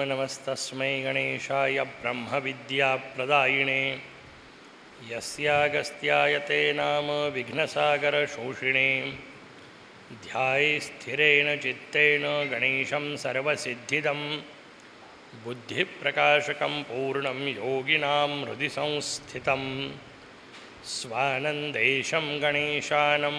नमस्तस्मै गणेशाय ब्रह्मविद्याप्रदायिणे यस्यागस्त्यायते नाम विघ्नसागरशोषिणे ध्याये स्थिरेण चित्तेन गणेशं सर्वसिद्धिदं बुद्धिप्रकाशकं पूर्णं योगिनां हृदि संस्थितं स्वानन्देशं गणेशानं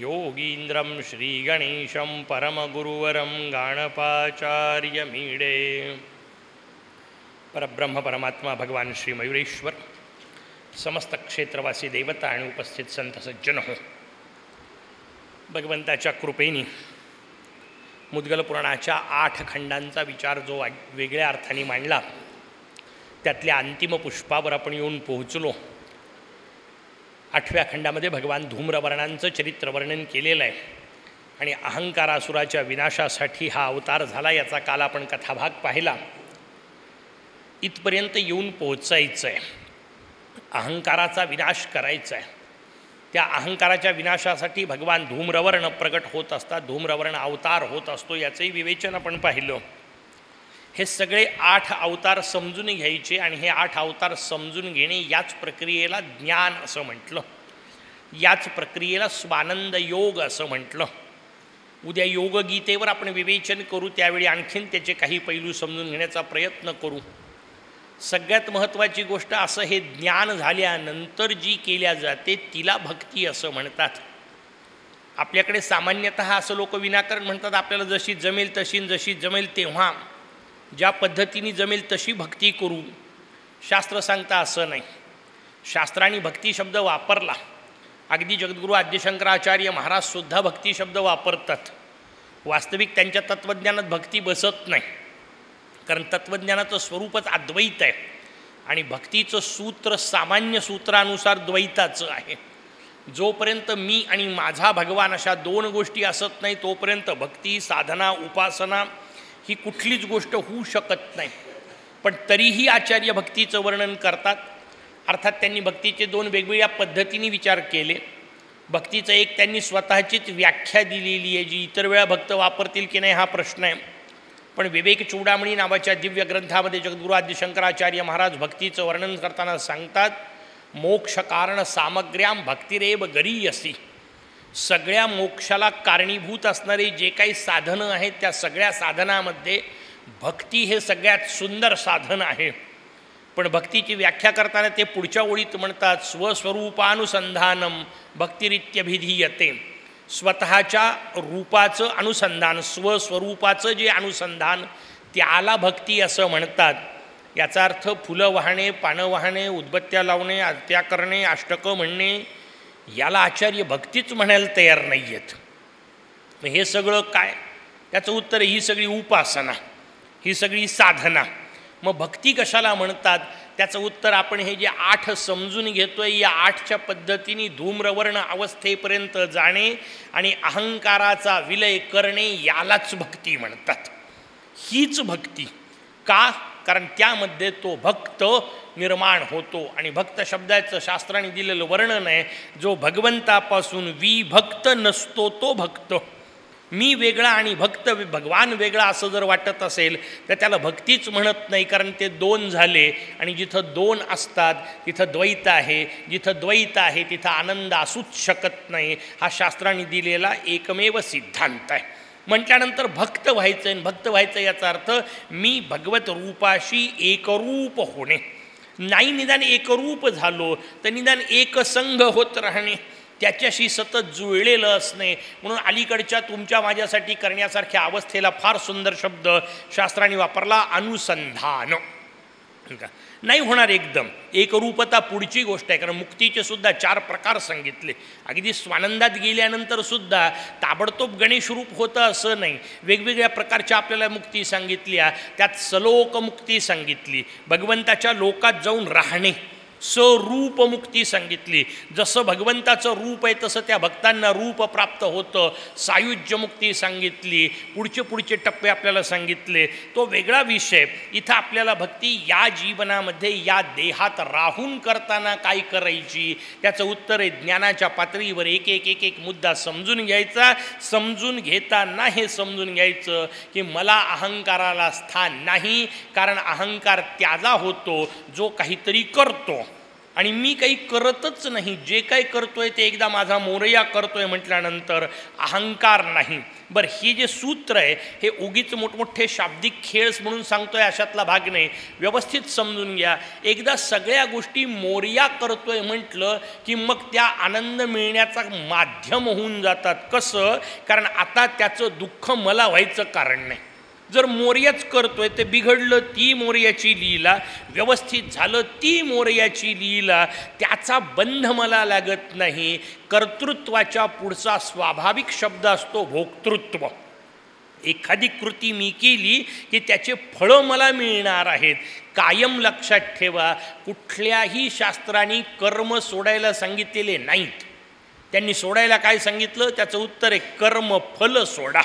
योगीन्द्रं श्रीगणेशं परमगुरुवरं गाणपाचार्यमीडे। परब्रह्म परमात्मा भगवान श्री मयुरेश्वर समस्त क्षेत्रवासी देवता आणि उपस्थित संत सज्जन हो भगवंताच्या कृपेने मुद्गल पुराणाच्या आठ खंडांचा विचार जो वेगळ्या अर्थाने मांडला त्यातल्या अंतिम पुष्पावर आपण येऊन पोहोचलो. आठव्या खंडामध्ये भगवान धूम्रवर्णांचं चरित्र वर्णन केलेलं आहे. आणि अहंकारासुराच्या विनाशासाठी हा अवतार झाला याचा काल आपण कथाभाग पाहिला. इथपर्यंत येऊन पोहोचायचं आहे अहंकाराचा विनाश करायचा आहे त्या अहंकाराच्या विनाशासाठी भगवान धूम्रवर्ण प्रकट होत असतात धूम्रवर्ण अवतार होत असतो याचंही विवेचन आपण पाहिलं. हे सगळे आठ अवतार समजून घ्यायचे आणि हे आठ अवतार समजून घेणे याच प्रक्रियेला ज्ञान असं म्हटलं. याच प्रक्रियेला स्वानंद योग असं म्हटलं. उद्या योगगीतेवर आपण विवेचन करू त्यावेळी आणखीन त्याचे काही पैलू समजून घेण्याचा प्रयत्न करू. सगळ्यात महत्त्वाची गोष्ट असं हे ज्ञान झाल्यानंतर जी केल्या जाते तिला भक्ती असं म्हणतात. आपल्याकडे सामान्यतः असं लोक विनाकारण म्हणतात आपल्याला जशी जमेल तशी जशी जमेल तेव्हा. ज्या पद्धतीने जमेल तशी भक्ती करू शास्त्र सांगता असं नाही. शास्त्राने भक्ती शब्द वापरला. अगदी जगद्गुरू आद्यशंकराचार्य महाराजसुद्धा भक्ती शब्द वापरतात. वास्तविक त्यांच्या तत्त्वज्ञानात भक्ती बसत नाही. कारण तत्त्वज्ञानाचं स्वरूपच अद्वैत आहे. आणि भक्तीचं सूत्र सामान्य सूत्रानुसार द्वैताचं आहे. जोपर्यंत मी आणि माझा भगवान अशा दोन गोष्टी असत नाही तोपर्यंत भक्ती साधना उपासना ही कुठलीच गोष्ट होऊ शकत नाही. पण तरीही आचार्य भक्तीचं वर्णन करतात. अर्थात त्यांनी भक्तीचे दोन वेगवेगळ्या पद्धतीने विचार केले. भक्तीचं एक त्यांनी स्वतःचीच व्याख्या दिलेली आहे जी इतर वेळा भक्त वापरतील की नाही हा प्रश्न आहे. पण विवेक चूडामणी नावाच्या दिव्य ग्रंथामध्ये जगद्गुरू आद्य शंकराचार्य महाराज भक्तीचं वर्णन करताना सांगतात मोक्ष कारण सामग्र्याम भक्तिरेव गरी असी सगळ्या मोक्षाला कारणीभूत असणारे जे काही साधनं आहेत त्या सगळ्या साधनामध्ये भक्ती हे सगळ्यात सुंदर साधन आहे. पण भक्तीची व्याख्या करताना ते पुढच्या ओळीत म्हणतात स्वस्वरूपानुसंधानम भक्तिरित्यभिधीयते. स्वतःच्या रूपाचं अनुसंधान स्वस्वरूपाचं जे अनुसंधान त्याला भक्ती असं म्हणतात. याचा अर्थ फुलं वाहणे पानं वाहणे उदबत्त्या लावणे आरत्या करणे अष्टकं म्हणणे याला आचार्य भक्तीच म्हणायला तयार नाही आहेत मग हे सगळं काय? त्याचं उत्तर आहे, ही सगळी उपासना ही सगळी साधना. मग भक्ती कशाला म्हणतात? त्याचं उत्तर आपण हे जे आठ समजून घेतोय या आठच्या पद्धतीने धूम्रवर्ण अवस्थेपर्यंत जाणे आणि अहंकाराचा विलय करणे यालाच भक्ती म्हणतात. हीच भक्ती. का? कारण त्यामध्ये तो भक्त निर्माण होतो. आणि भक्त शब्दाचं शास्त्राने दिलेलं वर्णन आहे जो भगवंतापासून विभक्त नसतो तो भक्त. मी वेगळा आणि भक्त भगवान वेगळा असं जर वाटत असेल तर त्याला भक्तीच म्हणत नाही कारण ते दोन झाले. आणि जिथं दोन असतात तिथं द्वैत आहे. जिथं द्वैत आहे तिथं आनंद असूच शकत नाही. हा शास्त्राने दिलेला एकमेव सिद्धांत आहे. म्हटल्यानंतर भक्त व्हायचं आहे भक्त व्हायचं याचा अर्थ मी भगवत रूपाशी एकरूप होणे. नाही निदान एकरूप झालो तर निदान एकसंघ होत राहणे. त्याच्याशी सतत जुळलेलं असणे. म्हणून अलीकडच्या तुमच्या माझ्यासाठी करण्यासारख्या अवस्थेला फार सुंदर शब्द शास्त्राने वापरला अनुसंधान. का नाही होणार एकदम. एकरूपता पुढची गोष्ट आहे. कारण मुक्तीचे सुद्धा चार प्रकार सांगितले. अगदी स्वानंदात गेल्यानंतर सुद्धा ताबडतोब गणेश रूप होतं असं नाही. वेगवेगळ्या प्रकारच्या आपल्याला मुक्ती सांगितल्या. त्यात सलोक मुक्ती सांगितली. भगवंताच्या लोकात जाऊन राहणे. स्वरूपमुक्ती सांगितली. जसं भगवंताचं रूप आहे तसं त्या भक्तांना रूप प्राप्त होतं. सायुज्यमुक्ती सांगितली. पुढचे पुढचे टप्पे आपल्याला सांगितले. तो वेगळा विषय. इथं आपल्याला भक्ती या जीवनामध्ये या देहात राहून करताना काय करायची? त्याचं उत्तर आहे ज्ञानाच्या पातळीवर एक एक एक एक मुद्दा समजून घ्यायचा. समजून घेताना हे समजून घ्यायचं की मला अहंकाराला स्थान नाही कारण अहंकार त्याला होतो जो काहीतरी करतो. आणि मी काही करतच नाही. जे काही करतोय ते एकदा माझा मोरया करतोय म्हटल्यानंतर अहंकार नाही. बरं हे जे सूत्र आहे हे उगीच मोठमोठे शाब्दिक खेळस म्हणून सांगतोय अशातला भाग नाही. व्यवस्थित समजून घ्या. एकदा सगळ्या गोष्टी मोरया करतोय म्हटलं की मग त्या आनंद मिळण्याचा माध्यम होऊन जातात. कसं? कारण आता त्याचं दुःख मला व्हायचं कारण नाही. जर मोर्याच करतोय ते बिघडलं ती मोर्याची लीला व्यवस्थित झालं ती मोर्याची लीला त्याचा बंध मला लागत नाही. कर्तृत्वाच्या पुढचा स्वाभाविक शब्द असतो भोक्तृत्व. एखादी कृती मी केली की त्याचे फळं मला मिळणार आहेत. कायम लक्षात ठेवा कुठल्याही शास्त्राने कर्म सोडायला सांगितलेले नाहीत. त्यांनी सोडायला काय सांगितलं? त्याचं उत्तर आहे कर्म फल सोडा.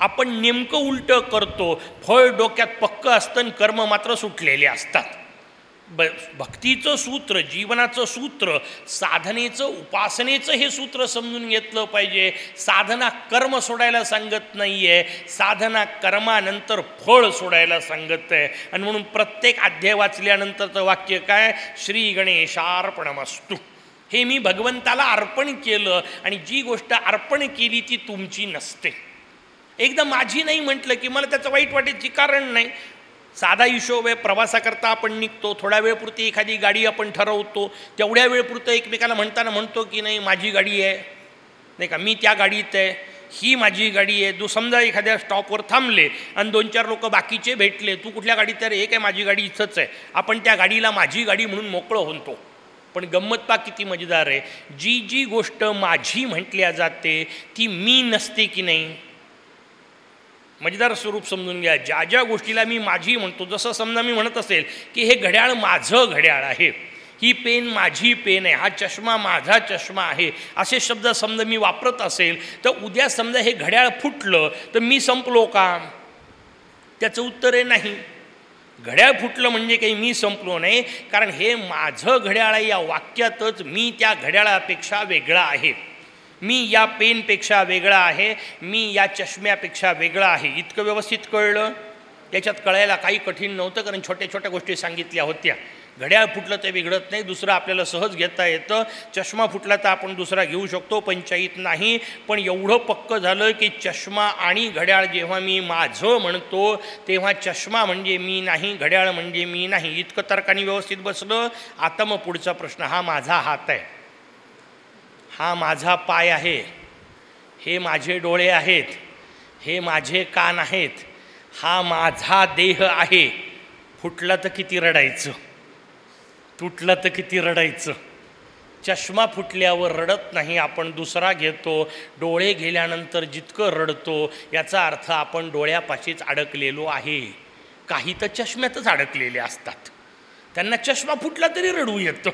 आपण नेमकं उलटं करतो. फळ डोक्यात पक्क असतं आणि कर्म मात्र सुटलेले असतात. ब भक्तीचं सूत्र जीवनाचं सूत्र साधनेचं उपासनेचं हे सूत्र समजून घेतलं पाहिजे. साधना कर्म सोडायला सांगत नाही आहे साधना कर्मानंतर फळ सोडायला सांगत आहे. आणि म्हणून प्रत्येक अध्याय वाचल्यानंतरचं वाक्य काय? श्री गणेशार्पणमस्तू. हे मी भगवंताला अर्पण केलं आणि जी गोष्ट अर्पण केली ती तुमची नसते. एकदा माझी नाही म्हटलं की मला त्याचं वाईट वाटायची कारण नाही. साधा हिशोब आहे प्रवासाकरता आपण निघतो थोड्या वेळपुरती एखादी गाडी आपण ठरवतो तेवढ्या वेळपुरतं एकमेकाला म्हणताना म्हणतो की नाही माझी गाडी आहे. नाही का मी त्या गाडीत आहे ही माझी गाडी आहे. तू समजा एखाद्या स्टॉपवर थांबले आणि दोन चार लोक बाकीचे भेटले तू कुठल्या गाडीत तर एक आहे माझी गाडी इथंच आहे. आपण त्या गाडीला माझी गाडी म्हणून मोकळं होतो पण गंमत पा किती मजेदार आहे. जी जी गोष्ट माझी म्हटल्या जाते ती मी नसते की नाही? मजेदार स्वरूप समजून घ्या. ज्या ज्या गोष्टीला मी माझी म्हणतो जसं समजा मी म्हणत असेल की हे घड्याळ माझं घड्याळ आहे. ही पेन माझी पेन आहे. हा चष्मा माझा चष्मा आहे. असे शब्द समजा मी वापरत असेल तर उद्या समजा हे घड्याळ फुटलं तर मी संपलो का? त्याचं उत्तर आहे नाही. घड्याळ फुटलं म्हणजे काही मी संपलो नाही कारण हे माझं घड्याळ या वाक्यातच मी त्या घड्याळापेक्षा वेगळा आहे. मी या पेनपेक्षा वेगळा आहे मी या चष्म्यापेक्षा वेगळा आहे. इतकं व्यवस्थित कळलं? याच्यात कळायला काही कठीण नव्हतं कारण छोट्या छोट्या गोष्टी सांगितल्या होत्या. घड्याळ फुटलं ते बिघडत नाही दुसरं आपल्याला सहज घेता येतं. चष्मा फुटला तर आपण दुसरा घेऊ शकतो पंचायत नाही. पण एवढं पक्कं झालं की चष्मा आणि घड्याळ जेव्हा मी माझं म्हणतो तेव्हा चष्मा म्हणजे मी नाही घड्याळ म्हणजे मी नाही. इतकं तर्काने व्यवस्थित बसलं आता मग पुढचा प्रश्न हा माझा हात आहे. हा माझा पाय आहे. हे माझे डोळे आहेत. हे माझे कान आहेत. हा माझा देह आहे. फुटला तर किती रडायचं? तुटलं तर किती रडायचं? चष्मा फुटल्यावर रडत नाही आपण दुसरा घेतो. डोळे गेल्यानंतर जितकं रडतो याचा अर्थ आपण डोळ्यापाशीच अडकलेलो आहे. काही तर चष्म्यातच अडकलेले असतात. त्यांना चष्मा फुटला तरी रडू येतं.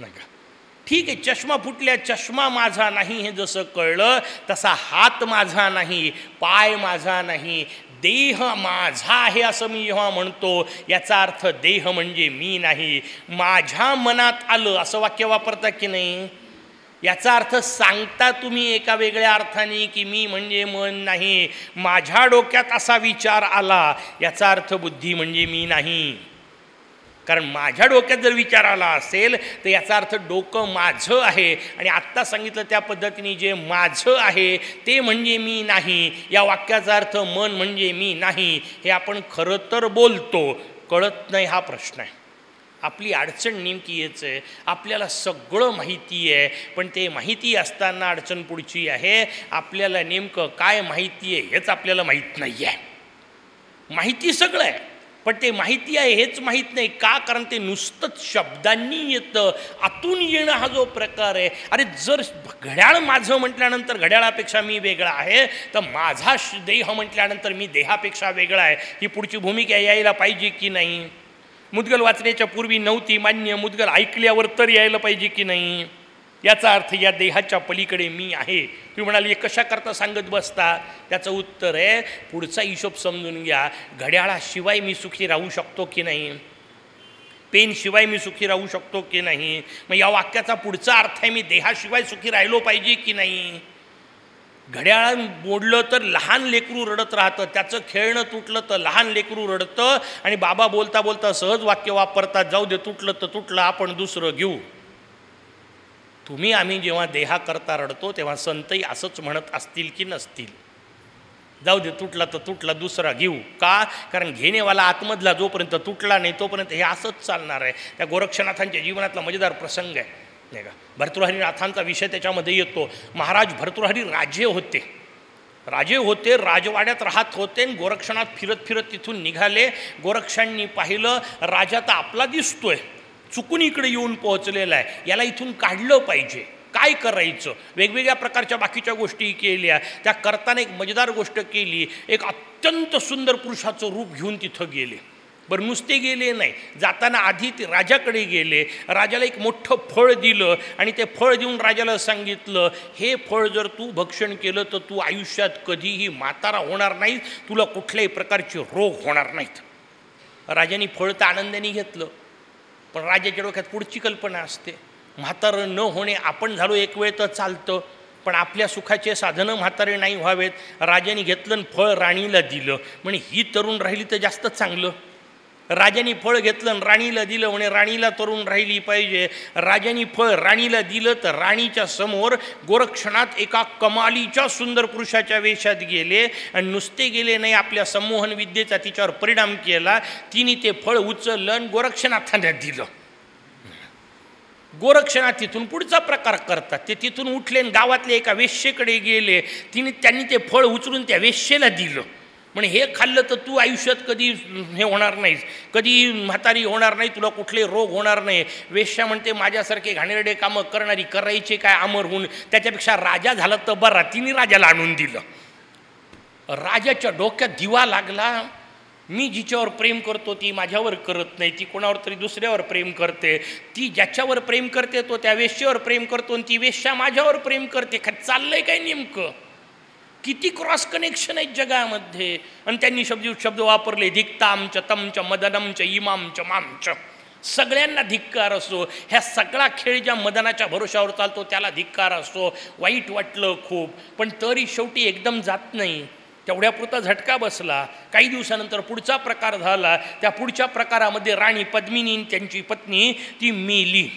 नाही का? ठीक आहे चष्मा फुटल्या चष्मा माझा नाही हे जसं कळलं तसा हात माझा नाही पाय माझा नाही देह माझा आहे असं मी जेव्हा म्हणतो याचा अर्थ देह म्हणजे मी नाही. माझ्या मनात आलं असं वाक्य वापरता की नाही? याचा अर्थ सांगता तुम्ही एका वेगळ्या अर्थाने की मी म्हणजे मन नाही. माझ्या डोक्यात असा विचार आला याचा अर्थ बुद्धी म्हणजे मी नाही. कारण माझ्या डोक्यात जर विचार आला असेल तर याचा अर्थ डोकं माझं आहे. आणि आत्ता सांगितलं त्या पद्धतीने जे माझं आहे ते म्हणजे मी नाही. या वाक्याचा अर्थ मन म्हणजे मी नाही हे आपण खरं तर बोलतो. कळत नाही हा प्रश्न आहे. आपली अडचण नेमकी हेच आहे. आपल्याला सगळं माहिती आहे पण ते माहिती असताना अडचण पुढची आहे. आपल्याला नेमकं काय माहिती आहे हेच आपल्याला माहीत नाही आहे माहिती सगळं आहे. पण ते माहिती आहे हेच माहीत नाही. का? कारण ते नुसतंच शब्दांनी येतं. आतून येणं हा जो प्रकार आहे. अरे जर घड्याळ माझं म्हटल्यानंतर घड्याळापेक्षा मी वेगळा आहे तर माझा देह म्हटल्यानंतर मी देहापेक्षा वेगळा आहे. ही पुढची भूमिका यायला पाहिजे की नाही? मुदगल वाचण्याच्या पूर्वी नव्हती मान्य. मुदगल ऐकल्यावर तर यायला पाहिजे की नाही? याचा अर्थ या देहाच्या पलीकडे मी आहे. तुम्ही म्हणाले कशा करता सांगत बसता? त्याचं उत्तर आहे पुढचा हिशोब समजून घ्या. घड्याळाशिवाय मी सुखी राहू शकतो की नाही? पेनशिवाय मी सुखी राहू शकतो की नाही? मग या वाक्याचा पुढचा अर्थ आहे मी देहाशिवाय सुखी राहिलो पाहिजे की नाही? घड्याळ मोडलं तर लहान लेकरू रडत राहतं. त्याचं खेळणं तुटलं तर लहान लेकरू रडतं. आणि बाबा बोलता बोलता सहज वाक्य वापरतात जाऊ दे तुटलं तर तुटलं आपण दुसरं घेऊ. तुम्ही आम्ही जेव्हा देहाकरता रडतो तेव्हा संतही असंच म्हणत असतील की नसतील. जाऊ दे तुटला तर तुटला दुसरा घेऊ. का? कारण घेणेवाला आतमधला जोपर्यंत तुटला नाही तोपर्यंत हे असंच चालणार आहे. त्या गोरक्षनाथांच्या जीवनातला मजेदार प्रसंग आहे. नाही का? भर्तृहरीनाथांचा विषय त्याच्यामध्ये येतो. महाराज भर्तृहरी राजे होते. राजे होते राजवाड्यात राहत होते आणि गोरक्षनाथ फिरत फिरत तिथून निघाले. गोरक्षांनी पाहिलं राजा तर आपला दिसतोय. चुकून इकडे येऊन पोहोचलेला आहे. याला इथून काढलं पाहिजे. काय करायचं? वेगवेगळ्या प्रकारच्या बाकीच्या गोष्टी केल्या. त्या करताना एक मजेदार गोष्ट केली. एक अत्यंत सुंदर पुरुषाचं रूप घेऊन तिथं गेले. बरं नुसते गेले नाही. जाताना आधी ते राजाकडे गेले. राजाला एक मोठं फळ दिलं आणि ते फळ देऊन राजाला सांगितलं हे फळ जर तू भक्षण केलं तर तू आयुष्यात कधीही म्हातारा होणार नाही तुला कुठल्याही प्रकारचे रोग होणार नाहीत. राजाने फळ तर आनंदाने घेतलं. पण राजाच्या डोक्यात पुढची कल्पना असते. म्हातारं न होणे आपण झालो एक वेळ तर चालतं पण आपल्या सुखाचे साधनं म्हातारे नाही व्हावेत. राजाने घेतलं आणि फळ राणीला दिलं. म्हणजे ही तरुण राहिली तर जास्त चांगलं. राजानी फळ घेतलं आणि राणीला दिलं म्हणे राणीला तरुण राहिली पाहिजे. राजानी फळ राणीला दिलं तर राणीच्या समोर गोरक्षणात एका कमालीच्या सुंदर पुरुषाच्या वेशात गेले आणि नुसते गेले नाही आपल्या संमोहन विद्येचा तिच्यावर परिणाम केला. तिने ते फळ उचललं आणि गोरक्षनाथांना दिलं. गोरक्षणात तिथून पुढचा प्रकार करतात. ते तिथून उठले आणि गावातले एका वेश्येकडे गेले. तिने त्यांनी ते फळ उचलून त्या वेश्येला दिलं. म्हणे हे खाल्लं तर तू आयुष्यात कधी हे होणार नाहीस. कधी म्हातारी होणार नाही तुला कुठले रोग होणार नाही. वेश्या म्हणते माझ्यासारखे घाणेरडे कामं करणारी करायचे काय अमर होऊन त्याच्यापेक्षा राजा झाला तर बरा. तिने राजाला आणून दिलं. राजाच्या डोक्यात दिवा लागला. मी जिच्यावर प्रेम करतो ती माझ्यावर करत नाही. ती कोणावर तरी दुसऱ्यावर प्रेम करते. ती ज्याच्यावर प्रेम करते तो त्या वेश्यावर प्रेम करतो आणि ती वेश्या माझ्यावर प्रेम करते. का चाललंय काय नेमकं? किती क्रॉस कनेक्शन आहेत जगामध्ये. आणि त्यांनी शब्द शब्द वापरले धिक्तामच तमच मदनमच इमामच मामच. सगळ्यांना धिक्कार असो ह्या सगळा खेळ ज्या मदनाच्या भरोशावर चालतो त्याला धिक्कार असतो वाईट वाटलं खूप पण तरी शेवटी एकदम जात नाही. तेवढ्यापुरता झटका बसला. काही दिवसानंतर पुढचा प्रकार झाला. त्या पुढच्या प्रकारामध्ये राणी पद्मिनी त्यांची पत्नी ती मेली.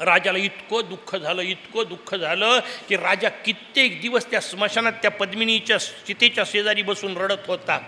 राजाला इतकं दुःख झालं इतकं दुःख झालं की राजा कित्येक दिवस त्या स्मशानात त्या पद्मिनीच्या चितेच्या शेजारी बसून रडत होता.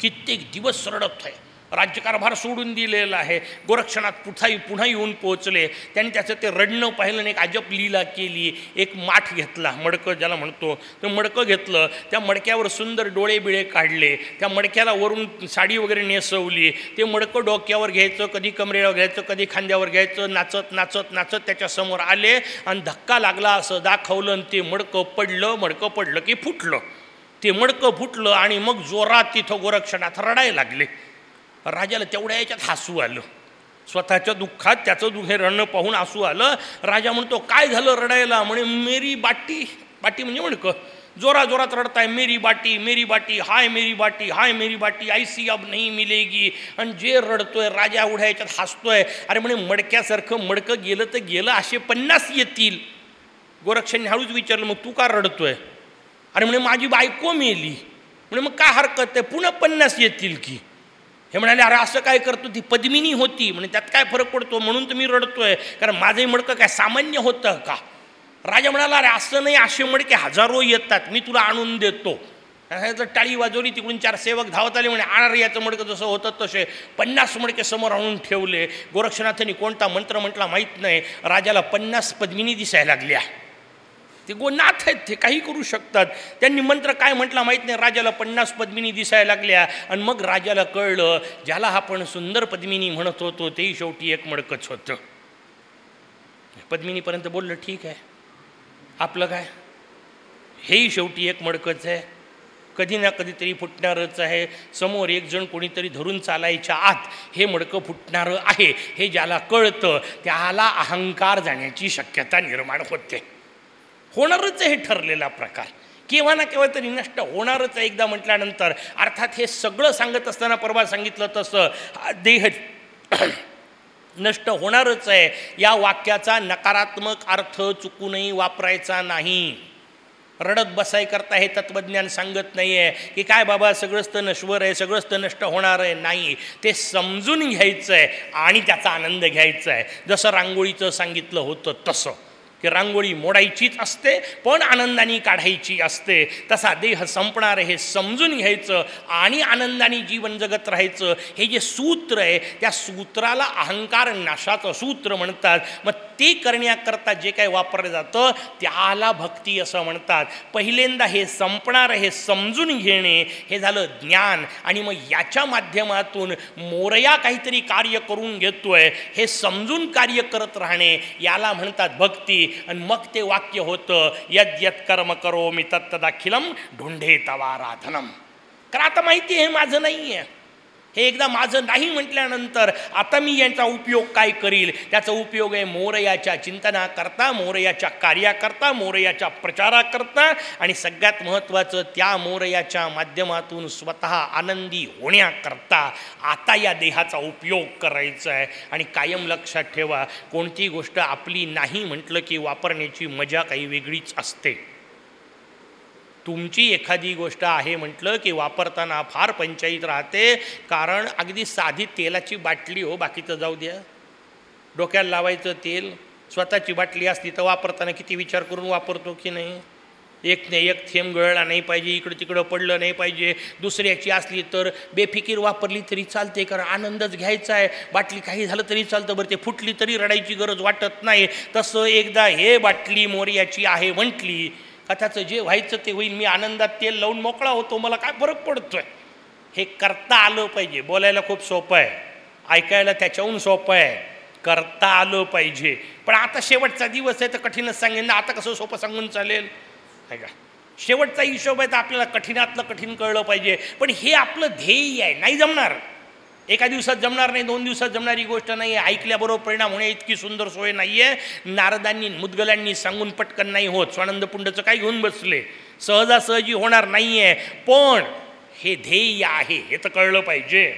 कित्येक दिवस रडत आहे राज्यकारभार सोडून दिलेला आहे. गोरक्षणात पुठाई पुन्हा येऊन पोहोचले. त्यांनी त्याचं ते रडणं पाहिलं आणि एक अजब लीला केली. एक माठ घेतला. मडकं ज्याला म्हणतो ते मडकं घेतलं. त्या मडक्यावर सुंदर डोळे बिळे काढले. त्या मडक्याला वरून साडी वगैरे नेसवली. ते मडकं डोक्यावर घ्यायचं कधी कमरेवर घ्यायचं कधी खांद्यावर घ्यायचं नाचत नाचत नाचत त्याच्यासमोर आले आणि धक्का लागला असं दाखवलं आणि ते मडकं पडलं मडकं पडलं की फुटलं. ते मडकं फुटलं आणि मग जोरात तिथं गोरक्षणात रडायला लागले. राजाला तेवढ्या याच्यात हसू आलं. स्वतःच्या दुःखात त्याचं दुःख हे रडणं पाहून हसू आलं. राजा म्हणतो काय झालं रडायला? म्हणे मेरी बाटी. बाटी म्हणजे म्हणकं जोरा जोरात रडताय मेरी बाटी मेरी बाटी हाय मेरी बाटी हाय मेरी बाटी आयसी अब नाही मिलेगी. आणि जे रडतोय राजा एवढ्या याच्यात हसतोय. अरे म्हणे मडक्यासारखं मडकं गेलं तर गेलं असे पन्नास येतील. गोरक्षांनी हळूच विचारलं मग तू का रडतोय? अरे म्हणे माझी बायको मेली. म्हणे मग काय हरकत आहे? पुन्हा पन्नास येतील की. हे म्हणाले अरे असं काय करतो? ती पद्मिनी होती. म्हणजे त्यात काय फरक पडतो? म्हणून तर मी रडतोय. कारण माझंही मडकं काय सामान्य होतं का? राजा म्हणाला अरे असं नाही असे मडके हजारो येतात. मी तुला आणून देतो. जर टाळी वाजवली तिकडून चार सेवक धावत आले म्हणे आणार याचं मडकं जसं होतं तसे. पन्नास मडके समोर आणून ठेवले. गोरक्षनाथांनी कोणता मंत्र म्हटला माहीत नाही. राजाला पन्नास पद्मिनी दिसायला लागल्या. ते गो नाथ आहेत ते काही करू शकतात. त्यांनी मंत्र काय म्हटला माहीत नाही. राजाला पन्नास पद्मिनी दिसायला लागल्या. आणि मग राजाला कळलं ज्याला आपण सुंदर पद्मिनी म्हणत होतो तेही शेवटी एक मडकच होतं. पद्मिनीपर्यंत बोललं ठीक आहे. आपलं काय? हेही शेवटी एक मडकच आहे. कधी ना कधीतरी फुटणारच आहे. समोर एक जण कोणीतरी धरून चालायच्या आत हे मडकं फुटणारं आहे. हे ज्याला कळतं त्याला अहंकार जाण्याची शक्यता निर्माण होते. होणारच हे ठरलेला प्रकार. केव्हा ना केव्हा तरी नष्ट होणारच आहे एकदा म्हटल्यानंतर. अर्थात हे सगळं सांगत असताना परवा सांगितलं तसं देह नष्ट होणारच आहे. या वाक्याचा नकारात्मक अर्थ चुकूनही वापरायचा नाही. रडत बसाय करता हे तत्त्वज्ञान सांगत नाही आहे की काय बाबा सगळंच तर नश्वर आहे सगळंच तर नष्ट होणार आहे. नाही ते समजून घ्यायचं आहे आणि त्याचा आनंद घ्यायचा आहे जसं रांगोळीचं सांगितलं होतं तसं. की रांगोळी मोडायचीच असते पण आनंदाने काढायची असते. तसा देह संपणार हे समजून घ्यायचं आणि आनंदाने जीवन जगत राहायचं. हे जे सूत्र आहे त्या सूत्राला अहंकार नाशाचं सूत्र म्हणतात. मग ते करण्याकरता जे काही वापरलं जातं त्याला भक्ती असं म्हणतात. पहिल्यांदा हे संपणार हे समजून घेणे हे झालं ज्ञान. आणि मग याच्या माध्यमातून मोरया काहीतरी कार्य करून घेतोय हे समजून कार्य करत राहणे याला म्हणतात भक्ती. आणि मग ते वाक्य होतं यद यत कर्म करो मी तत्तदाखिलम ढोंढे तवाराधनम. कारण आता माहिती आहे हे माझं नाही आहे हे एकदा माझं नाही म्हटल्यानंतर आता मी यांचा उपयोग काय करील? त्याचा उपयोग आहे मोरयाच्या चिंतनाकरता मोरयाच्या कार्याकरता मोरयाच्या प्रचाराकरता आणि सगळ्यात महत्त्वाचं त्या मोरयाच्या माध्यमातून स्वतः आनंदी होण्याकरता आता या देहाचा उपयोग करायचा आहे. आणि कायम लक्षात ठेवा कोणती गोष्ट आपली नाही म्हटलं की वापरण्याची मजा काही वेगळीच असते. तुमची एखादी गोष्ट आहे म्हटलं की वापरताना फार पंचायत राहते कारण अगदी साधी तेलाची बाटली हो बाकीचं जाऊ द्या. डोक्याला लावायचं तेल स्वतःची बाटली असली तर वापरताना किती विचार करून वापरतो की नाही? एक नाही एक थेंब गळला नाही पाहिजे इकडं तिकडं पडलं नाही पाहिजे दुसऱ्याची असली तर बेफिकीर वापरली तरी चालते कारण आनंदच घ्यायचा आहे. बाटली काही झालं तरी चालतं बरं ते फुटली तरी रडायची गरज वाटत नाही. तसं एकदा हे बाटली मोर्याची आहे म्हटली कथाचं जे व्हायचं ते होईल मी आनंदात तेल लावून मोकळा होतो मला काय फरक पडतोय? हे करता आलं पाहिजे. बोलायला खूप सोपं आहे. ऐकायला त्याच्याहून सोपं आहे. करता आलं पाहिजे. पण आता शेवटचा दिवस आहे तर कठीणच सांगेन ना. आता कसं सोपं सांगून चालेल? आहे का? शेवटचा हिशोब आहे तर आपल्याला कठीणातलं कठीण कळलं पाहिजे. पण हे आपलं ध्येय आहे. नाही जमणार. एका दिवसात जमणार नाही दोन दिवसात जमणारी गोष्ट नाही आहे. ऐकल्याबरोबर परिणाम होणे इतकी सुंदर सोय नाही आहे नारदांनी मुदगलांनी सांगून पटकन नाही होत. स्वानंद पुंडचं काय घेऊन बसले? सहजासहजी होणार नाही आहे पण हे ध्येय आहे हे तर कळलं पाहिजे.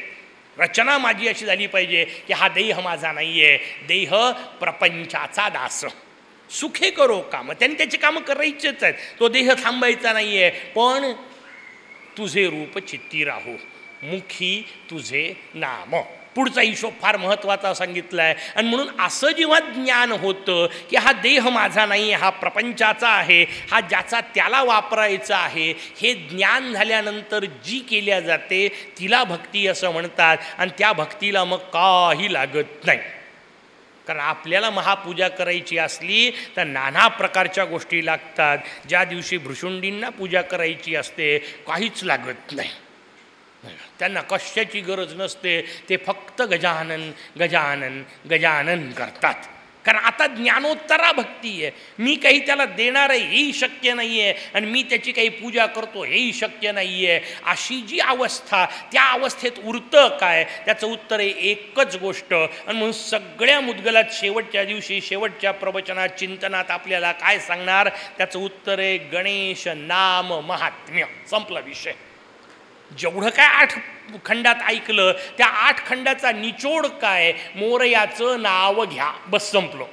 रचना माझी अशी झाली पाहिजे की हा देह माझा नाही आहे देह प्रपंचाचा दास. सुखे करो कामं. त्यांनी त्याची कामं करायचेच आहेत. तो देह थांबायचा नाही आहे पण तुझे रूप चित्ती राहू. मुखी तुझे नाम. पुढचा हिशोब फार महत्त्वाचा सांगितला आहे आणि म्हणून असं जेव्हा ज्ञान होतं की हा देह माझा नाही हा प्रपंचाचा आहे हा ज्याचा त्याला वापरायचा आहे हे ज्ञान झाल्यानंतर जी केल्या जाते तिला भक्ती असं म्हणतात. आणि त्या भक्तीला मग काही लागत नाही. कारण आपल्याला महापूजा करायची असली तर नाना प्रकारच्या गोष्टी लागतात. ज्या दिवशी भृशुंडींना पूजा करायची असते काहीच लागत नाही. त्यांना कशाची गरज नसते ते फक्त गजानन गजानन गजानन करतात. कारण आता ज्ञानोत्तरा भक्ती आहे. मी काही त्याला देणार आहे हेही शक्य नाही आहे आणि मी त्याची काही पूजा करतो हेही शक्य नाही आहे अशी जी अवस्था त्या अवस्थेत उरतं काय? त्याचं उत्तर आहे एकच गोष्ट. आणि म्हणून सगळ्या मुदगलात शेवटच्या दिवशी शेवटच्या प्रवचनात चिंतनात आपल्याला काय सांगणार? त्याचं उत्तर आहे गणेश नाम महात्म्य. संपला विषय. जेवढं काय आठ खंडात ऐकलं त्या आठ खंडाचा निचोड काय? मोरयाचं नाव घ्या. बस संपलो.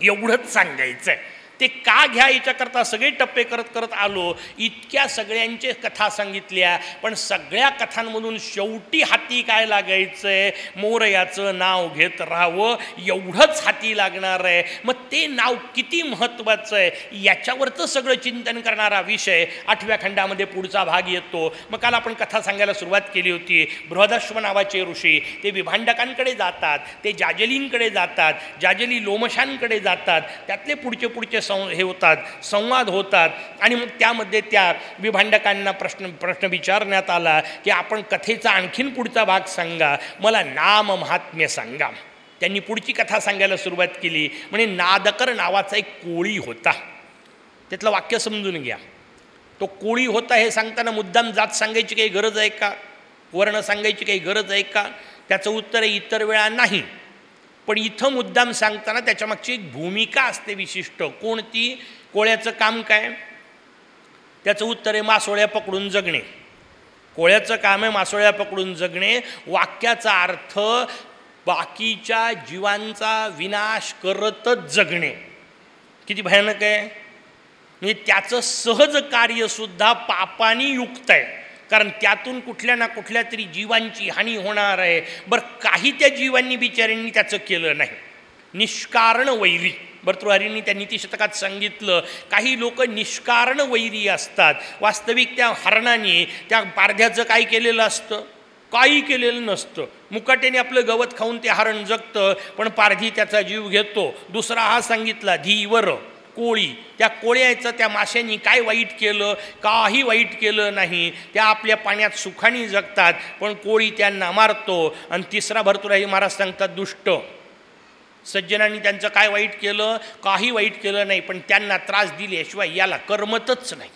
एवढंच सांगायचं आहे ते का घ्या याच्याकरता सगळे टप्पे करत करत आलो इतक्या सगळ्यांचे कथा सांगितल्या पण सगळ्या कथांमधून शेवटी हाती काय लागायचं आहे मोरयाचं नाव घेत राहावं एवढंच हाती लागणार आहे. मग ते नाव किती महत्त्वाचं आहे? याच्यावरचं सगळं चिंतन करणारा विषय आठव्या खंडामध्ये पुढचा भाग येतो. मग काल आपण कथा सांगायला सुरुवात केली होती. बृहदश्व नावाचे ऋषी ते विभांडकांकडे जातात ते जाजलींकडे जातात जाजली लोमशांकडे जातात त्यातले पुढचे पुढचे सं हे होतात संवाद होतात. आणि मग त्यामध्ये त्या विभांडकांना प्रश्न प्रश्न विचारण्यात आला की आपण कथेचा आणखीन पुढचा भाग सांगा. मला नाम महात्म्य सांगा. त्यांनी पुढची कथा सांगायला सुरुवात केली. म्हणजे नादकर नावाचा एक कोळी होता. त्यातलं वाक्य समजून घ्या. तो कोळी होता हे सांगताना मुद्दाम जात सांगायची काही गरज आहे का? वर्ण सांगायची काही गरज आहे का? त्याचं उत्तर इतर वेळा नाही. पण इथं मुद्दाम सांगताना त्याच्यामागची एक भूमिका असते विशिष्ट. कोणती? कोळ्याचं काम काय? त्याचं उत्तर आहे मासोळ्या पकडून जगणे. कोळ्याचं काम आहे मासोळ्या पकडून जगणे. वाक्याचा अर्थ बाकीच्या जीवांचा विनाश करतच जगणे. किती भयानक आहे? म्हणजे त्याचं सहज कार्यसुद्धा पापानी युक्त आहे. कारण त्यातून कुठल्या ना कुठल्या तरी जीवांची हानी होणार आहे. बरं काही त्या जीवांनी बिचाऱ्यांनी त्याचं केलं नाही. निष्कारण वैरी. भर्तृहरींनी त्या नीतिशतकात सांगितलं काही लोक निष्कारण वैरी असतात. वास्तविक त्या हरणाने त्या पारध्याचं काय केलेलं असतं? काही केलेलं नसतं. मुकाट्याने आपलं गवत खाऊन ते हरण जगतं पण पारधी त्याचा जीव घेतो. दुसरा हा सांगितला धीवर. कोळी. त्या कोळ्याचं त्या माशांनी काय वाईट केलं काही वाईट केलं नाही. त्या आपल्या पाण्यात सुखाने जगतात पण कोळी त्यांना मारतो. आणि तिसरा भरतुराही महाराज सांगतात दुष्ट. सज्जनांनी त्यांचं काय वाईट केलं काही वाईट केलं नाही पण त्यांना त्रास दिल्याशिवाय याला करमतच नाही.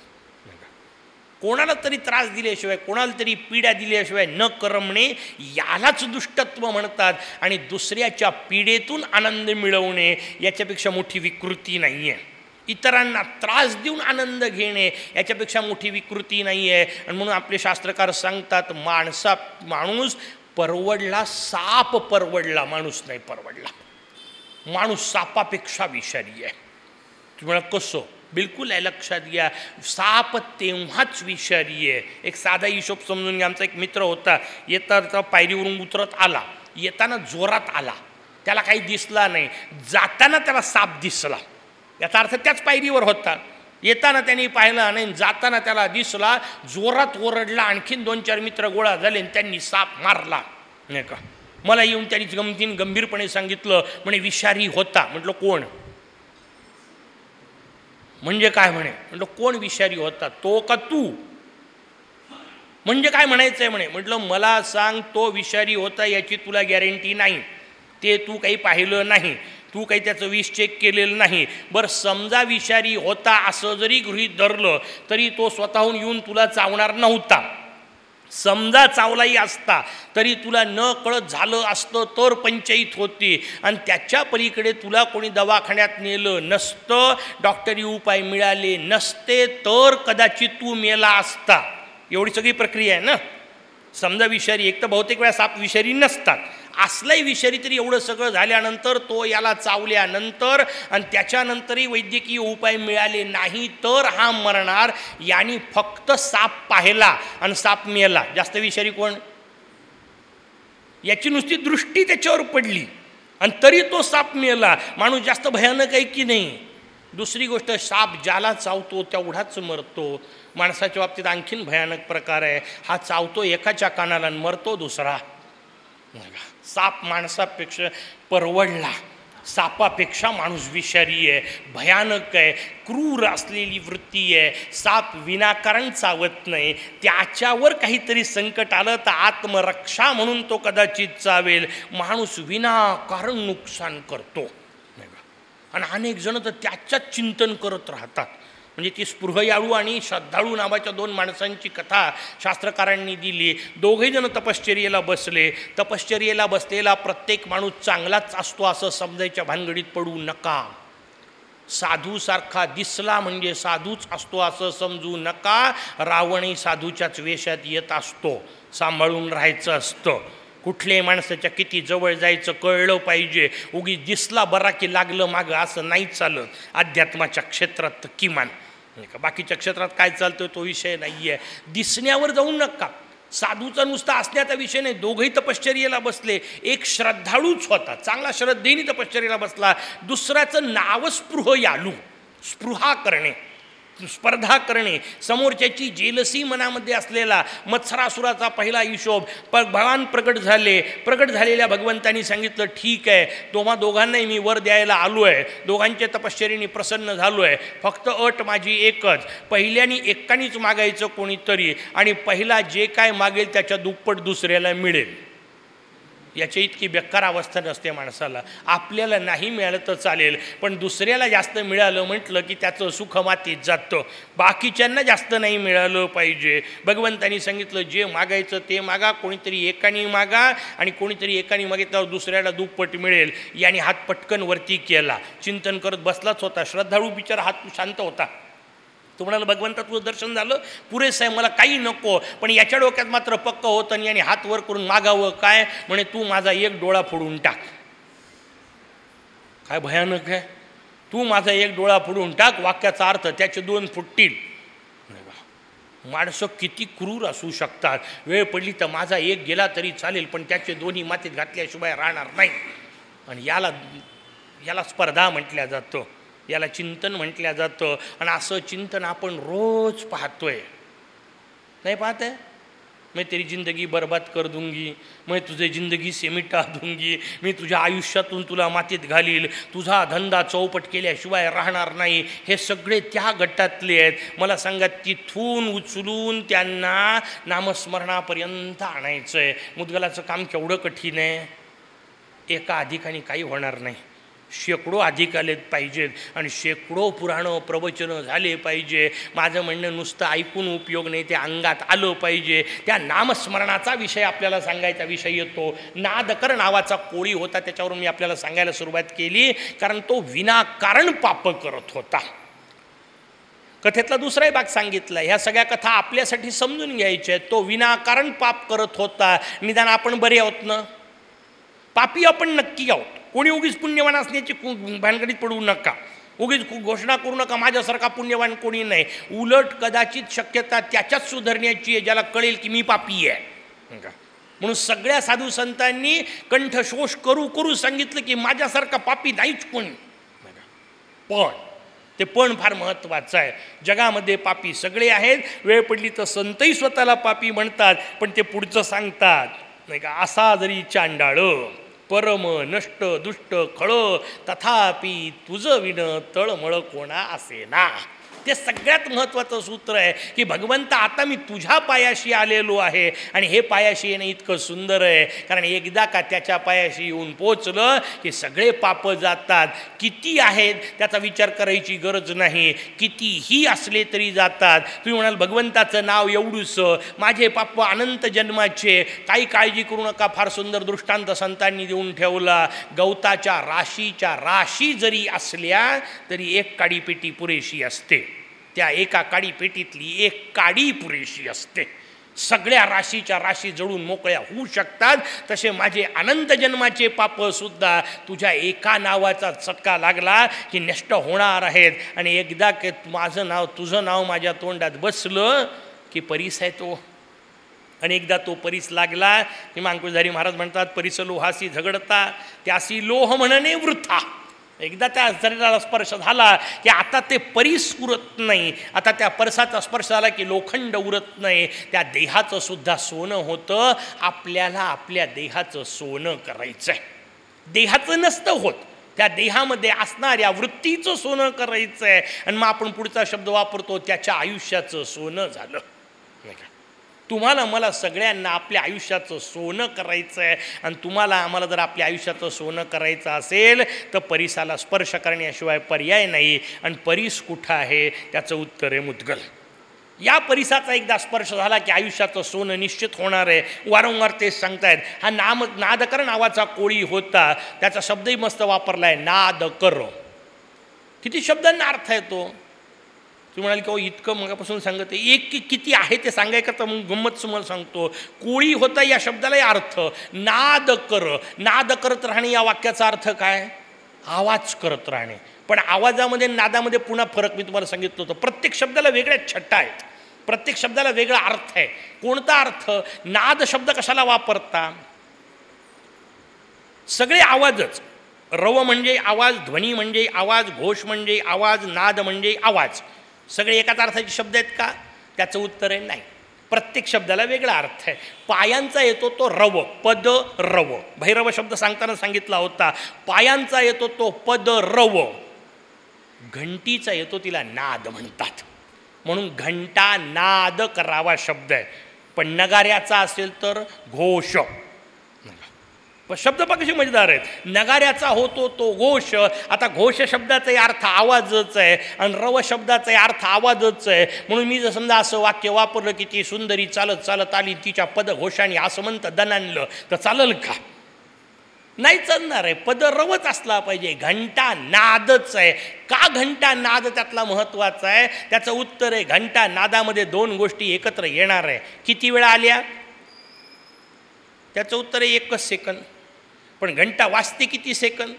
कोणाला तरी त्रास दिल्याशिवाय कोणाला तरी पीडा दिल्याशिवाय न करमणे यालाच दुष्टत्व म्हणतात. आणि दुसऱ्याच्या पीडेतून आनंद मिळवणे याच्यापेक्षा मोठी विकृती नाही आहे इतरांना त्रास देऊन आनंद घेणे याच्यापेक्षा मोठी विकृती नाही आहे आणि म्हणून आपले शास्त्रकार सांगतात माणसा माणूस परवडला साप परवडला माणूस नाही परवडला. माणूस सापापेक्षा विषारी आहे. तुम्हाला कसं? बिलकुल आहे लक्षात घ्या. साप तेव्हाच विषारी आहे. एक साधा हिशोब समजून घ्या. आमचा एक मित्र होता. येता पायरीवरून उतरत आला. येताना जोरात आला. त्याला काही दिसला नाही. जाताना त्याला साप दिसला. याचा अर्थ त्याच पायरीवर होता. येताना त्यांनी पाहिलं आणि जाताना त्याला दिसला जोरात ओरडला आणखीन दोन चार मित्र गोळा झाले आणि त्यांनी साप मारला. नाही का? मला येऊन त्यांनी गमतीन गंभीरपणे सांगितलं म्हणे विषारी होता. म्हटलं कोण? म्हणजे काय? म्हणे म्हटलं कोण विषारी होता? तो का तू? म्हणजे काय म्हणायचं आहे म्हणे म्हटलं मला सांग तो विषारी होता याची तुला गॅरंटी नाही. ते तू काही पाहिलं नाही. तू काही त्याचं विष चेक केलेलं नाही. बरं समजा विषारी होता असं जरी गृहीत धरलं तरी तो स्वतःहून येऊन तुला चावणार नव्हता. समजा चावलाही असता तरी तुला न कळत झालं असतं तर पंचायत होती. आणि त्याच्या पलीकडे तुला कोणी दवाखान्यात नेलं नसतं डॉक्टरी उपाय मिळाले नसते तर कदाचित तू मेला असता. एवढी सगळी प्रक्रिया आहे ना? समजा विषारी एक तर बहुतेक वेळा साप विषारी नसतात. असलंही विषारी तरी एवढं सगळं झाल्यानंतर तो याला चावल्यानंतर आणि त्याच्यानंतरही वैद्यकीय उपाय मिळाले नाही तर हा मरणार. याने फक्त साप पाहिला आणि साप मेला. जास्त विषारी कोण? याची नुसती दृष्टी त्याच्यावर पडली आणि तरी तो साप मेला. माणूस जास्त भयानक आहे की नाही? दुसरी गोष्ट साप ज्याला चावतो तेवढाच मरतो. माणसाच्या बाबतीत आणखीन भयानक प्रकार आहे. हा चावतो एकाच्या कानाला मरतो दुसरा. साप माणसापेक्षा परवडला. सापापेक्षा माणूस विषारी आहे भयानक आहे क्रूर असलेली वृत्ती आहे. साप विनाकारण चावत नाही. त्याच्यावर काहीतरी संकट आलं तर आत्मरक्षा म्हणून तो कदाचित चावेल. माणूस विनाकारण नुकसान करतो. आणि अनेक जण तर त्याच्याच चिंतन करत राहतात. म्हणजे ती स्पृहयाळू आणि श्रद्धाळू नावाच्या दोन माणसांची कथा शास्त्रकारांनी दिली. दोघेजण तपश्चर्येला बसले. तपश्चर्येला बसलेला प्रत्येक माणूस चांगलाच असतो असं समजायच्या भानगडीत पडू नका. साधूसारखा दिसला म्हणजे साधूच असतो असं समजू नका. रावणही साधूच्याच वेशात येत असतो. सांभाळून राहायचं असतं. कुठल्याही माणसाच्या किती जवळ जायचं कळलं पाहिजे. उगी दिसला बरा की लागलं मागं असं नाही चालत. अध्यात्माच्या क्षेत्रात किमान का? बाकीच्या क्षेत्रात काय चालतं तो विषय नाही आहे दिसण्यावर जाऊ नका. साधूचा नुसता असण्याचा विषय नाही. दोघंही तपश्चर्येला बसले. एक श्रद्धाळूच होता. चांगला श्रद्धेने तपश्चर्याला बसला. दुसऱ्याचं नाव स्पृह यालू. स्पृहा करणे. स्पर्धा करणे समोरच्याची जेलसी मनामध्ये असलेला मत्सरासुराचा पहिला हिशोब प भगवान प्रकट झाले. प्रकट झालेल्या भगवंतांनी सांगितलं ठीक आहे तुम्हा दोघांनाही मी वर द्यायला आलो आहे दोघांच्या तपश्चरीने प्रसन्न झालो आहे फक्त अट माझी एकच. पहिल्यानी एकानीच मागायचं कोणीतरी आणि पहिला जे काय मागेल त्याच्या दुप्पट दुसऱ्याला मिळेल. याच्या इतकी बेकार अवस्था नसते माणसाला. आपल्याला नाही मिळालं तर चालेल पण दुसऱ्याला जास्त मिळालं म्हटलं की त्याचं सुख मातीत जातं. बाकीच्यांना जास्त नाही मिळालं पाहिजे. भगवंतानी सांगितलं जे मागायचं ते मागा कोणीतरी एकाने मागा आणि कोणीतरी एकाने मागितल्यावर दुसऱ्याला दुप्पट मिळेल. याने हात पटकन वरती केला. चिंतन करत बसलाच होता. श्रद्धाळू बिचार हात शांत होता. तो म्हणाला भगवंता तुझं दर्शन झालं पुरेसं आहे मला काही नको पण याच्या डोक्यात मात्र पक्क होतं आणि याने हात वर करून मागावं काय? म्हणे तू माझा एक डोळा फोडून टाक. काय भयानक आहे? तू माझा एक डोळा फोडून टाक वाक्याचा अर्थ त्याचे दोन फुटतील माणसं किती क्रूर असू शकतात. वेळ पडली तर माझा एक गेला तरी चालेल पण त्याचे दोन्ही मातीत घातल्याशिवाय राहणार नाही. आणि याला याला स्पर्धा म्हटल्या जातो. याला चिंतन म्हटलं जातं. आणि असं चिंतन आपण रोज पाहतोय. नाही पाहत आहे? मी तेरी जिंदगी बर्बाद कर दूंगी. मैं तुझे जिंदगी से मिटा दूंगी. मी तुझ्या आयुष्यातून तुला मातीत घालील. तुझा धंदा चौपट केल्याशिवाय राहणार नाही. हे सगळे त्या गटातले आहेत. मला सांगा तिथून उचलून त्यांना नामस्मरणापर्यंत आणायचं आहे मुदगलाचं काम केवढं कठीण आहे? एका अधिकाने काही होणार नाही. शेकडो अधिक आले पाहिजेत आणि शेकडो पुराणं प्रवचनं झाले पाहिजे. माझं म्हणणं नुसतं ऐकून उपयोग नाही ते अंगात आलं पाहिजे. त्या नामस्मरणाचा विषय आपल्याला सांगायचा विषय येतो. नादकर नावाचा कोळी होता त्याच्यावरून मी आपल्याला सांगायला सुरुवात केली. कारण तो विनाकारण पाप करत होता. कथेतला दुसराही भाग सांगितला ह्या सगळ्या कथा आपल्यासाठी समजून घ्यायच्या आहेत. तो विनाकारण पाप करत होता. निदान आपण बरे आहोत ना? पापी आपण नक्की आहोत. कोणी उगीच पुण्यवान असण्याची भानगडीत पडू नका. उगीच घोषणा करू नका माझ्यासारखा पुण्यवान कोणी नाही. उलट कदाचित शक्यता त्याच्याच सुधारण्याची आहे ज्याला कळेल की मी पापी आहे. म्हणून सगळ्या साधू संतांनी कंठशोष करू करू सांगितलं की माझ्यासारखा पापी नाहीच कोणी. पण ते पण फार महत्त्वाचं आहे. जगामध्ये पापी सगळे आहेत वेळ पडली तर संतही स्वतःला पापी म्हणतात पण ते पुढचं सांगतात. नाही का? असा जरी चांडाळं. परम नष्ट दुष्ट खळ तथापि तुझं विण तळमळ कोणा असे ना ते सगळ्यात महत्त्वाचं सूत्र आहे की भगवंत आता मी तुझ्या पायाशी आलेलो आहे. आणि हे पायाशी येणं इतकं सुंदर आहे कारण एकदा का त्याच्या पायाशी येऊन पोचलं की सगळे पाप जातात. किती आहेत त्याचा विचार करायची गरज नाही. कितीही असले तरी जातात. तुम्ही म्हणाल भगवंताचं नाव एवढूसं माझे पाप अनंत जन्माचे. काही काळजी करू नका फार सुंदर दृष्टांत संतांनी देऊन ठेवला. गवताच्या राशीच्या राशी जरी असल्या तरी एक काडीपेटी पुरेशी असते. त्या एका काडी पेटीतली एक काडी पुरेशी असते. सगळ्या राशीच्या राशी जळून मोकळ्या होऊ शकतात. तसे माझे अनंत जन्माचे पापंसुद्धा तुझ्या एका नावाचा चटका लागला की नष्ट होणार आहेत. आणि एकदा के माझं नाव तुझं नाव माझ्या तोंडात बसलं की परीस आहे तो. आणि एकदा तो परीस लागला की मांकुशधारी महाराज म्हणतात परीस लोहासी झगडता त्यासी लोह म्हणणे वृथा. एकदा त्या शरीराला स्पर्श झाला की आता ते परीस उरत नाही. आता त्या परसाचा स्पर्श झाला की लोखंड उरत नाही. त्या देहाचं सुद्धा सोनं होतं. आपल्याला आपल्या देहाचं सोनं करायचं आहे देहाचं नसतं होत. त्या देहामध्ये असणाऱ्या वृत्तीचं सोनं करायचं आहे आणि मग आपण पुढचा शब्द वापरतो त्याच्या आयुष्याचं सोनं झालं. तुम्हाला मला सगळ्यांना आपल्या आयुष्याचं सोनं करायचं आहे आणि तुम्हाला आम्हाला जर आपल्या आयुष्याचं सोनं करायचं असेल तर परिसाला स्पर्श करण्याशिवाय पर्याय नाही. आणि परिस कुठं आहे? त्याचं उत्तर आहे मुद्गल. या परिसाचा एकदा स्पर्श झाला की आयुष्याचं सोनं निश्चित होणार आहे. वारंवार तेच सांगतायत हा नाम नादकर नावाचा कोळी होता. त्याचा शब्दही मस्त वापरला आहे नादकर. किती शब्दांना अर्थ येतो तुम्ही म्हणाल की इतकं मगापासून सांगत. एक की किती आहे ते सांगायकरता मग गंमत तुम्हाला सांगतो. कोळी होता या शब्दालाही अर्थ. नाद कर. नाद करत राहणे या वाक्याचा अर्थ काय? आवाज करत राहणे. पण आवाजामध्ये नादामध्ये पुन्हा फरक मी तुम्हाला सांगितलं होतं. प्रत्येक शब्दाला वेगळ्या छट्टा आहेत. प्रत्येक शब्दाला वेगळा अर्थ आहे. कोणता अर्थ? नाद शब्द कशाला वापरता? सगळे आवाजच. रव म्हणजे आवाज ध्वनी म्हणजे आवाज घोष म्हणजे आवाज नाद म्हणजे आवाज. सगळे एकाच अर्थाचे शब्द आहेत का? त्याचं उत्तर आहे नाही. प्रत्येक शब्दाला वेगळा अर्थ आहे. पायांचा येतो तो रव पद रव. भैरव शब्द सांगताना सांगितला होता पायांचा येतो तो पद रव. घंटीचा येतो तिला नाद म्हणतात. म्हणून घंटा नाद करावा शब्द आहे. पण नगाऱ्याचा असेल तर घोष. शब्द पण मजेदार आहेत. नगाऱ्याचा होतो तो घोष. आता घोष शब्दाचाही अर्थ आवाजच आहे. आणि रव शब्दाचाही अर्थ आवाजच आहे. म्हणून मी जर समजा असं वाक्य वापरलं की ती सुंदरी चालत चालत आली तिच्या पदघोषाने असं म्हणतं दणानलं तर चालल का? नाही चालणार आहे. पद रवच असला पाहिजे. घंटा नादच आहे. का घंटा नाद त्यातला महत्त्वाचा आहे? त्याचं उत्तर आहे घंटा नादामध्ये दोन गोष्टी एकत्र येणार आहे. किती वेळा आल्या? त्याचं उत्तर आहे एकच सेकंद पण घंटा वाजते किती सेकंद?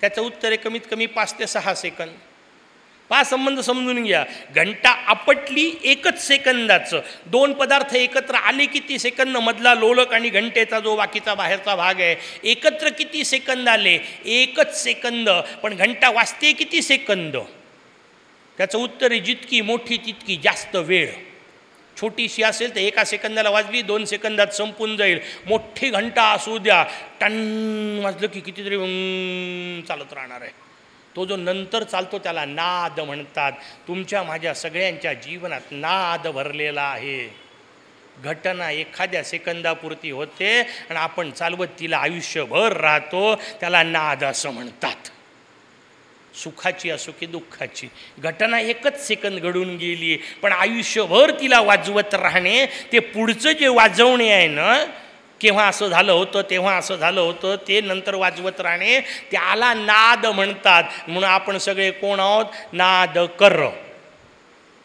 त्याचं उत्तर आहे कमीत कमी पाच ते सहा सेकंद. पाच संबंध समजून घ्या. घंटा आपटली एकच सेकंदाचं. दोन पदार्थ एकत्र आले किती सेकंद? मधला लोलक आणि घंटेचा जो बाकीचा बाहेरचा भाग आहे एकत्र किती सेकंद आले? एकच सेकंद. पण घंटा वाजते किती सेकंद? त्याचं उत्तर आहे जितकी मोठी तितकी जास्त वेळ. छोटीशी असेल तर एका सेकंदाला वाजली दोन सेकंदात संपून जाईल. मोठी घंटा असू द्या. टन वाजलं की कितीतरी चालत राहणार आहे. तो जो नंतर चालतो त्याला नाद म्हणतात. तुमच्या माझ्या सगळ्यांच्या जीवनात नाद भरलेला आहे. घटना एखाद्या सेकंदापुरती होते आणि आपण चालवत तिला आयुष्यभर राहतो. त्याला नाद असं म्हणतात. सुखाची असो की दुःखाची. घटना एकच सेकंद घडून गेली. पण आयुष्यभर तिला वाजवत राहणे ते पुढचं जे वाजवणे आहे ना केव्हा असं झालं होतं तेव्हा असं झालं होतं ते नंतर वाजवत राहणे त्याला नाद म्हणतात. म्हणून आपण सगळे कोण आहोत? नाद कर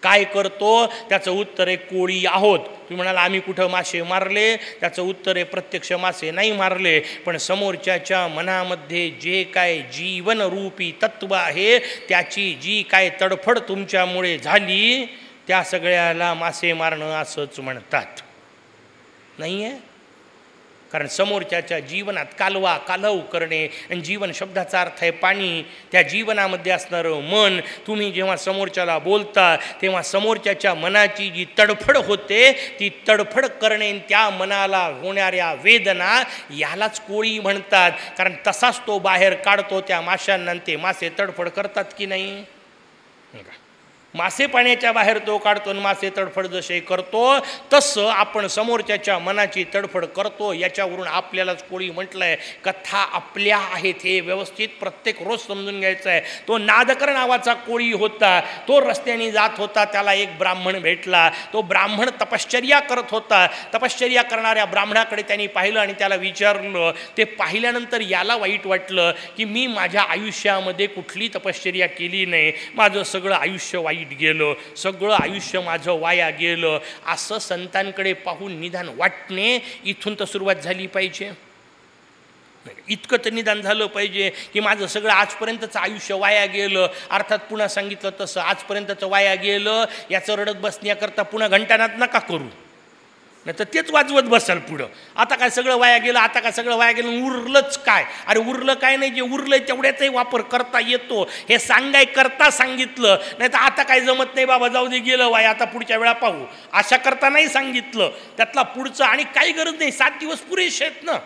काय करतो? त्याचं उत्तर आहे कोळी आहोत. तुम्ही म्हणाल आम्ही कुठं मासे मारले? त्याचं उत्तर आहे प्रत्यक्ष मासे नाही मारले. पण समोरच्याच्या मनामध्ये जे काय जीवनरूपी तत्व आहे त्याची जी काय तडफड तुमच्यामुळे झाली त्या सगळ्याला मासे मारणं असंच म्हणतात. नाही आहे कारण समोरच्याच्या जीवनात कालवा कालव करणे आणि जीवन शब्दाचा अर्थ आहे पाणी. त्या जीवनामध्ये असणारं मन तुम्ही जेव्हा समोरच्याला बोलता तेव्हा समोरच्याच्या मनाची जी तडफड होते ती तडफड करणे त्या मनाला होणाऱ्या वेदना यालाच कोळी म्हणतात. कारण तसाच तो बाहेर काढतो त्या माशांना ते मासे तडफड करतात की नाही? मासे पाण्याच्या बाहेर तो काढतो आणि मासे तडफड जसे करतो तसं आपण समोरच्याच्या मनाची तडफड करतो. याच्यावरून आपल्यालाच कोळी म्हटलं आहे कथा आपल्या आहेत हे व्यवस्थित प्रत्येक रोज समजून घ्यायचं आहे तो नादकर नावाचा कोळी होता तो रस्त्याने जात होता त्याला एक ब्राह्मण भेटला. तो ब्राह्मण तपश्चर्या करत होता. तपश्चर्या करणाऱ्या ब्राह्मणाकडे त्यांनी पाहिलं आणि त्याला विचारलं. ते पाहिल्यानंतर याला वाईट वाटलं की मी माझ्या आयुष्यामध्ये कुठली तपश्चर्या केली नाही. माझं सगळं आयुष्य वाईट वाईट गेलं सगळं आयुष्य माझं वाया गेलं असं संतांकडे पाहून निदान वाटणे इथून तर सुरुवात झाली पाहिजे. इतकं तर निदान झालं पाहिजे की माझं सगळं आजपर्यंतचं आयुष्य वाया गेलं. अर्थात पुन्हा सांगितलं तसं आजपर्यंतचं वाया गेलं याचं रडत बसण्याकरता पुन्हा घंटानात नका करू. नाही तर तेच वाजवत बसाल पुढं. आता काय सगळं वाया गेलं आता काय सगळं वाया गेलं उरलंच काय? अरे उरलं काय नाही जे उरलं तेवढ्याचाही वापर करता येतो. हे सांगाय करता सांगितलं नाही तर आता काय जमत नाही बाबा जाऊ दे गेलं वाय आता पुढच्या वेळा पाहू. अशा करता नाही सांगितलं. त्यातला पुढचं आणि काही गरज नाही. सात दिवस पुरेसे आहेत ना.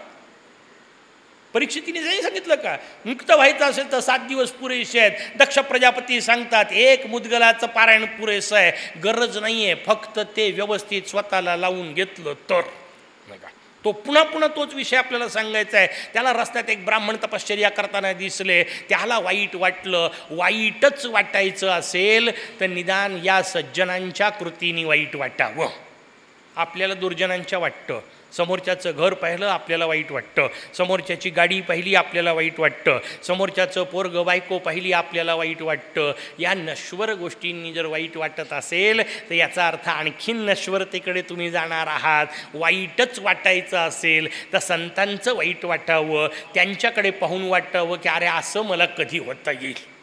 परीक्षितीने नाही सांगितलं का? मुक्त व्हायचं असेल तर सात दिवस पुरेसे आहेत. दक्ष प्रजापती सांगतात एक मुदगलाचं पारायण पुरेसं आहे. गरज नाही आहे फक्त ते व्यवस्थित स्वतःला लावून घेतलं तर. का तो पुन्हा पुन्हा तोच विषय आपल्याला सांगायचा आहे. त्याला रस्त्यात एक ब्राह्मण तपश्चर्या करताना दिसले. त्याला वाईट वाटलं. वाईटच वाटायचं असेल तर निदान या सज्जनांच्या कृतीने वाईट वाटावं. आपल्याला दुर्जनांच्या वाटतं. समोरच्याचं घर पाहिलं आपल्याला वाईट वाटतं. समोरच्याची गाडी पाहिली आपल्याला वाईट वाटतं. समोरच्याचं पोरग बायको पाहिली आपल्याला वाईट वाटतं. या नश्वर गोष्टींनी जर वाईट वाटत असेल तर याचा अर्थ आणखीन नश्वरतेकडे तुम्ही जाणार आहात. वाईटच वाटायचं असेल तर संतांचं वाईट वाटावं त्यांच्याकडे पाहून वाटावं की अरे असं मला कधी होता येईल?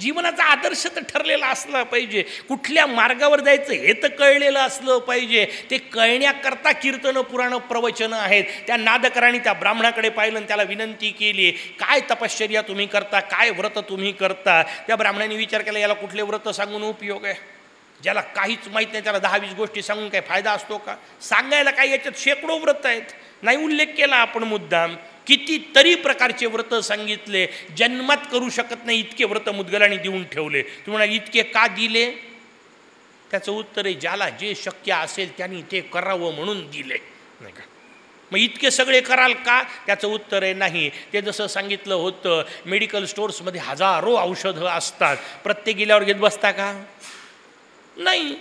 जीवनाचा आदर्श तर ठरलेला असला पाहिजे. कुठल्या मार्गावर जायचं हे तर कळलेलं असलं पाहिजे. ते कळण्याकरता कीर्तनं पुराणं प्रवचनं आहेत. त्या नादकरांनी त्या ब्राह्मणाकडे पाहिलं आणि त्याला विनंती केली काय तपश्चर्या तुम्ही करता? काय व्रत तुम्ही करता? त्या ब्राह्मणाने विचार केला याला कुठले व्रत सांगून उपयोग आहे? ज्याला काहीच माहीत नाही त्याला दहा वीस गोष्टी सांगून काय फायदा असतो का? सांगायला काय याच्यात शेकडो व्रत आहेत. नाही उल्लेख केला आपण मुद्दाम. कितीतरी प्रकारचे व्रत सांगितले. जन्मात करू शकत नाही इतके व्रत मुदगलाने देऊन ठेवले. तुम्हाला इतके का दिले? त्याचं उत्तर आहे ज्याला जे शक्य असेल त्यांनी ते करावं म्हणून दिले. नाही का? मग इतके सगळे कराल का? त्याचं उत्तर आहे नाही. ते जसं सांगितलं होतं मेडिकल स्टोर्समध्ये हजारो औषधं असतात. प्रत्येक गेल्यावर घेत बसता का? नाही.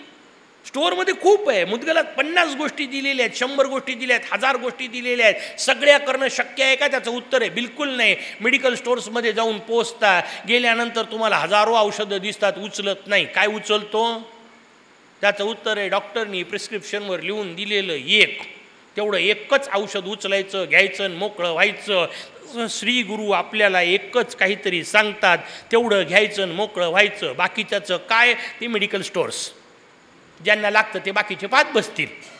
स्टोअरमध्ये खूप आहे. मुदगलात पन्नास गोष्टी दिलेल्या आहेत शंभर गोष्टी दिल्या आहेत हजार गोष्टी दिलेल्या आहेत. सगळ्या करणं शक्य आहे का? त्याचं उत्तर आहे. बिलकुल नाही. मेडिकल स्टोर्समध्ये जाऊन पोचता गेल्यानंतर तुम्हाला हजारो औषधं दिसतात उचलत नाही. काय उचलतो? त्याचं उत्तर आहे डॉक्टरनी प्रिस्क्रिप्शनवर लिहून दिलेलं एक. तेवढं एकच औषध उचलायचं घ्यायचं आणि मोकळं व्हायचं. श्री गुरु आपल्याला एकच काहीतरी सांगतात तेवढं घ्यायचं आणि मोकळं व्हायचं. बाकीच्याचं काय? ते मेडिकल स्टोअर्स. ज्यांना लागतं ते बाकीचे पाहत बसतील.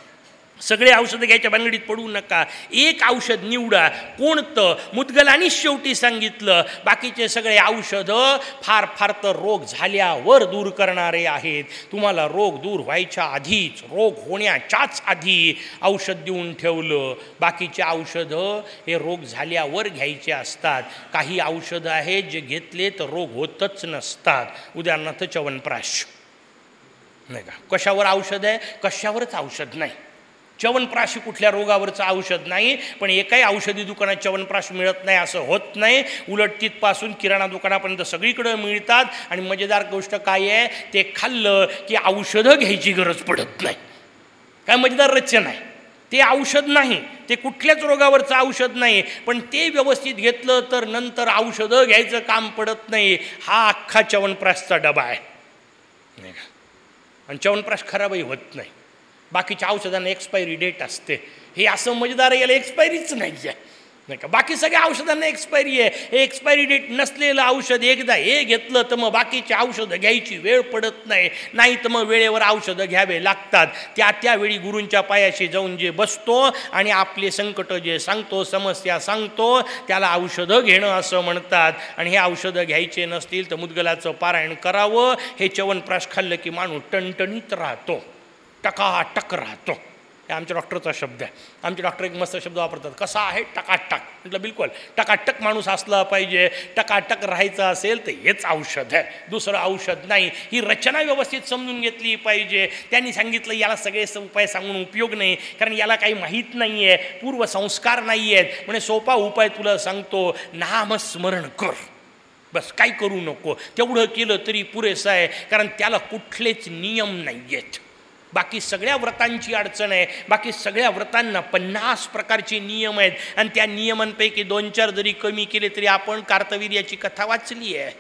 सगळे औषधं घ्यायच्या भानगडीत पडू नका. एक औषध निवडा. कोणतं? मुदगलाने शेवटी सांगितलं बाकीचे सगळे औषधं फार फार तर रोग झाल्यावर दूर करणारे आहेत. तुम्हाला रोग दूर व्हायच्या आधीच रोग होण्याच्याच आधी औषध देऊन ठेवलं. बाकीचे औषधं हे रोग झाल्यावर घ्यायचे असतात. काही औषधं आहेत जे घेतले तर रोग होतच नसतात. उदाहरणार्थ चवनप्राश नाही का? कशावर औषध आहे? कशावरच औषध नाही. च्यवनप्राश कुठल्या रोगावरचं औषध नाही पण एकाही औषधी दुकानात च्यवनप्राश मिळत नाही असं होत नाही. उलट तिथपासून किराणा दुकानापर्यंत सगळीकडं मिळतात आणि मजेदार गोष्ट काय आहे? ते खाल्लं की औषधं घ्यायची गरज पडत नाही. काय मजेदार रचना आहे. ते औषध नाही ते कुठल्याच रोगावरचं औषध नाही पण ते व्यवस्थित घेतलं तर नंतर औषधं घ्यायचं काम पडत नाही. हा अख्खा च्यवनप्राशचा डबा आहे. नाही का? आणि च्यवनप्राश खराबही होत नाही. बाकीच्या औषधांना एक्सपायरी डेट असते. हे असं मजेदार याला एक्सपायरीच नाही आहे नाही का? बाकी सगळ्या औषधांना एक्सपायरी आहे. हे एक्सपायरी डेट नसलेलं औषध एकदा हे घेतलं तर मग बाकीची औषधं घ्यायची वेळ पडत नाही. नाही तर मग वेळेवर औषधं घ्यावे लागतात. त्या त्यावेळी गुरूंच्या पायाशी जाऊन जे बसतो आणि आपले संकट जे सांगतो समस्या सांगतो त्याला औषधं घेणं असं म्हणतात. आणि हे औषधं घ्यायचे नसतील तर मुदगलाचं पारायण करावं. हे च्यवनप्राश खाल्लं की माणूस टणटणीत राहतो. टकाटक राहतो. हे आमच्या डॉक्टरचा शब्द आहे. आमचे डॉक्टर एक मस्त शब्द वापरतात. कसा आहे? टकाटक. म्हटलं बिलकुल. टकाटक माणूस असला पाहिजे. टकाटक राहायचं असेल तर हेच औषध आहे. दुसरं औषध नाही. ही रचना व्यवस्थित समजून घेतली पाहिजे. त्यांनी सांगितलं याला सगळे उपाय सांगून उपयोग नाही. कारण याला काही माहीत नाही आहे पूर्वसंस्कार नाही आहेत म्हणजे सोपा उपाय तुला सांगतो. नामस्मरण कर. बस काय करू नको. तेवढं केलं तरी पुरेसं आहे. कारण त्याला कुठलेच नियम नाही आहेत बाकी सगळ्या व्रतांची अडचण आहे. बाकी सगळ्या व्रतांना पन्नास प्रकारचे नियम आहेत. आणि त्या नियमांपैकी दोन चार जरी कमी केले तरी आपण कार्तवीर्याची कथा वाचली आहे.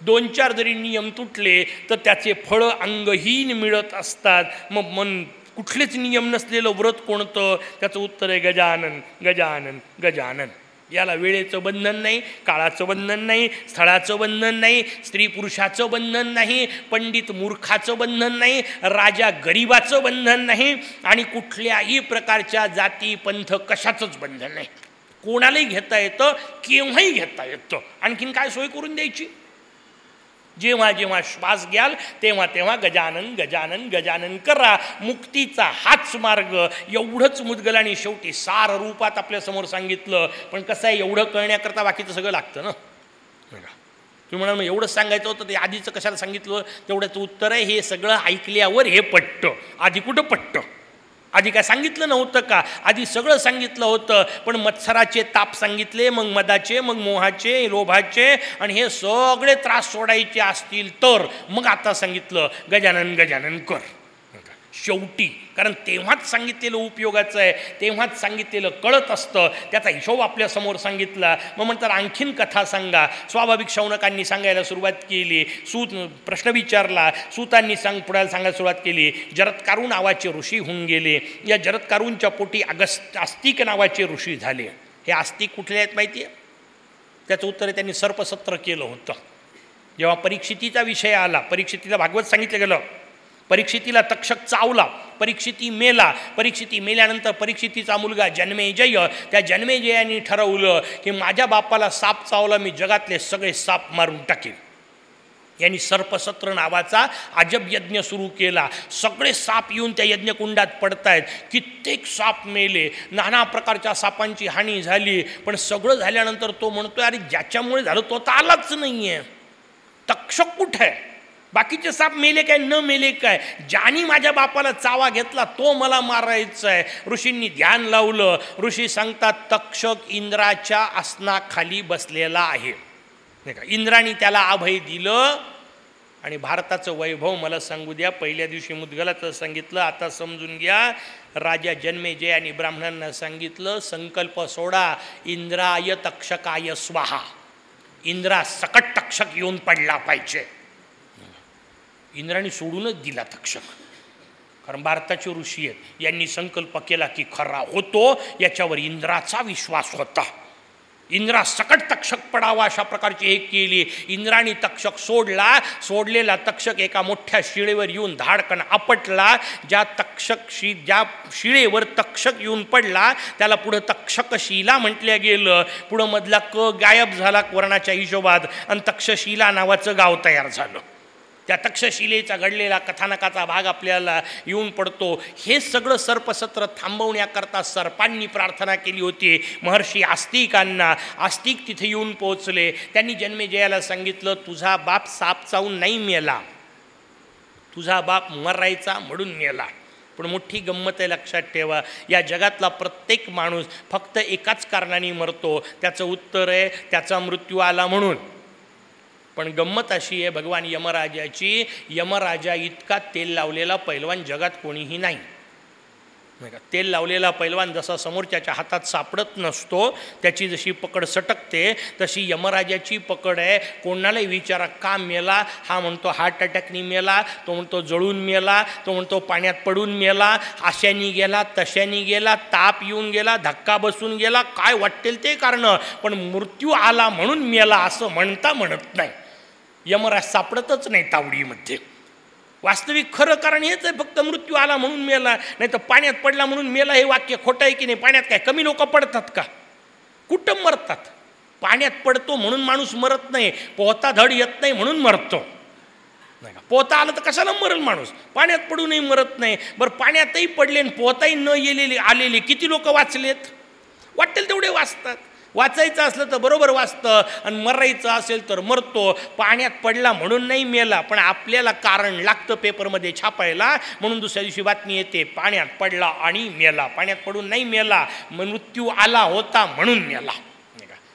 दोन चार जरी नियम तुटले तर त्याचे फळं अंगहीन मिळत असतात. मग मन कुठलेच नियम नसलेलं व्रत कोणतं? त्याचं उत्तर आहे गजानन गजानन गजानन. याला वेळेचं बंधन नाही काळाचं बंधन नाही स्थळाचं बंधन नाही स्त्री पुरुषाचं बंधन नाही पंडित मूर्खाचं बंधन नाही राजा गरिबाचं बंधन नाही आणि कुठल्याही प्रकारच्या जाती पंथ कशाचंच बंधन नाही. कोणालाही घेता येतं केव्हाही घेता येतं. आणखीन काय सोय करून द्यायची? जेव्हा जेव्हा श्वास घ्याल तेव्हा तेव्हा गजानन गजानन गजानन करा. मुक्तीचा हाच मार्ग. एवढंच मुदगलाने शेवटी सार रूपात आपल्यासमोर सांगितलं. पण कसं आहे एवढं कळण्याकरता बाकीचं सगळं लागतं ना? तुम्ही म्हणाल मग एवढंच सांगायचं होतं ते आधीचं कशाला सांगितलं? तेवढ्याचं उत्तर आहे हे सगळं ऐकल्यावर हे पटतं. आधी कुठं पटतं? आधी काय सांगितलं नव्हतं का? आधी सगळं सांगितलं होतं पण मत्सराचे ताप सांगितले मग मदाचे मग मोहाचे लोभाचे आणि हे सगळे त्रास सोडायचे असतील तर मग आता सांगितलं गजानन गजानन कर. शेवटी. कारण तेव्हाच सांगितलेलं उपयोगाचं आहे तेव्हाच सांगितलेलं कळत असतं त्याचा हिशोब आपल्यासमोर सांगितला. मग म्हणतात आणखीन कथा सांगा. स्वाभाविक शौनकांनी सांगायला सुरुवात केली सूत प्रश्न विचारला सूतांनी सांग पुढायला सांगायला सुरुवात केली. जरत्कारू नावाचे ऋषी होऊन गेले. या जरत्कारूंच्या पोटी अगस्त आस्तिक नावाचे ऋषी झाले. हे आस्तिक कुठले आहेत माहिती आहे त्याचं उत्तर आहे त्यांनी सर्पसत्र केलं होतं. जेव्हा परीक्षितीचा विषय आला परीक्षितीला भागवत सांगितलं गेलं परीक्षितीला तक्षक चावला परीक्षिती मेला परीक्षिती मेल्यानंतर परीक्षितीचा मुलगा जन्मेजय त्या जन्मेजयाने ठरवलं की माझ्या बापाला साप चावला मी जगातले सगळे साप मारून टाकेन. यांनी सर्पसत्र नावाचा अजब यज्ञ सुरू केला. सगळे साप येऊन त्या यज्ञकुंडात पडतायत. कित्येक साप मेले. नाना प्रकारच्या सापांची हानी झाली. पण सगळं झाल्यानंतर तो म्हणतोय अरे ज्याच्यामुळे झालं तो तर आलाच नाही आहे तक्षक कुठं आहे? बाकीचे साप मेले काय न मेले काय? ज्यानी माझ्या बापाला चावा घेतला तो मला मारायचा आहे ऋषींनी ध्यान लावलं. ऋषी सांगतात तक्षक इंद्राच्या आसनाखाली बसलेला आहे. नाही का? इंद्राने त्याला अभय दिलं आणि भारताचं वैभव मला सांगू द्या. पहिल्या दिवशी मुदगलाचं सांगितलं आता समजून घ्या. राजा जन्मेजय आणि ब्राह्मणांना सांगितलं संकल्प सोडा. इंद्राय तक्षकाय स्वाहा. इंद्रा सकट तक्षक येऊन पडला पाहिजे. इंद्राने सोडूनच दिला तक्षक. कारण भारताचे ऋषी आहेत. यांनी संकल्प केला की खरा होतो याच्यावर इंद्राचा विश्वास होता. इंद्रा सकट तक्षक पडावा अशा प्रकारची हे केली. इंद्राने तक्षक सोडला. सोडलेला तक्षक एका मोठ्या शिळेवर येऊन धाडकन आपटला. ज्या तक्षक शि ज्या शिळेवर तक्षक येऊन पडला त्याला पुढं तक्षकशिला म्हटलं गेलं. पुढं मधला क गायब झाला वर्णाच्या हिशोबात. आणि तक्षशिला नावाचं गाव तयार झालं. त्या तक्षशिलेचा घडलेला कथानकाचा भाग आपल्याला येऊन पडतो. हे सगळं सर्पसत्र थांबवण्याकरता सर्पांनी प्रार्थना केली होती. महर्षी आस्तिकांना आस्तिक तिथे येऊन पोहोचले. त्यांनी जन्मेजयाला सांगितलं तुझा बाप साप चावून नाही मेला. तुझा बाप मरायचा म्हणून मेला. पण मोठी गंमत आहे लक्षात ठेवा. या जगातला प्रत्येक माणूस फक्त एकाच कारणाने मरतो. त्याचं उत्तर आहे त्याचा मृत्यू आला म्हणून. पण गंमत अशी आहे भगवान यमराजाची यमराजा इतका तेल लावलेला पैलवान जगात कोणीही नाही. नाही का? तेल लावलेला पैलवान जसा समोरच्याच्या हातात सापडत नसतो त्याची जशी पकड सटकते तशी यमराजाची पकड आहे. कोणालाही विचारा का मेला? हा म्हणतो हार्ट अटॅकनी मेला तो म्हणतो जळून मेला तो म्हणतो पाण्यात पडून मेला आशानी गेला तशानी गेला ताप येऊन गेला धक्का बसून गेला काय वाटेल ते कारण पण मृत्यू आला म्हणून मेला असं म्हणता म्हणत नाही. यमराज सापडतच नाही तावडीमध्ये. वास्तविक खरं कारण हेच आहे फक्त मृत्यू आला म्हणून मेला नाही तर पाण्यात पडला म्हणून मेला हे वाक्य खोटं आहे की नाही? पाण्यात काय कमी लोक पडतात का? कुठं मरतात? पाण्यात पडतो म्हणून माणूस मरत नाही पोहता धड येत नाही म्हणून मरतो. नाही का? पोहता आलं तर कशाला मरल माणूस? पाण्यात पडूनही मरत नाही. बरं पाण्यातही पडले आणि पोहताही न येलेले आलेले किती लोक वाचलेत? वाटेल तेवढे वाचतात. वाचायचं असलं तर बरोबर वाचतं. आणि मरायचं असेल तर मरतो. पाण्यात पडला म्हणून नाही मेला पण आपल्याला कारण लागतं पेपरमध्ये छापायला. म्हणून दुसऱ्या दिवशी बातमी येते पाण्यात पडला आणि मेला. पाण्यात पडून नाही मेला मृत्यू आला होता म्हणून मेला.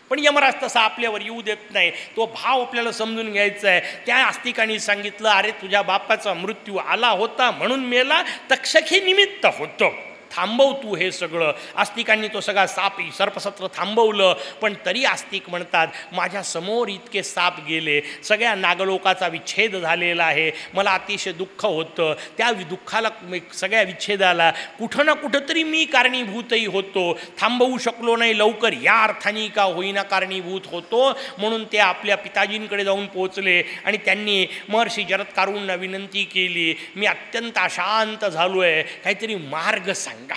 पण यमराज तसा आपल्यावर येऊ देत नाही. तो भाव आपल्याला समजून घ्यायचा आहे. त्या आस्तिकाने सांगितलं अरे तुझ्या बापाचा मृत्यू आला होता म्हणून मेला. तक्षक हे निमित्त होतं. थांबव तू हे सगळं. आस्तिकांनी तो सगळा साप सर्पसत्र थांबवलं पण तरी आस्तिक म्हणतात माझ्यासमोर इतके साप गेले. सगळ्या नागलोकाचा विच्छेद झालेला आहे. मला अतिशय दुःख होतं. त्या दुःखाला सगळ्या विच्छेदाला कुठं ना कुठंतरी मी कारणीभूतही होतो. थांबवू शकलो नाही लवकर या अर्थाने का होईना कारणीभूत होतो? म्हणून ते आपल्या पिताजींकडे जाऊन पोचले आणि त्यांनी महर्षी जरत्कारूंना विनंती केली मी अत्यंत अशांत झालो आहे काहीतरी मार्ग सांग. सांगा.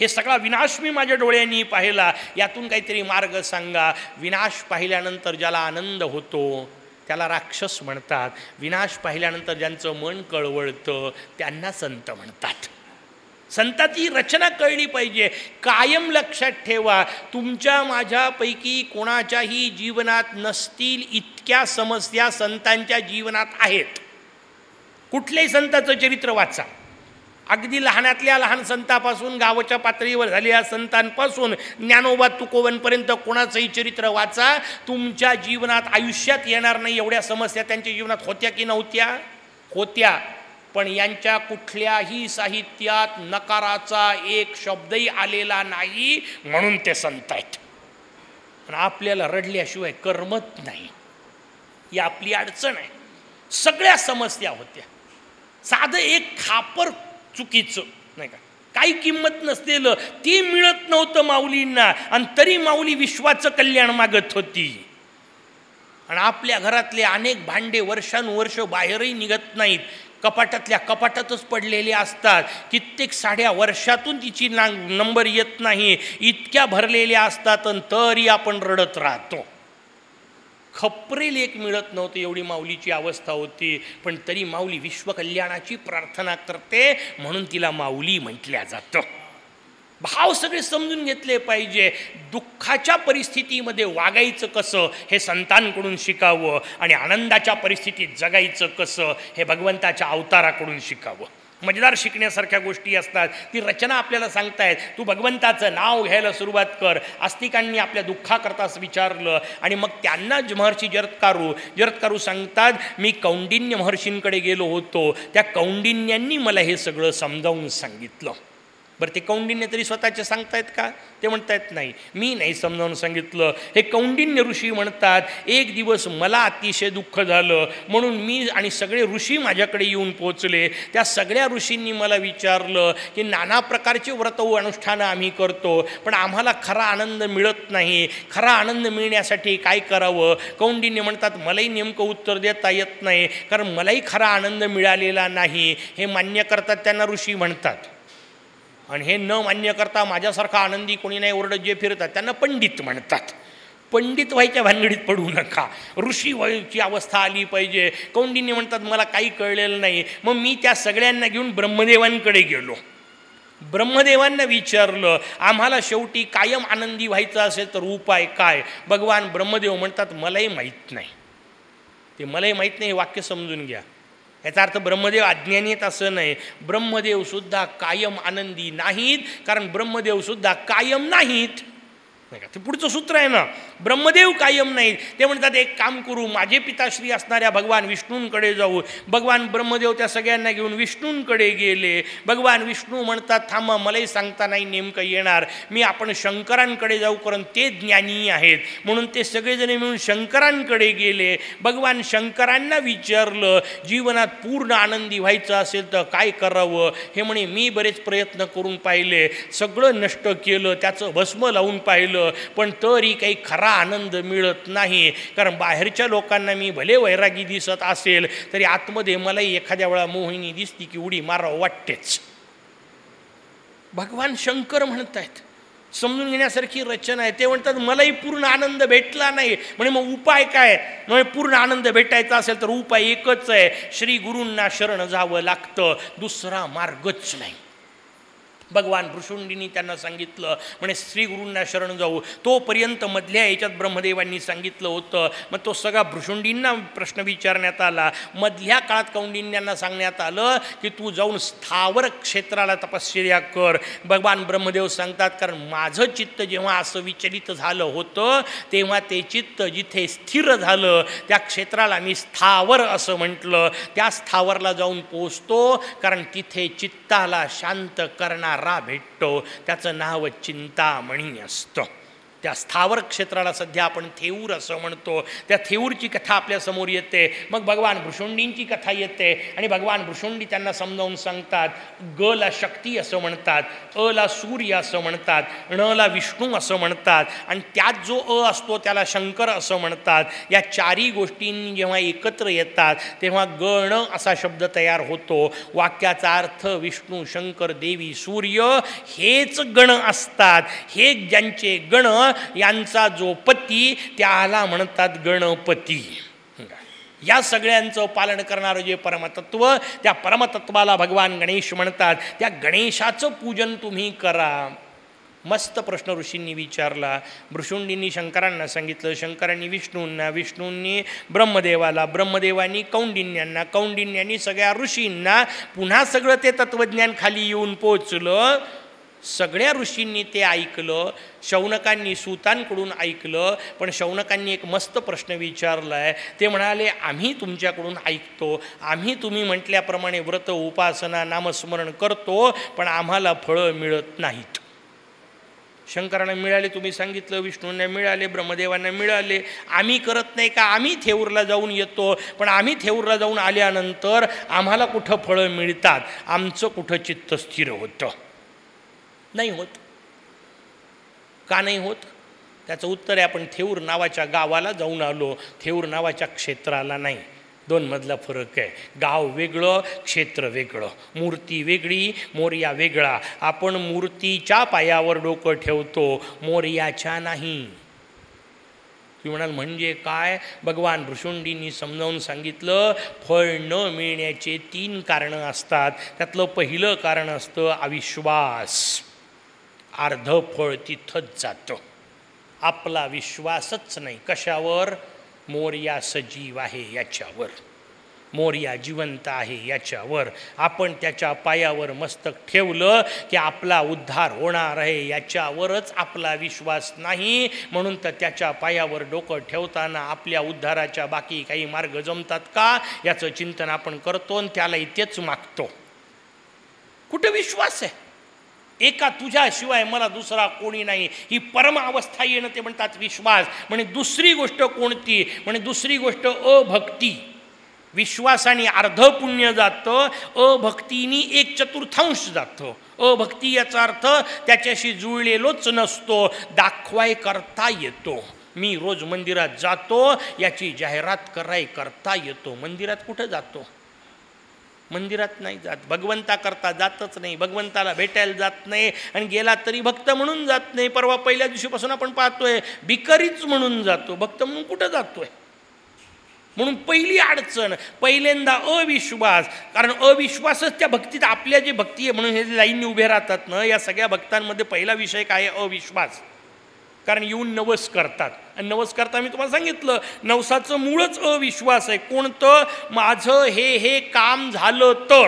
हे सगळा विनाश मी माझ्या डोळ्यांनी पाहिला. यातून काहीतरी मार्ग सांगा. विनाश पाहिल्यानंतर ज्याला आनंद होतो त्याला राक्षस म्हणतात. विनाश पाहिल्यानंतर ज्यांचं मन कळवळतं त्यांना संत म्हणतात. संताची रचना कळली पाहिजे. कायम लक्षात ठेवा. तुमच्या माझ्यापैकी कोणाच्याही जीवनात नसतील इतक्या समस्या संतांच्या जीवनात आहेत. कुठल्याही संताचं चरित्र वाचा. अगदी लहानातल्या लहान संतापासून गावाच्या पातळीवर झालेल्या संतांपासून ज्ञानोबा तुकोवनपर्यंत कोणाचंही चरित्र वाचा. तुमच्या जीवनात आयुष्यात येणार नाही एवढ्या समस्या त्यांच्या जीवनात होत्या की नव्हत्या? होत्या. पण यांच्या कुठल्याही साहित्यात नकाराचा एक शब्दही आलेला नाही म्हणून ते संत आहेत. पण आपल्याला रडल्याशिवाय करमत नाही. ही आपली अडचण आहे. सगळ्या समस्या होत्या. साधं एक खापर चुकीचं नाही का? काही किंमत नसलेलं ती मिळत नव्हतं माऊलींना आणि तरी माऊली विश्वाचं कल्याण मागत होती. आणि आपल्या घरातले अनेक भांडे वर्षानुवर्ष बाहेरही निघत नाहीत. कपाटातल्या कपाटातच पडलेले असतात. कित्येक साड्या वर्षातून तिची ना नंबर येत नाही. इतक्या भरलेल्या असतात आणि तरी आपण रडत राहतो. खपरेल एक मिळत नव्हते एवढी माऊलीची अवस्था होती. पण तरी माऊली विश्वकल्याणाची प्रार्थना करते म्हणून तिला माऊली म्हटल्या जातं. भाव सगळे समजून घेतले पाहिजे. दुःखाच्या परिस्थितीमध्ये वागायचं कसं हे संतांकडून शिकावं आणि आनंदाच्या परिस्थितीत जगायचं कसं हे भगवंताच्या अवताराकडून शिकावं. मजेदार शिकण्यासारख्या गोष्टी असतात. ती रचना आपल्याला सांगतायत. तू भगवंताचं नाव घ्यायला सुरुवात कर. आस्तिकांनी आपल्या दुःखाकरताच विचारलं आणि मग त्यांना महर्षी जरत्कारू जरत्कारू सांगतात मी कौंडिन्य महर्षींकडे गेलो होतो. त्या कौंडिन्यांनी मला हे सगळं समजावून सांगितलं. बरं ते कौंडिन्य तरी स्वतःचे सांगतायत का? ते म्हणतायत नाही. मी नाही समजावून सांगितलं. हे कौंडिन्य ऋषी म्हणतात एक दिवस मला अतिशय दुःख झालं. म्हणून मी आणि सगळे ऋषी माझ्याकडे येऊन पोचले त्या सगळ्या ऋषींनी मला विचारलं की नाना प्रकारचे व्रत व अनुष्ठानं आम्ही करतो पण आम्हाला खरा आनंद मिळत नाही. खरा आनंद मिळण्यासाठी काय करावं? कौंडिन्य म्हणतात मलाही नेमकं उत्तर देता येत नाही कारण मलाही खरा आनंद मिळालेला नाही. हे मान्य करतात त्यांना ऋषी म्हणतात. आणि हे न मान्य करता माझ्यासारखा आनंदी कोणी नाही ओरडत जे फिरतात त्यांना पंडित म्हणतात. पंडित व्हायच्या भानगडीत पडू नका. ऋषी व्हायची अवस्था आली पाहिजे. कौंडिन्य म्हणतात मला काही कळलेलं नाही. मग मी त्या सगळ्यांना घेऊन ब्रह्मदेवांकडे गेलो. ब्रह्मदेवांना विचारलं आम्हाला शेवटी कायम आनंदी व्हायचं असेल तर उपाय काय? भगवान ब्रह्मदेव म्हणतात मलाही माहीत नाही. ते मलाही माहीत नाही हे वाक्य समजून घ्या. याचा अर्थ ब्रह्मदेव अज्ञानीत असं नाही. ब्रह्मदेवसुद्धा कायम आनंदी नाहीत कारण ब्रह्मदेवसुद्धा कायम नाहीत. नाही का? ते पुढचं सूत्र आहे ना ब्रह्मदेव कायम नाही ते म्हणतात एक काम करू माझे पिताश्री असणाऱ्या भगवान विष्णूंकडे जाऊ. भगवान ब्रह्मदेव त्या सगळ्यांना घेऊन विष्णूंकडे गेले. भगवान विष्णू म्हणतात थांबा मलाही सांगता नाही नेमकं येणार. मी आपण शंकरांकडे जाऊ कारण ते ज्ञानी आहेत. म्हणून ते सगळेजण मिळून शंकरांकडे गेले. भगवान शंकरांना विचारलं जीवनात पूर्ण आनंदी व्हायचं असेल तर काय करावं? हे म्हणे मी बरेच प्रयत्न करून पाहिले. सगळं नष्ट केलं त्याचं भस्म लावून पाहिलं. पण तरी काही खरा आनंद मिळत नाही. कारण बाहेरच्या लोकांना मी भले वैरागी दिसत असेल तरी आतमध्ये मलाही एखाद्या वेळा मोहिनी दिसती की उडी मारावं वाटतेच. भगवान शंकर म्हणत आहेत. समजून घेण्यासारखी रचना आहे. ते म्हणतात मलाही पूर्ण आनंद भेटला नाही. म्हणजे मग उपाय काय? म्हणजे पूर्ण आनंद भेटायचा असेल तर उपाय एकच आहे. श्री गुरूंना शरण जावं लागतं. दुसरा मार्गच नाही. भगवान भृषुंडींनी त्यांना सांगितलं म्हणे श्री गुरूंना शरण जाऊ. तोपर्यंत मधल्या याच्यात ब्रह्मदेवांनी सांगितलं होतं. मग तो सगळा भृषुंडींना प्रश्न विचारण्यात आला. मधल्या काळात कौंडिन्यांना सांगण्यात आलं की तू जाऊन स्थावर क्षेत्राला तपश्चर्या कर. भगवान ब्रह्मदेव सांगतात कारण माझं चित्त जेव्हा असं विचलित झालं होतं तेव्हा ते चित्त जिथे स्थिर झालं त्या क्षेत्राला मी स्थावर असं म्हटलं. त्या स्थावरला जाऊन पोचतो कारण तिथे चित्ताला शांत करणार रा भेटतो. त्याचं नाव चिंतामणी असतं. त्या स्थावर क्षेत्राला सध्या आपण थेऊर असं म्हणतो. त्या थेऊरची कथा आपल्यासमोर येते. मग भगवान भृषुंडींची कथा येते आणि भगवान भृषुंडी त्यांना समजावून सांगतात ग ला शक्ती असं म्हणतात अ ला सूर्य असं म्हणतात ण ला विष्णू असं म्हणतात आणि त्यात जो अ असतो त्याला शंकर असं म्हणतात. या चारही गोष्टींनी जेव्हा एकत्र येतात तेव्हा गण असा शब्द तयार होतो. वाक्याचा अर्थ विष्णू शंकर देवी सूर्य हेच गण असतात. हे ज्यांचे गण यांचा जो पती त्याला म्हणतात गणपती. या सगळ्यांचं पालन करणारं जे परमतत्व त्या परमतत्वाला भगवान गणेश म्हणतात. त्या गणेशाचं पूजन तुम्ही करा. मस्त प्रश्न ऋषींनी विचारला. भृषुंडींनी शंकरांना सांगितलं शंकरांनी विष्णूंना विष्णूंनी ब्रह्मदेवाला ब्रह्मदेवांनी कौंडिन्यांना कौंडिन्यांनी सगळ्या ऋषींना. पुन्हा सगळं ते तत्त्वज्ञान खाली येऊन पोचलं. सगळ्या ऋषींनी ते ऐकलं शौनकांनी सूतांकडून ऐकलं पण शौनकांनी एक मस्त प्रश्न विचारला आहे ते म्हणाले आम्ही तुमच्याकडून ऐकतो. आम्ही तुम्ही म्हटल्याप्रमाणे व्रत उपासना नामस्मरण करतो पण आम्हाला फळं मिळत नाहीत. शंकरांना मिळाले तुम्ही सांगितलं विष्णूंना मिळाले ब्रह्मदेवांना मिळाले. आम्ही करत नाही का? आम्ही थेऊरला जाऊन येतो. पण आम्ही थेऊरला जाऊन आल्यानंतर आम्हाला कुठं फळं मिळतात? आमचं कुठं चित्त स्थिर होतं? नाही होत. का नाही होत? त्याचं उत्तर आहे आपण थेऊर नावाच्या गावाला जाऊन आलो. थेऊर नावाच्या क्षेत्राला नाही. दोन मधला फरक आहे. गाव वेगळं क्षेत्र वेगळं. मूर्ती वेगळी मोर्या वेगळा. आपण मूर्तीच्या पायावर डोकं ठेवतो मोर्याच्या नाही. तुम्ही म्हणाल म्हणजे काय? भगवान भृशुंडींनी समजावून सांगितलं फळ न मिळण्याचे तीन कारणं असतात. त्यातलं पहिलं कारण असतं अविश्वास. अर्ध फळ तिथंच जातं. आपला विश्वासच नाही कशावर? मोर्या सजीव आहे याच्यावर. मोर्या जिवंत आहे याच्यावर. आपण त्याच्या पायावर मस्तक ठेवलं की आपला उद्धार होणार आहे याच्यावरच आपला विश्वास नाही. म्हणून तर त्याच्या पायावर डोकं ठेवताना आपल्या उद्धाराच्या बाकी काही मार्ग जमतात का? याचं चिंतन आपण करतो आणि त्यालाही तेच मागतो. कुठं विश्वास आहे? एका तुझ्याशिवाय मला दुसरा कोणी नाही. ही परम अवस्था येणं ते म्हणतात विश्वास. म्हणजे दुसरी गोष्ट कोणती? म्हणजे दुसरी गोष्ट अभक्ती. विश्वासाने अर्ध पुण्य जातं अभक्तीनी एक चतुर्थांश जातं. अभक्ती याचा अर्थ त्याच्याशी जुळलेलोच नसतो दाखवाय करता येतो. मी रोज मंदिरात जातो याची जाहिरात कराय करता येतो. मंदिरात कुठं जातो? मंदिरात नाही जात. भगवंताकरता जातच नाही. भगवंताला भेटायला जात नाही आणि गेला तरी भक्त म्हणून जात नाही. परवा पहिल्या दिवशीपासून आपण पाहतोय भिकारीच म्हणून जातो. भक्त म्हणून कुठं जातोय? म्हणून पहिली अडचण पहिल्यांदा अविश्वास. कारण अविश्वासच त्या भक्तीत आपल्या जे भक्ती आहे म्हणून हे लाईनने उभे राहतात ना या सगळ्या भक्तांमध्ये पहिला विषय काय आहे? अविश्वास. कारण येऊन नवस करतात. आणि नवस करता मी तुम्हाला सांगितलं नवसाचं मूळच अविश्वास आहे. कोणतं? माझं हे हे काम झालं तर.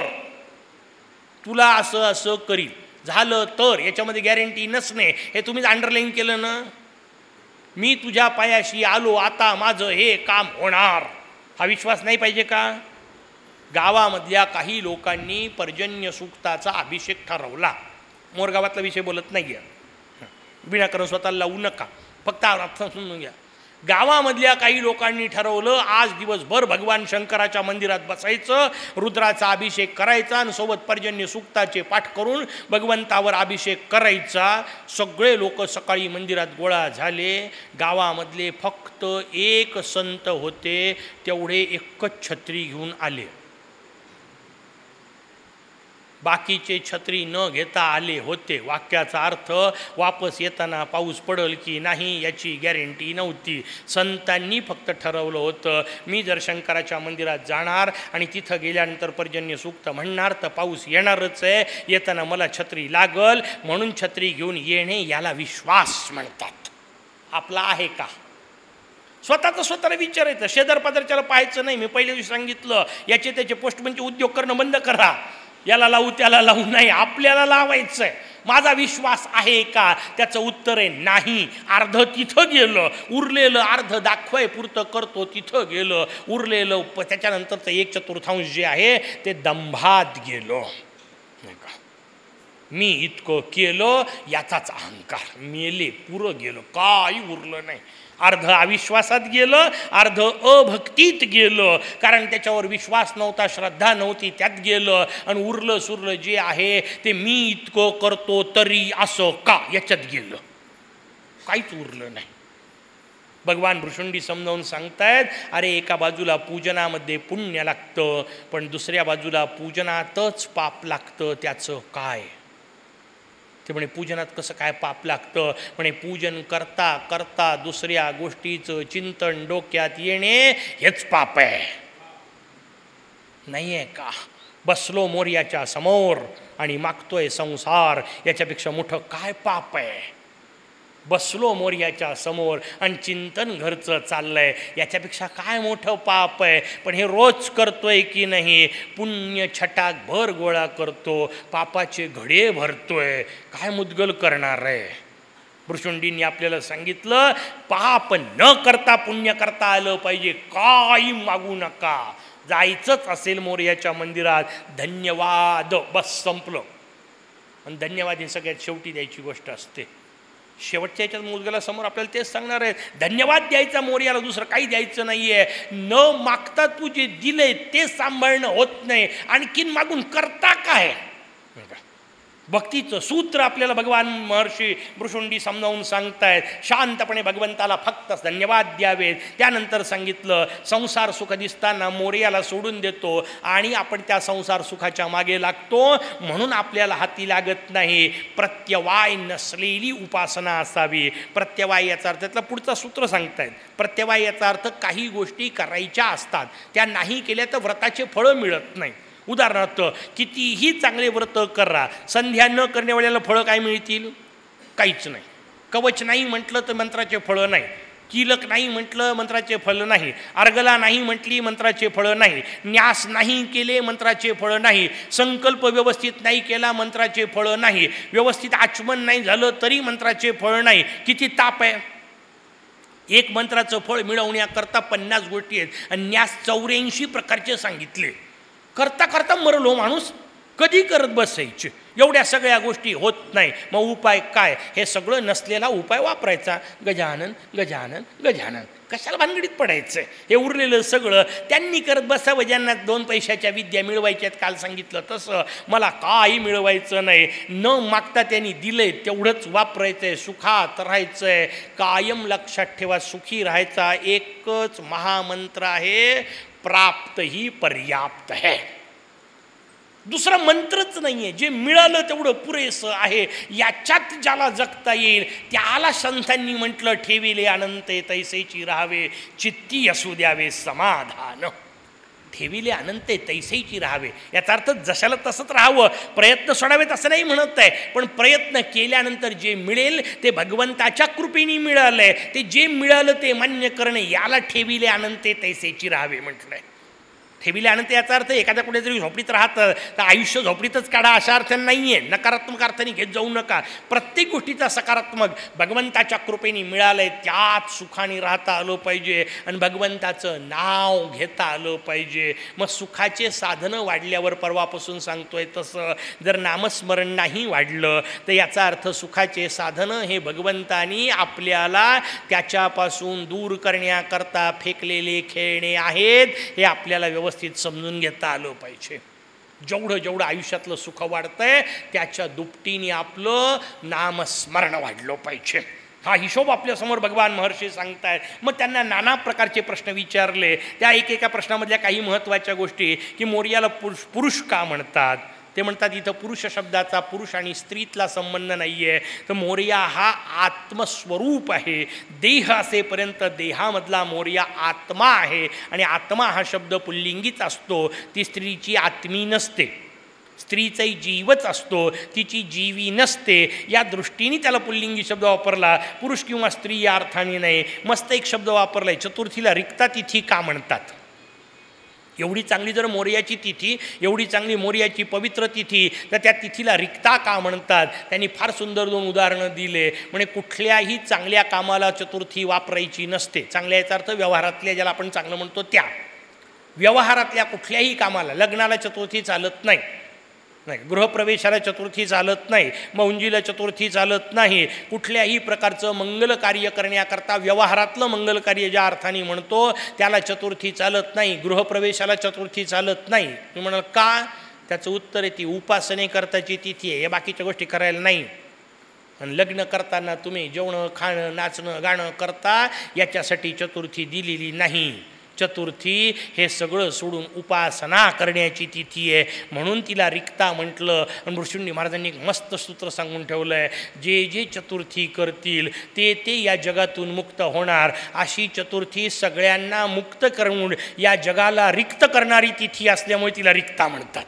तुला असं असं करील झालं तर. याच्यामध्ये गॅरंटी नसणे. हे तुम्हीच अंडरलाईन केलं ना? मी तुझ्या पायाशी आलो आता माझं हे काम होणार. हा विश्वास नाही पाहिजे का? गावामधल्या काही लोकांनी पर्जन्य सुक्ताचा अभिषेक ठरवला. मोरगावातला विषय बोलत नाही आहे विनाकारण स्वतःला लावू नका. फक्त अर्थ समजून घ्या. गावामधल्या काही लोकांनी ठरवलं आज दिवसभर भगवान शंकराच्या मंदिरात बसायचं रुद्राचा अभिषेक करायचा आणि सोबत पर्जन्य सुक्ताचे पाठ करून भगवंतावर अभिषेक करायचा. सगळे लोक सकाळी मंदिरात गोळा झाले. गावामधले फक्त एक संत होते तेवढे एकच छत्री घेऊन आले. बाकीचे छत्री न घेता आले होते. वाक्याचा अर्थ वापस येताना पाऊस पडल की नाही याची गॅरंटी नव्हती. संतांनी फक्त ठरवलं होतं मी जर शंकराच्या मंदिरात जाणार आणि तिथं गेल्यानंतर पर्जन्य सूक्त म्हणणार तर पाऊस येणारच आहे. येताना मला छत्री लागल म्हणून छत्री घेऊन येणे याला विश्वास म्हणतात. आपला आहे का? स्वतःचं स्वतःला विचारायचं शेजार पाजारच्याला पाहायचं नाही. मी पहिल्या दिवशी सांगितलं याचे त्याचे पोस्टमनचे म्हणजे उद्योग करणं बंद करा. याला लावू त्याला लावू नाही. आपल्याला लावायचं आहे माझा विश्वास आहे का? त्याचं उत्तर आहे नाही. अर्ध तिथं गेलं. उरलेलं अर्ध दाखवाय पुरतं करतो तिथं गेलं. उरलेलं प त्याच्यानंतरचं एक चतुर्थांश जे आहे ते दंभात गेलो. मी इतकं केलं याचाच अहंकार. मेले पुरं गेलो. काही उरलं नाही. अर्ध अविश्वासात गेलं अर्ध अभक्तीत गेलं. कारण त्याच्यावर विश्वास नव्हता श्रद्धा नव्हती त्यात गेलं. आणि उरलं सुरलं जे आहे ते मी इतकं करतो तरी असं का? याच्यात गेलं. काहीच उरलं नाही. भगवान भृषुंडी समजावून सांगतायत अरे एका बाजूला पूजनामध्ये पुण्य लागतं पण दुसऱ्या बाजूला पूजनातच पाप लागतं त्याचं काय? ते म्हणे पूजनात कसं काय पाप लागतं? म्हणे पूजन करता करता दुसऱ्या गोष्टीचं चिंतन डोक्यात येणे हेच पाप आहे. नाही आहे का? बसलो मोर्याच्या समोर आणि मागतोय संसार याच्यापेक्षा मोठं काय पाप आहे? बसलो मोर्याच्या समोर आणि चिंतन घरचं चाललंय. याच्यापेक्षा काय मोठं पाप आहे? पण हे रोज करतोय की नाही? पुण्य छटाक भर गोळा करतो. पापाचे घडे भरतोय. काय मुद्गल करणार आहे? भृषुंडींनी आपल्याला सांगितलं पाप न करता पुण्य करता आलं पाहिजे. काही मागू नका. जायचंच असेल मोर्याच्या मंदिरात. धन्यवाद. बस संपलं. आणि धन्यवाद ही सगळ्यात शेवटी द्यायची गोष्ट असते. शेवटच्या याच्यात मुलगाला समोर आपल्याला तेच सांगणार आहे धन्यवाद द्यायचा मोर्याला दुसरं काही द्यायचं नाही आहे न मागता तू जे दिलंय ते सांभाळणं होत नाही. आणखीन मागून करता काय? भक्तीचं सूत्र आपल्याला भगवान महर्षी भृषुंडी समजावून सांगतायत. शांतपणे भगवंताला फक्त धन्यवाद द्यावेत. त्यानंतर सांगितलं संसार सुख दिसताना मोर्याला सोडून देतो आणि आपण त्या संसार सुखाच्या मागे लागतो. म्हणून आपल्याला हाती लागत नाही. प्रत्यवाय नसलेली उपासना असावी. प्रत्यवाय याचा अर्थ त्यातलं पुढचं सूत्र सांगतायत. प्रत्यवाय याचा अर्थ काही गोष्टी करायच्या असतात. त्या नाही केल्या तर व्रताचे फळं मिळत नाही. उदाहरणार्थ कितीही चांगले व्रत करा संध्या न करण्यावाल्याला फळं काय मिळतील? काहीच नाही. कवच नाही म्हटलं तर मंत्राचे फळं नाही. किलक नाही म्हटलं मंत्राचे फळ नाही. अर्गला नाही म्हटली मंत्राचे फळं नाही. न्यास नाही केले मंत्राचे फळं नाही. संकल्प व्यवस्थित नाही केला मंत्राचे फळं नाही. व्यवस्थित आचमन नाही झालं तरी मंत्राचे फळ नाही. किती ताप आहे. एक मंत्राचं फळ मिळवण्याकरता पन्नास गोष्टी आहेत. आणि न्यास चौऱ्याऐंशी प्रकारचे सांगितले. करता करता मरलो माणूस कधी करत बसायचे? एवढ्या सगळ्या गोष्टी होत नाही. मग उपाय काय? हे सगळं नसलेला उपाय वापरायचा. गजानन गजानन गजानन. कशाला भानगडीत पडायचं? हे उरलेलं सगळं त्यांनी करत बसावं. ज्यांना दोन पैशाच्या विद्या मिळवायच्यात काल सांगितलं तसं. मला काही मिळवायचं नाही. न मागता त्यांनी दिलंय तेवढंच वापरायचं आहे सुखात राहायचं आहे कायम लक्षात ठेवा सुखी राहायचा एकच महामंत्र आहे. प्राप्त ही पर्याप्त है. दुसरा मंत्रच नाही आहे जे मिळालं तेवढं पुरेसं आहे. याच्यात ज्याला जगता येईल त्याला संतांनी म्हटलं ठेविले अनंत तैसेची राहावे चित्ती असू द्यावे समाधान. ठेविले अनंते तैसेची राहावे. याचा अर्थ जशाला तसंच राहावं. प्रयत्न सोडावेत असं नाही म्हणत आहे. पण प्रयत्न केल्यानंतर जे मिळेल ते भगवंताच्या कृपेने मिळालं आहे ते जे मिळालं ते मान्य करणे याला ठेविले अनंते तैसेची राहावे म्हटलं आहे ठेविले याचा अर्थ एखाद्या कुठे जरी झोपडीत राहतं तर आयुष्य झोपडीतच काढा अशा अर्थ नाही आहे नकारात्मक अर्थाने घेत जाऊ नका. प्रत्येक गोष्टीचा सकारात्मक भगवंताच्या कृपेने मिळालंय त्यात सुखाने राहता आलं पाहिजे आणि भगवंताचं नाव घेता आलं पाहिजे. मग सुखाचे साधनं वाढल्यावर परवापासून सांगतोय तसं. जर नामस्मरण नाही वाढलं तर याचा अर्थ सुखाचे साधनं हे भगवंतानी आपल्याला त्याच्यापासून दूर करण्याकरता फेकलेले खेळणे आहेत. हे आपल्याला व्यवस्थित व्यवस्थित समजून घेता आलं पाहिजे. जेवढं जेवढं आयुष्यातलं सुख वाढतंय त्याच्या दुपटीने आपलं नामस्मरण वाढलं पाहिजे. हा हिशोब आपल्यासमोर भगवान महर्षी सांगतायत मग त्यांना नाना प्रकारचे प्रश्न विचारले. त्या एकेका प्रश्नामधल्या काही महत्त्वाच्या गोष्टी की मोर्याला पुरुष पुरुष का म्हणतात? ते म्हणतात इथं पुरुष शब्दाचा पुरुष आणि स्त्रीतला संबंध नाही आहे तर मोर्या हा आत्मस्वरूप आहे. देह असेपर्यंत देहामधला मोर्या आत्मा आहे. आणि आत्मा हा शब्द पुल्लिंगीच असतो. ती स्त्रीची आत्मी नसते. स्त्रीचाही जीवच असतो. तिची जीवी नसते. या दृष्टीने त्याला पुल्लिंगी शब्द वापरला. पुरुष किंवा स्त्री या अर्थाने नाही. मस्त एक शब्द वापरला आहे चतुर्थीला रिक्ता तिथी का म्हणतात? एवढी चांगली जर मोर्याची तिथी एवढी चांगली मोर्याची पवित्र तिथी तर त्या तिथीला रिक्ता का म्हणतात? त्यांनी फार सुंदर दोन उदाहरणं दिले. म्हणजे कुठल्याही चांगल्या कामाला चतुर्थी वापरायची नसते. चांगल्या याचा अर्थ व्यवहारातल्या ज्याला आपण चांगलं म्हणतो त्या. व्यवहारातल्या कुठल्याही कामाला लग्नाला चतुर्थी चालत नाही. नाही गृहप्रवेशाला चतुर्थी चालत नाही मौंजीला चतुर्थी चालत नाही कुठल्याही प्रकारचं मंगल कार्य करण्याकरता व्यवहारातलं मंगल कार्य ज्या अर्थाने म्हणतो त्याला चतुर्थी चालत नाही गृहप्रवेशाला चतुर्थी चालत नाही. मी म्हणाल का? त्याचं उत्तर आहे ती उपासनेकरताची तिथी आहे या बाकीच्या गोष्टी करायला नाही. आणि लग्न करताना तुम्ही जेवणं खाणं नाचणं गाणं करता याच्यासाठी चतुर्थी दिलेली नाही. चतुर्थी हे सगळं सोडून उपासना करण्याची तिथी आहे. म्हणून तिला रिक्ता म्हटलं. आणि ऋषुंडी महाराजांनी एक मस्त सूत्र सांगून ठेवलं आहे जे जे चतुर्थी करतील ते ते या जगातून मुक्त होणार. अशी चतुर्थी सगळ्यांना मुक्त करून या जगाला रिक्त करणारी तिथी असल्यामुळे तिला रिक्ता म्हणतात.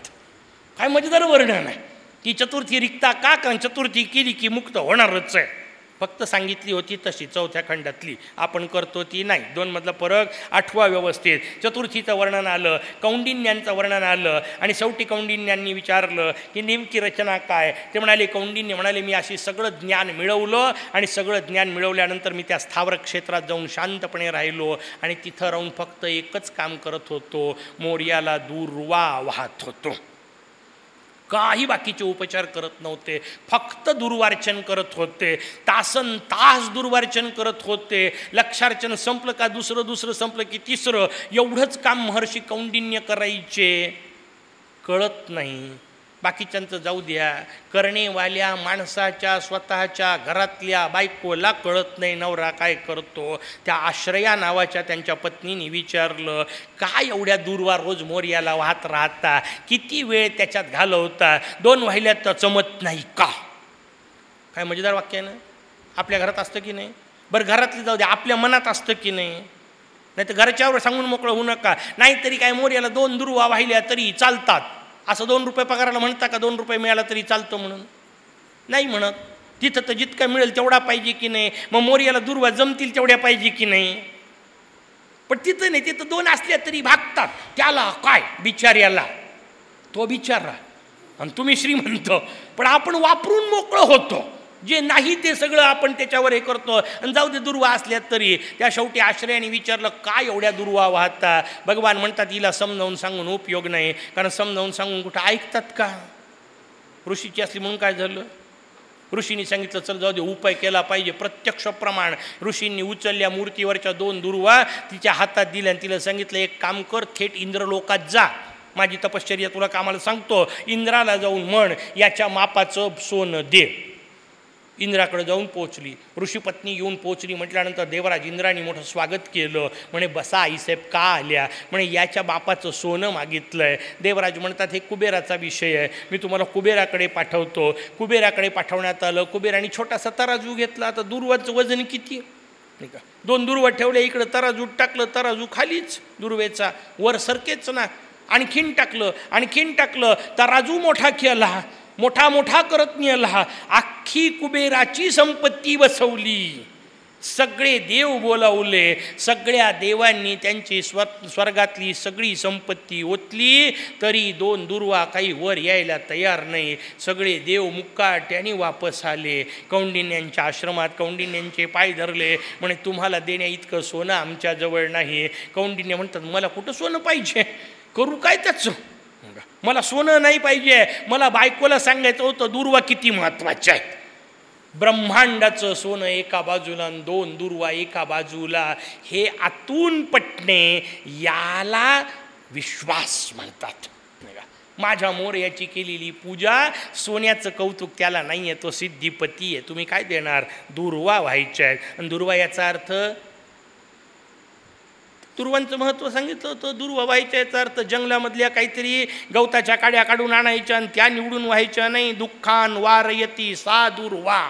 काय मजेदार वर्णन आहे. की चतुर्थी रिक्ता का कारण चतुर्थी केली की मुक्त होणारच आहे. फक्त सांगितली होती तशी चौथ्या खंडातली. आपण करतो ती नाही. दोनमधला फरक आठवा व्यवस्थेत. चतुर्थीचं वर्णन आलं कौंडिन्यांचं वर्णन आलं आणि शेवटी कौंडिन्यांनी विचारलं की नेमकी रचना काय? ते म्हणाले कौंडिन्य म्हणाले मी अशी सगळं ज्ञान मिळवलं आणि सगळं ज्ञान मिळवल्यानंतर मी त्या स्थावर क्षेत्रात जाऊन शांतपणे राहिलो आणि तिथं राहून फक्त एकच काम करत होतो मोर्याला दूरवा वाहत होतो. काही बाकीचे उपचार करत नव्हते. फक्त दुर्वार्चन करत होते. तासन तास दुर्वार्चन करत होते. लक्षार्चन संपलं का दुसरं दुसरं संपलं की तिसरं? एवढंच काम महर्षी कौंडिन्य करायचे. कळत नाही. बाकीच्यांचं जाऊ द्या. करणेवाल्या माणसाच्या स्वतःच्या घरातल्या बायकोला कळत नाही नवरा काय करतो. त्या आश्रया नावाच्या त्यांच्या पत्नीने विचारलं काय एवढ्या दूरवा रोज मोर्याला वाहत राहता? किती वेळ त्याच्यात घालवता? दोन वाहिल्यात तर चमत नाही का? काय मजेदार वाक्य आहे ना? आपल्या घरात असतं की नाही? बरं घरातली जाऊ द्या आपल्या मनात असतं की नाही? नाही तर घरच्यावर सांगून मोकळं होऊ नका. नाहीतरी काय मोर्याला दोन दुर्वा वाहिल्या तरी चालतात. असं दोन रुपये पगाराला म्हणता का दोन रुपये मिळाला तरी चालतं म्हणून? नाही म्हणत. तिथं तर जितका मिळेल तेवढा पाहिजे की नाही? मग मोर्याला दुर्वा जमतील तेवढ्या पाहिजे की नाही? पण तिथं नाही तिथं दोन असल्या तरी भागतात. त्याला काय? बिचार्याला तो बिचारा. आणि तुम्ही श्रीमंत. पण आपण वापरून मोकळं होतो. जे नाही ते सगळं आपण त्याच्यावर हे करतो. आणि जाऊ दे दुर्वा असल्यात तरी. त्या शेवटी आश्रयाने विचारलं काय एवढ्या दुर्वा वाहता? भगवान म्हणतात हिला समजावून सांगून उपयोग नाही. कारण समजावून सांगून कुठं ऐकतात का? ऋषीची असली म्हणून काय झालं? ऋषींनी सांगितलं चल जाऊ दे उपाय केला पाहिजे. प्रत्यक्ष प्रमाण. ऋषींनी उचलल्या मूर्तीवरच्या दोन दुर्वा तिच्या हातात दिल्या आणि तिला सांगितलं एक काम कर थेट इंद्रलोकात जा. माझी तपश्चर्या तुला कामाला सांगतो. इंद्राला जाऊन म्हण याच्या मापाचं सोनं दे. इंद्राकडे जाऊन पोचली ऋषीपत्नी येऊन पोचली म्हटल्यानंतर देवराज इंद्राने मोठं स्वागत केलं. म्हणे बसा आईसाहेब का आल्या? म्हणे याच्या बापाचं सोनं मागितलं आहे देवराज म्हणतात हे कुबेराचा विषय आहे. मी तुम्हाला कुबेराकडे पाठवतो. कुबेराकडे पाठवण्यात आलं. कुबेराने छोटासा तराजू घेतला. तर दुर्वाचं वजन किती? नाही का? दोन दुर्वा ठेवले. इकडं तराजू टाकलं. तराजू खालीच दुर्वेचा. वर सरकेच ना. आणखीन टाकलं. आणखीन टाकलं. तराजू मोठा केला. मोठा मोठा करत नेला. अख्खी कुबेराची संपत्ती बसवली. सगळे देव बोलावले. सगळ्या देवांनी त्यांची स्व स्वर्गातली सगळी संपत्ती ओतली. तरी दोन दुर्वा काही वर यायला तयार नाही. सगळे देव मुक्काट्याने वापस आले. कौंडिन्यांच्या आश्रमात कौंडिन्यांचे पाय धरले. म्हणे तुम्हाला देण्या इतकं सोनं आमच्याजवळ नाही. कौंडिन्य म्हणतात मला कुठं सोनं पाहिजे? करू काय त्याचं? मला सोनं नाही पाहिजे. मला बायकोला सांगायचं होतं दुर्वा किती महत्त्वाच्या आहेत. ब्रह्मांडाचं सोनं एका बाजूला आणि दोन दुर्वा एका बाजूला हे आतून पटणे याला विश्वास म्हणतात. माझ्या मोर याची केलेली पूजा सोन्याचं कौतुक त्याला नाही आहे तो सिद्धिपती आहे. तुम्ही काय देणार? दुर्वा व्हायच्या आहेत. आणि दुर्वा याचा अर्थ दुर्वांचं महत्त्व सांगितलं होतं. दुर्वा व्हायच्या याचा अर्थ जंगलामधल्या काहीतरी गवताच्या काड्या काढून आणायच्या आणि त्या निवडून व्हायच्या नाही. दुःखान वारयती सा दुर्वा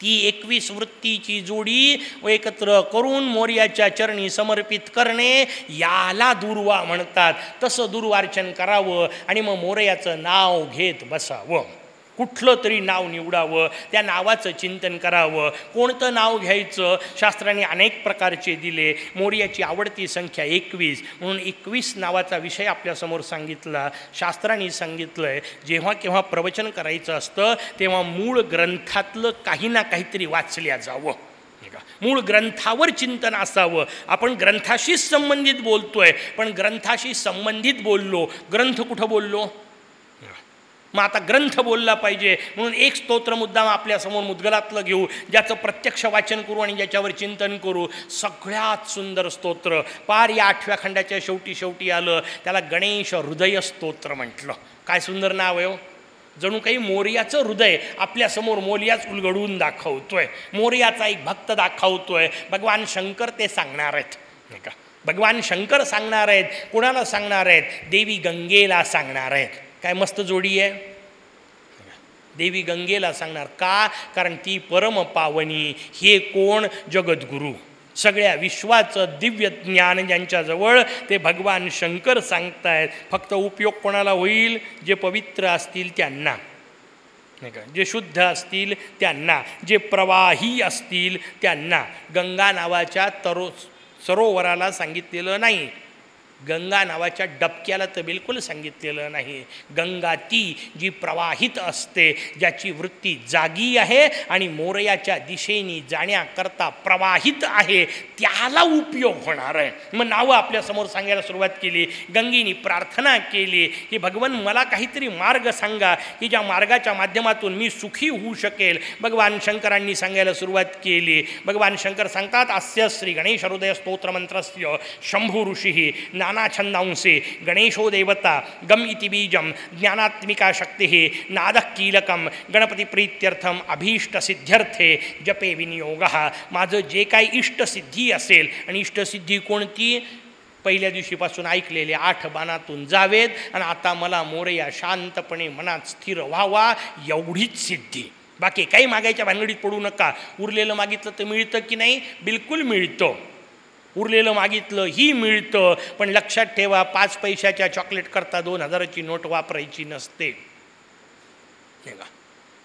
ती एकवीस वृत्तीची जोडी एकत्र करून मोर्याच्या चरणी समर्पित करणे याला दुर्वा म्हणतात. तसं दुर्वार्चन करावं आणि मग मोर्याचं नाव घेत बसावं. कुठलं तरी नाव निवडावं त्या नावाचं चिंतन करावं. कोणतं नाव घ्यायचं? शास्त्राने अनेक प्रकारचे दिले. मोर्याची आवडती संख्या एकवीस. म्हणून एकवीस नावाचा विषय आपल्यासमोर सांगितला. शास्त्राने सांगितलं आहे जेव्हा केव्हा प्रवचन करायचं असतं तेव्हा मूळ ग्रंथातलं काही ना काहीतरी वाचल्या जावं. मूळ ग्रंथावर चिंतन असावं. आपण ग्रंथाशीच संबंधित बोलतोय पण ग्रंथाशी संबंधित बोललो ग्रंथ कुठं बोललो? मग आता ग्रंथ बोलला पाहिजे. म्हणून एक स्तोत्र मुद्दाम आपल्यासमोर मुद्गलातलं घेऊ. ज्याचं प्रत्यक्ष वाचन करू आणि ज्याच्यावर चिंतन करू. सगळ्यात सुंदर स्तोत्र. पार या आठव्या खंडाच्या शेवटी शेवटी आलं. त्याला गणेश हृदय स्तोत्र म्हटलं. काय सुंदर नाव आहे हो. जणू काही मोर्याचं हृदय आपल्यासमोर मोर्याच उलगडून दाखवतोय. मोर्याचा एक भक्त दाखवतोय. भगवान शंकर ते सांगणार आहेत. नाही का? भगवान शंकर सांगणार आहेत. कुणाला सांगणार आहेत? देवी गंगेला सांगणार आहेत. काय मस्त जोडी आहे. देवी गंगेला सांगणार का? कारण ती परम पावनी हे कोण? जगद्गुरू. सगळ्या विश्वाचं दिव्य ज्ञान ज्यांच्याजवळ ते भगवान शंकर सांगतायत. फक्त उपयोग कोणाला होईल? जे पवित्र असतील त्यांना. नाही का? जे शुद्ध असतील त्यांना. जे प्रवाही असतील त्यांना. गंगा नावाच्या तरो सरोवराला सांगितलेलं नाही. गंगा नावाच्या डबक्याला तर बिलकुल सांगितलेलं नाही. गंगा ती जी प्रवाहित असते ज्याची वृत्ती जागी आहे आणि मोरयाच्या दिशेने जाण्याकरता प्रवाहित आहे त्याला उपयोग होणार आहे. मग नावं आपल्यासमोर सांगायला सुरुवात केली गंगेनी प्रार्थना केली की भगवान मला काहीतरी मार्ग सांगा की ज्या मार्गाच्या माध्यमातून मी सुखी होऊ शकेल. भगवान शंकरांनी सांगायला सुरुवात केली. भगवान शंकर सांगतात अस्य श्री गणेश हृदय स्तोत्रमंत्रस्य शंभू ऋषी नानाछंदांसे गणेशो देवता गम इति बीजम ज्ञानात्मिका शक्ती नादः कीलकम गणपती अभीष्ट अभीष्टसिद्ध्यर्थे जपे विनियोग। माझं जे काही इष्टसिद्धी असेल आणि इष्टसिद्धी कोणती? पहिल्या दिवशीपासून ऐकलेले आठ बाणातून जावेत आणि आता मला मोरया शांतपणे मनात स्थिर व्हावा एवढीच सिद्धी. बाकी काही मागायच्या भानगडीत पडू नका. उरलेलं मागितलं तर मिळतं की नाही? बिलकुल मिळतं. उरलेलं मागितलं ही मिळतं. पण लक्षात ठेवा पाच पैशाच्या चॉकलेट करता दोन हजाराची नोट वापरायची नसते. हे का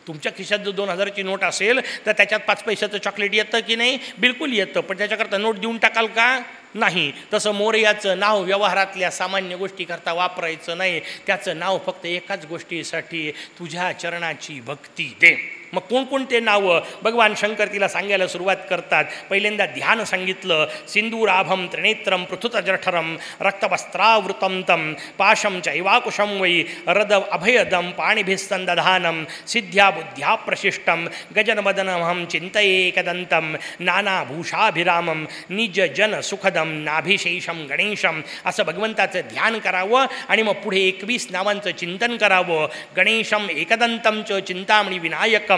तुमच्या खिशात जर दोन हजाराची नोट असेल तर त्याच्यात पाच पैशाचं चॉकलेट येतं की नाही? बिलकुल येतं. पण त्याच्याकरता नोट देऊन टाकाल का? नाही. तसं मोरयाचं नाव व्यवहारातल्या सामान्य गोष्टीकरता वापरायचं नाही. त्याचं नाव फक्त एकाच गोष्टीसाठी तुझ्या चरणाची भक्ती दे. मग कोणकोणते नावं? भगवान शंकर तिला सांगायला सुरुवात करतात. पहिल्यांदा ध्यान सांगितलं. सिंदूराभम त्रिनेत्रम पृथुतजठरम रक्तवस्त्रावृतं तं पाशं चैवाकुशं वै रद अभयदं पाणिभिस्तन्दधानं सिद्ध्या बुद्ध्या प्रशिष्टं गजनमदनमहं चिन्तयेकदन्तं नानाभूषाभिरामं निज जन सुखदं नाभिशेषं गणेशम असं भगवंताचं ध्यान करावं आणि मग पुढे एकवीस नावांचं चिंतन करावं. गणेशम एकदंतं च चिंतामणी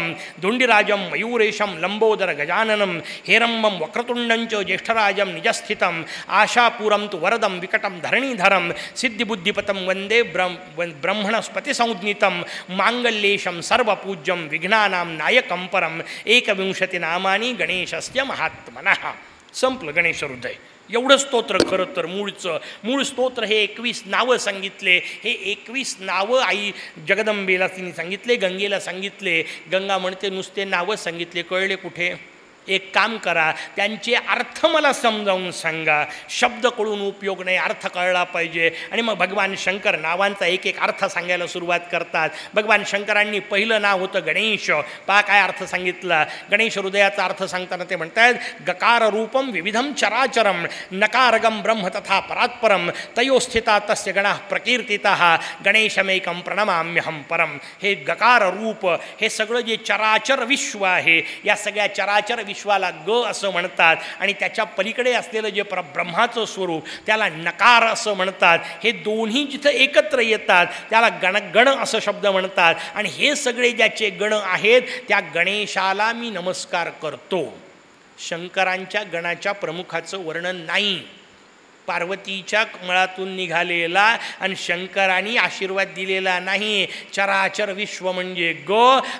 विनायकं धुंडिराजं मयूरेशं लंबोदर गजाननं हेरंबं वक्रतुंडंच ज्येष्ठराजं निजस्थितं आशापूरं तु वरदं विकटं धरणीधरं सिद्धिबुद्धिपतं वन्दे ब्रह्म ब्रह्मणस्पतिसंज्ञितं माङ्गल्येशं सर्वपूज्यं विघ्नानां नायकं परम् एकविंशतिनामानि गणेशस्य महात्मनः। संपलं गणेश हृदय। एवढं स्तोत्र खरं तर मूळचं. मूळ स्तोत्र हे एकवीस नावं सांगितले. हे एकवीस नावं आई जगदंबेला तिने सांगितले गंगेला सांगितले. गंगा म्हणते नुसते नावं सांगितले. कळले कुठे? एक काम करा त्यांचे अर्थ मला समजावून सांगा. शब्द कळून उपयोग नाही अर्थ कळला पाहिजे. आणि मग भगवान शंकर नावांचा एक एक अर्थ सांगायला सुरुवात करतात. भगवान शंकरांनी पहिलं नाव होतं गणेश. पहा काय अर्थ सांगितला? गणेश हृदयाचा अर्थ सांगताना ते म्हणतात गकार रूपम विविधम चराचरम नकारगम ब्रह्म तथा परात्परम तयोस्थिता तस्य गण प्रकीर्तिता गणेशमेकम प्रणमाम्यहम परम हे गकार रूप हे सगळं जे चराचर विश्व आहे या सगळ्या चराचर विश्वाला ग असं म्हणतात आणि त्याच्या पलीकडे असलेलं जे प्र ब्रह्माचं स्वरूप त्याला नकार असं म्हणतात. हे दोन्ही जिथं एकत्र येतात त्याला गण गण असं शब्द म्हणतात. आणि हे सगळे ज्याचे गण आहेत त्या गणेशाला मी नमस्कार करतो. शंकरांच्या गणाच्या प्रमुखाचं वर्णन नाही. पार्वतीच्या कमळातून निघालेला आणि शंकराने आशीर्वाद दिलेला नाही. चराचर विश्व म्हणजे ग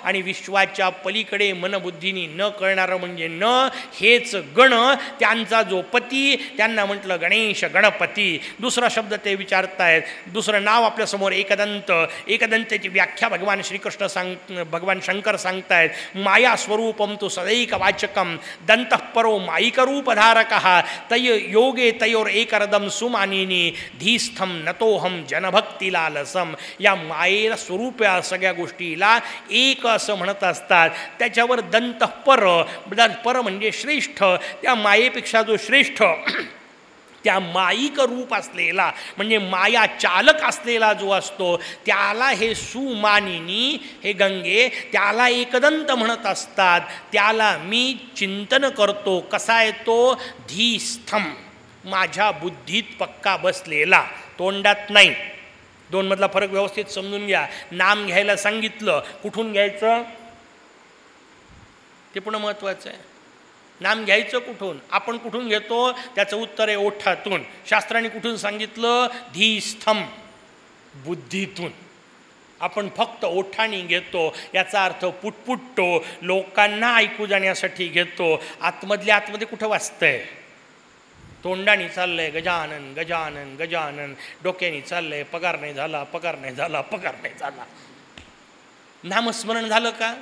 आणि विश्वाच्या पलीकडे मनबुद्धीनी न कळणारं म्हणजे न. हेच गण त्यांचा जो पती त्यांना म्हटलं गणेश गणपती. दुसरा शब्द ते विचारतायत. दुसरं नाव आपल्यासमोर एकदंत. एकदंताची व्याख्या भगवान श्रीकृष्ण सांग भगवान शंकर सांगतायत. माया स्वरूपम तो सदैक वाचकम दंतपरो माईकरूपधारक तय योगे तयोर एक करदम सुमानिनी धीस्थम नतोहम जनभक्तीलालसम या मायेला स्वरूप या सगळ्या गोष्टीला एक असं म्हणत असतात. त्याच्यावर दंत पर पर म्हणजे श्रेष्ठ. त्या मायेपेक्षा जो श्रेष्ठ त्या माईक रूप असलेला म्हणजे माया चालक असलेला जो असतो त्याला हे सुमानिनी हे गंगे त्याला एकदंत म्हणत असतात. त्याला मी चिंतन करतो. कसा आहे तो? धीस्थम माझ्या बुद्धीत पक्का बसलेला तोंडात नाही. दोनमधला फरक व्यवस्थित समजून घ्या. नाम घ्यायला सांगितलं कुठून घ्यायचं? ते पुन्हा महत्त्वाचं आहे. नाम घ्यायचं कुठून? आपण कुठून घेतो? त्याचं उत्तर आहे ओठातून. शास्त्राने कुठून सांगितलं? धीस्थम बुद्धीतून. आपण फक्त ओठाने घेतो याचा अर्थ पुटपुटतो लोकांना ऐकू जाण्यासाठी घेतो. आतमधल्या आतमध्ये कुठं वाचतंय? तोंडाने चाललंय गजानन गजानन गजानन. डोक्याने चाललंय पगार नाही झाला पगार नाही झाला पगार नाही झाला. नामस्मरण झालं का?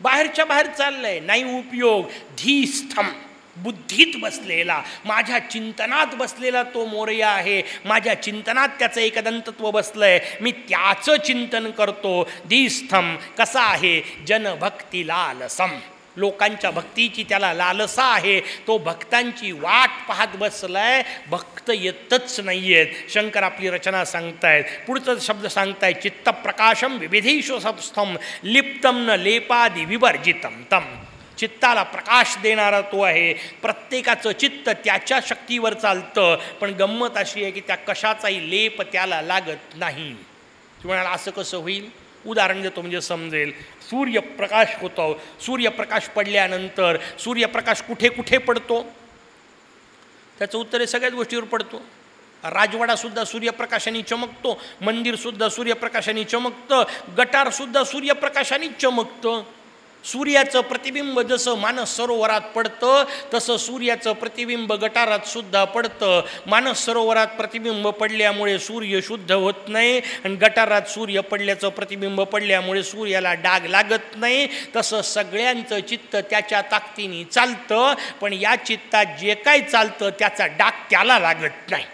बाहेरच्या बाहेर चाललंय. नाही उपयोग. धीस्थम. बुद्धीत बसलेला. माझ्या चिंतनात बसलेला तो मोरया आहे. माझ्या चिंतनात त्याचं एकदंतत्व बसलंय. मी त्याचं चिंतन करतो. धीस्थम. कसा आहे? जनभक्ती लालसम लोकांच्या भक्तीची त्याला लालसा आहे. तो भक्तांची वाट पाहत बसलाय. भक्त येतच नाही आहेत शंकर आपली रचना सांगतायत. पुढचं शब्द सांगताय चित्तप्रकाशम विविधेशु सप्स्थम लिप्तम न लेपादी विवर्जितम तम. चित्ताला प्रकाश देणारा तो आहे. प्रत्येकाचं चित्त त्याच्या शक्तीवर चालतं. पण गंमत अशी आहे की त्या कशाचाही लेप त्याला लागत नाही. म्हणाला असं कसं होईल? उदाहरण देतो म्हणजे समजेल सूर्यप्रकाश होतो. सूर्यप्रकाश पडल्यानंतर सूर्यप्रकाश कुठे कुठे पडतो? त्याचं उत्तर हे सगळ्याच गोष्टीवर पडतो. राजवाडासुद्धा सूर्यप्रकाशाने चमकतो मंदिरसुद्धा सूर्यप्रकाशाने चमकतं गटारसुद्धा सूर्यप्रकाशाने चमकतं. सूर्याचं प्रतिबिंब जसं मानस सरोवरात पडतं तसं सूर्याचं प्रतिबिंब गटारात सुद्धा पडतं. मानस सरोवरात प्रतिबिंब पडल्यामुळे सूर्य शुद्ध होत नाही आणि गटारात सूर्य पडल्याचं प्रतिबिंब पडल्यामुळे सूर्याला डाग लागत नाही. तसं सगळ्यांचं चित्त त्याच्या ताकदीने चालतं पण या चित्तात जे काय चालतं त्याचा डाग त्याला लागत नाही.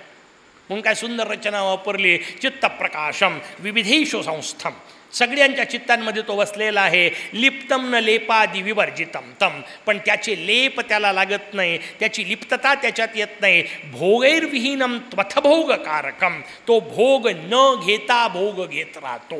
म्हणून काय सुंदर रचना वापरली चित्तप्रकाशम विविधेशो संस्थम. सगळ्यांच्या चित्तांमध्ये तो वसलेला आहे. लिप्तम न लेपादी विवर्जितम. तम. पण त्याचे लेप त्याला लागत नाही. त्याची लिप्तता त्याच्यात येत नाही. भोगैर्विहीनम त्वथभोगकारकम. तो भोग न घेता भोग घेत राहतो.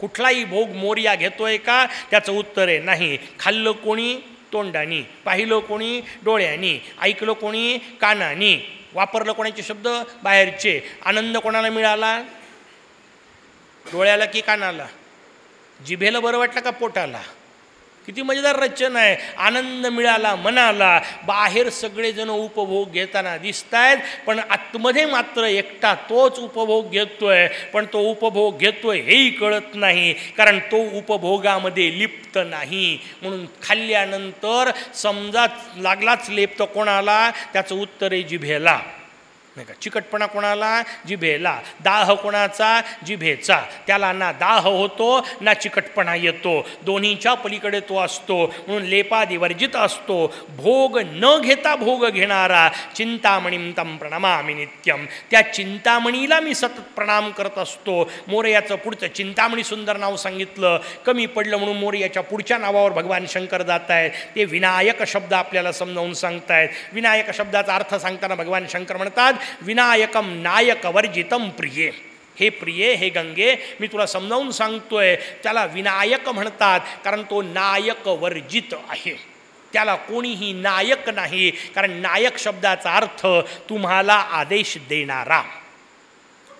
कुठलाही भोग मोर्या घेतोय का? त्याचं उत्तर आहे नाही. खाल्लं कोणी? तोंडानी. पाहिलं कोणी? डोळ्यानी. ऐकलं कोणी? कानानी. वापरलं कोणाचे शब्द? बाहेरचे. आनंद कोणाला मिळाला? डोळ्याला की कानाला? जिभेला बरं वाटलं का पोटाला? किती मजेदार रचना आहे. आनंद मिळाला मनाला. बाहेर सगळेजण उपभोग घेताना दिसत आहेत पण आतमध्ये मात्र एकटा तोच उपभोग घेतोय. पण तो उपभोग घेतोय हेही कळत नाही कारण तो उपभोगामध्ये लिप्त नाही. म्हणून खाल्ल्यानंतर समजा लागलाच लेप तो कोणाला? त्याचं उत्तर आहे जिभेला. नाही का? चिकटपणा कोणाला? जिभेला. दाह कोणाचा? जिभेचा. त्याला ना दाह होतो ना चिकटपणा येतो. दोन्हीच्या पलीकडे तो असतो. म्हणून लेपादी वर्जित असतो. भोग न घेता भोग घेणारा चिंतामणीम तम प्रणमामी नित्यम. त्या चिंतामणीला मी सतत प्रणाम करत असतो. मोरयाचं पुढचं चिंतामणी सुंदर नाव सांगितलं. कमी पडलं म्हणून मोरयाच्या पुढच्या नावावर भगवान शंकर जात आहेत ते विनायक शब्द आपल्याला समजावून सांगतायत. विनायक शब्दाचा अर्थ सांगताना भगवान शंकर म्हणतात विनायकम नायकवर्जितम प्रिये. हे प्रिये हे गंगे मी तुला समजावून सांगतोय त्याला विनायक म्हणतात कारण तो नायक वर्जित आहे. त्याला कोणीही नायक नाही कारण नायक शब्दाचा अर्थ तुम्हाला आदेश देणारा.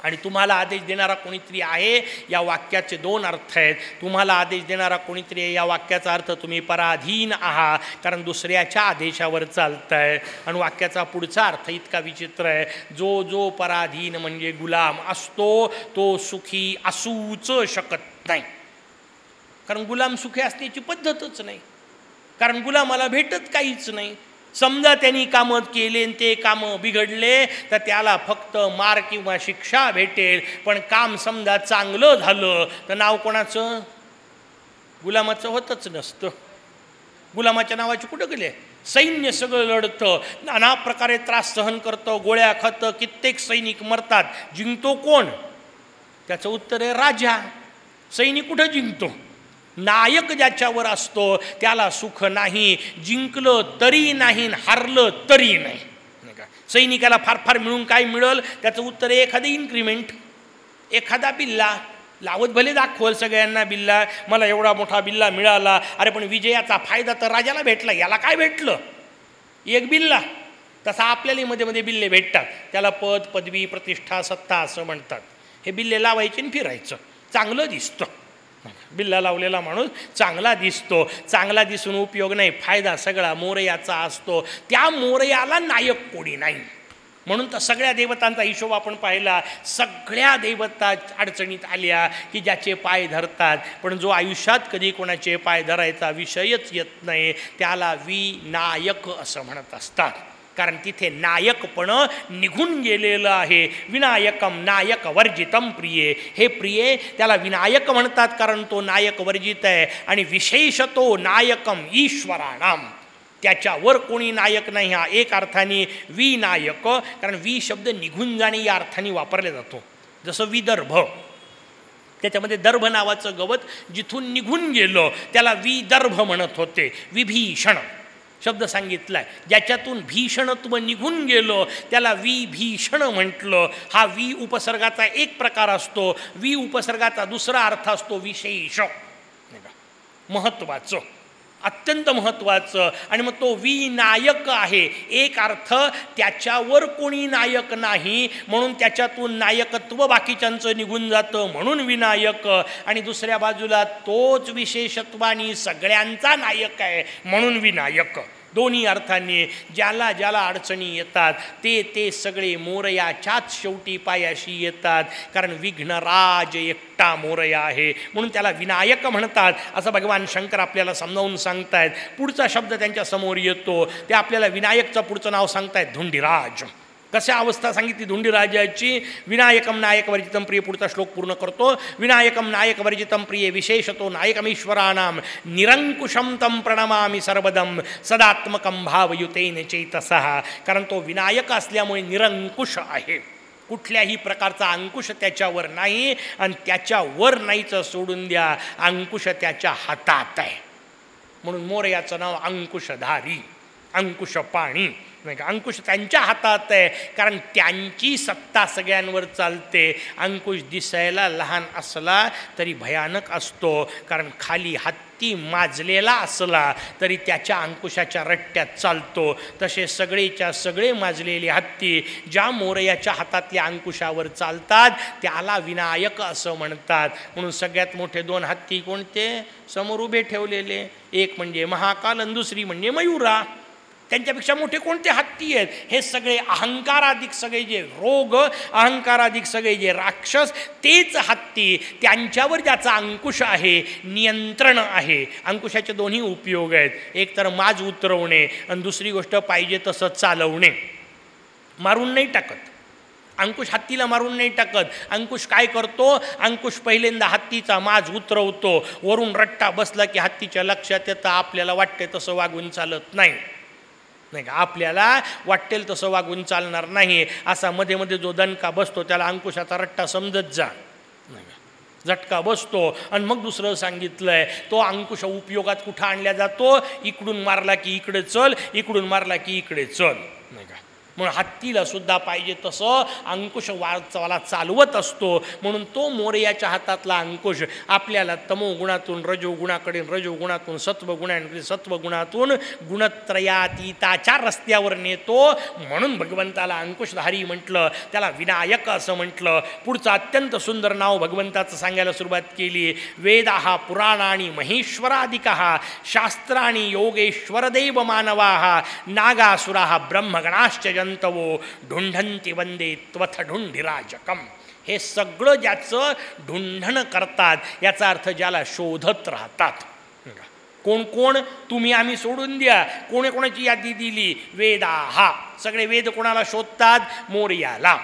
आणि तुम्हाला आदेश देणारा कोणीतरी आहे या वाक्याचे दोन अर्थ आहेत. तुम्हाला आदेश देणारा कोणीतरी आहे या वाक्याचा अर्थ तुम्ही पराधीन आहात कारण दुसऱ्याच्या आदेशावर चालत आहे आणि वाक्याचा पुढचा अर्थ इतका विचित्र आहे. जो जो पराधीन म्हणजे गुलाम असतो तो सुखी असूच शकत नाही. कारण गुलाम सुखी असण्याची पद्धतच नाही. कारण गुलामाला भेटत काहीच नाही. समजा त्यांनी कामं केले ते कामं बिघडले तर त्याला फक्त मार किंवा शिक्षा भेटेल. पण काम समजा चांगलं झालं तर नाव कोणाचं? गुलामाचं होतच नसतं. गुलामाच्या नावाची कुठं गेले? सैन्य सगळं लढतं. नाना प्रकारे त्रास सहन करतं गोळ्या खातं कित्येक सैनिक मरतात. जिंकतो कोण? त्याचं उत्तर आहे राजा. सैनिक कुठं जिंकतो? नायक ज्याच्यावर असतो त्याला सुख नाही जिंकलं तरी नाही हारलं तरी नाही. का? सैनिकाला फार फार मिळून काय मिळेल? त्याचं उत्तर आहे एखादं इन्क्रिमेंट एखादा बिल्ला. लावत भले दाखवल सगळ्यांना बिल्ला मला एवढा मोठा बिल्ला मिळाला अरे पण विजयाचा फायदा तर राजाला भेटला याला काय भेटलं? एक बिल्ला. तसा आपल्याला मध्ये मध्ये बिल्ले भेटतात. त्याला पद पदवी प्रतिष्ठा सत्ता असं म्हणतात. हे बिल्ले लावायचे आणि फिरायचं. चांगलं दिसतं. बिल्ला लावलेला माणूस चांगला दिसतो. चांगला दिसून उपयोग नाही. फायदा सगळा मोरयाचा असतो. त्या मोरयाला नायक कोणी नाही. म्हणून तर सगळ्या देवतांचा हिशोब आपण पाहिला. सगळ्या देवता अडचणीत आल्या की ज्याचे पाय धरतात. पण जो आयुष्यात कधी कोणाचे पाय धरायचा विषयच येत नाही त्याला विनायक असं म्हणत असतात. कारण तिथे नायकपण निघून गेलेलं आहे. विनायकम नायक वर्जितम प्रिये. हे प्रिये त्याला विनायक म्हणतात कारण तो नायक वर्जित आहे आणि विशेषतो नायकम ईश्वराणाम त्याच्यावर कोणी नायक नाही हा एक अर्थाने विनायक कारण वि शब्द निघून जाणे या अर्थाने वापरला जातो. जसं विदर्भ. त्याच्यामध्ये दर्भ नावाचं गवत जिथून निघून गेलं त्याला विदर्भ म्हणत होते. विभीषण. शब्द सांगितला आहे ज्याच्यातून भीषणत्व निघून गेलं त्याला विभीषण म्हटलं. हा वी उपसर्गाचा एक प्रकार असतो. वी उपसर्गाचा दुसरा अर्थ असतो विशेष. महत्त्वाचं अत्यंत महत्त्वाचं. आणि मग तो विनायक आहे. एक अर्थ त्याच्यावर कोणी नायक नाही म्हणून त्याच्यातून नायकत्व बाकीच्यांचं निघून जातं म्हणून विनायक. आणि दुसऱ्या बाजूला तोच विशेषत्वानी सगळ्यांचा नायक आहे म्हणून विनायक. दोन्ही अर्थांनी ज्याला ज्याला अडचणी येतात ते ते सगळे मोरयाच्याच शेवटी पायाशी येतात. कारण विघ्नराज एकटा मोरया आहे. म्हणून त्याला विनायक म्हणतात. असं भगवान शंकर आपल्याला समजावून सांगतायत. पुढचा शब्द त्यांच्यासमोर येतो. ते आपल्याला विनायकचं पुढचं नाव सांगतायत. धुंडीराज. कशा अवस्था सांगितली धुंडीराजाची विनायकम नायक वर्जितम प्रिय पुढचा श्लोक पूर्ण करतो. विनायकम नायक वर्जितम प्रिय विशेषतो नायकमीश्वरानाम निरंकुशम तम प्रणमामी सर्वदम सदात्मकम भावयुतेन चैतसः. कारण तो विनायक असल्यामुळे निरंकुश आहे. कुठल्याही प्रकारचा अंकुश त्याच्यावर नाही आणि त्याच्यावर नाहीचं सोडून द्या. अंकुश त्याच्या हातात आहे. म्हणून मोर याचं नाव अंकुशधारी अंकुश पाणी नाही. का अंकुश त्यांच्या हातात आहे कारण त्यांची सत्ता सगळ्यांवर चालते. अंकुश दिसायला लहान असला तरी भयानक असतो कारण खाली हत्ती माजलेला असला तरी त्याच्या अंकुशाच्या रट्ट्यात चालतो. तसे सगळेच्या सगळे माजलेले हत्ती ज्या मोरयाच्या हातातल्या अंकुशावर चालतात त्याला विनायक असं म्हणतात. म्हणून सगळ्यात मोठे दोन हत्ती कोणते? समोर उभे ठेवलेले. एक म्हणजे महाकाल आणि दुसरी म्हणजे मयुरा. त्यांच्यापेक्षा मोठे कोणते हत्ती आहेत? हे सगळे अहंकाराधिक सगळे जे रोग अहंकाराधिक सगळे जे राक्षस तेच हत्ती त्यांच्यावर ज्याचा अंकुश आहे नियंत्रण आहे. अंकुशाचे दोन्ही उपयोग आहेत. एक तर माज उतरवणे आणि दुसरी गोष्ट पाहिजे तसं चालवणे. मारून नाही टाकत. अंकुश हत्तीला मारून नाही टाकत. अंकुश काय करतो? अंकुश पहिल्यांदा हत्तीचा माज उतरवतो. वरून रट्टा बसला की हत्तीच्या लक्षात येतं आपल्याला वाटते तसं वागून चालत नाही. नाही का? आपल्याला वाटेल तसं वागून चालणार नाही. असा मध्ये मध्ये जो दणका बसतो त्याला अंकुशाचा रट्टा समजत जा. नाही का? झटका बसतो. आणि मग दुसरं सांगितलंय तो अंकुश उपयोगात कुठं आणला जातो? इकडून मारला की इकडे चल इकडून मारला की इकडे चल. म्हणून हत्तीला सुद्धा पाहिजे तसं अंकुश वाला चालवत असतो. म्हणून तो मोर्याच्या हातातला अंकुश आपल्याला तमोगुणातून रजोगुणाकडे रजोगुणातून सत्वगुणाकडे सत्वगुणातून गुणत्रयातीताच्या रस्त्यावर नेतो. म्हणून भगवंताला अंकुशधारी म्हटलं त्याला विनायक असं म्हटलं. पुढचं अत्यंत सुंदर नाव भगवंताचं सांगायला सुरुवात केली. वेद हा पुराणाणी महेश्वराधिक हा शास्त्राणी योगेश्वरदैव मानवा नागासुरा ब्रह्मगणाश्च जंतवो ढुंढंती वंदे त्वथ ढुंढिराजकम. हे सगळं ज्याचं ढुंढण करतात याचा अर्थ ज्याला शोधत राहतात. कोण कोण? तुम्ही आम्ही सोडून द्या. कोणी कोणाची यादी दिली? वेदा हा. सगळे वेद कोणाला शोधतात? मोर्याला.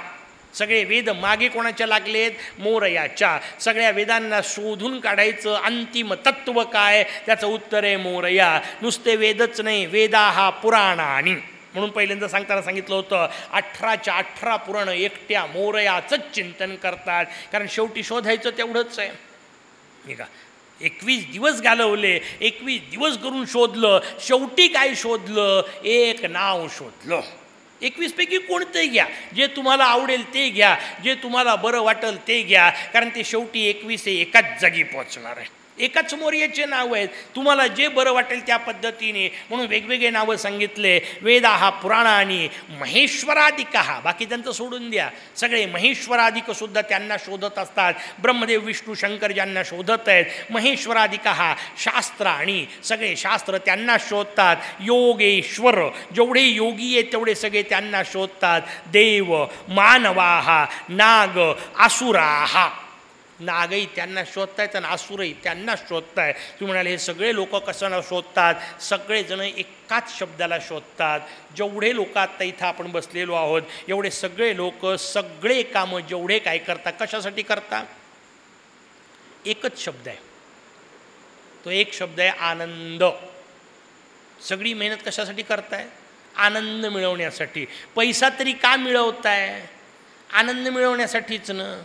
सगळे वेद मागे कोणाच्या लागलेत? मोरयाच्या. सगळ्या वेदांना शोधून काढायचं अंतिम तत्व काय? त्याचं उत्तर आहे मोरया. नुसते वेदच नाही वेदा हा पुराणानी. म्हणून पहिल्यांदा सांगताना सांगितलं होतं अठराच्या अठरा पुराण एकट्या मोरयाचंच चिंतन करतात. कारण शेवटी शोधायचं तेवढंच आहे. ठीक का एकवीस दिवस घालवले एकवीस दिवस करून शोधलं शेवटी काय शोधलं? एक नाव शोधलं. एकवीसपैकी कोणतंही घ्या. जे तुम्हाला आवडेल ते घ्या. जे तुम्हाला बरं वाटेल ते घ्या. कारण ते शेवटी एकवीस हे एकाच जागी पोचणार आहे. एकाच मोर्याचे नाव आहेत. तुम्हाला जे बरं वाटेल त्या पद्धतीने म्हणून वेगवेगळे नावं सांगितले. वेदा हा पुराणानी महेश्वराधिक हा. बाकी त्यांचं सोडून द्या. सगळे महेश्वराधिक सुद्धा त्यांना शोधत असतात. ब्रह्मदेव विष्णू शंकर ज्यांना शोधत आहेत महेश्वराधिक हा शास्त्र आणि सगळे शास्त्र त्यांना शोधतात. योगेश्वर जेवढे योगी आहेत तेवढे सगळे त्यांना शोधतात. देव मानवाहा नाग आसुराहा नागही त्यांना शोधतायत आणि आसुरही त्यांना शोधताय तुम्ही म्हणाले हे सगळे लोक कशाला शोधतात? सगळेजण एकाच शब्दाला शोधतात. जेवढे लोक आत्ता इथं आपण बसलेलो आहोत एवढे सगळे लोक सगळे कामं जेवढे काय करतात कशासाठी करतात? एकच शब्द आहे. तो एक शब्द आहे आनंद. सगळी मेहनत कशासाठी करताय? आनंद मिळवण्यासाठी. पैसा तरी का मिळवताय? आनंद मिळवण्यासाठीच ना.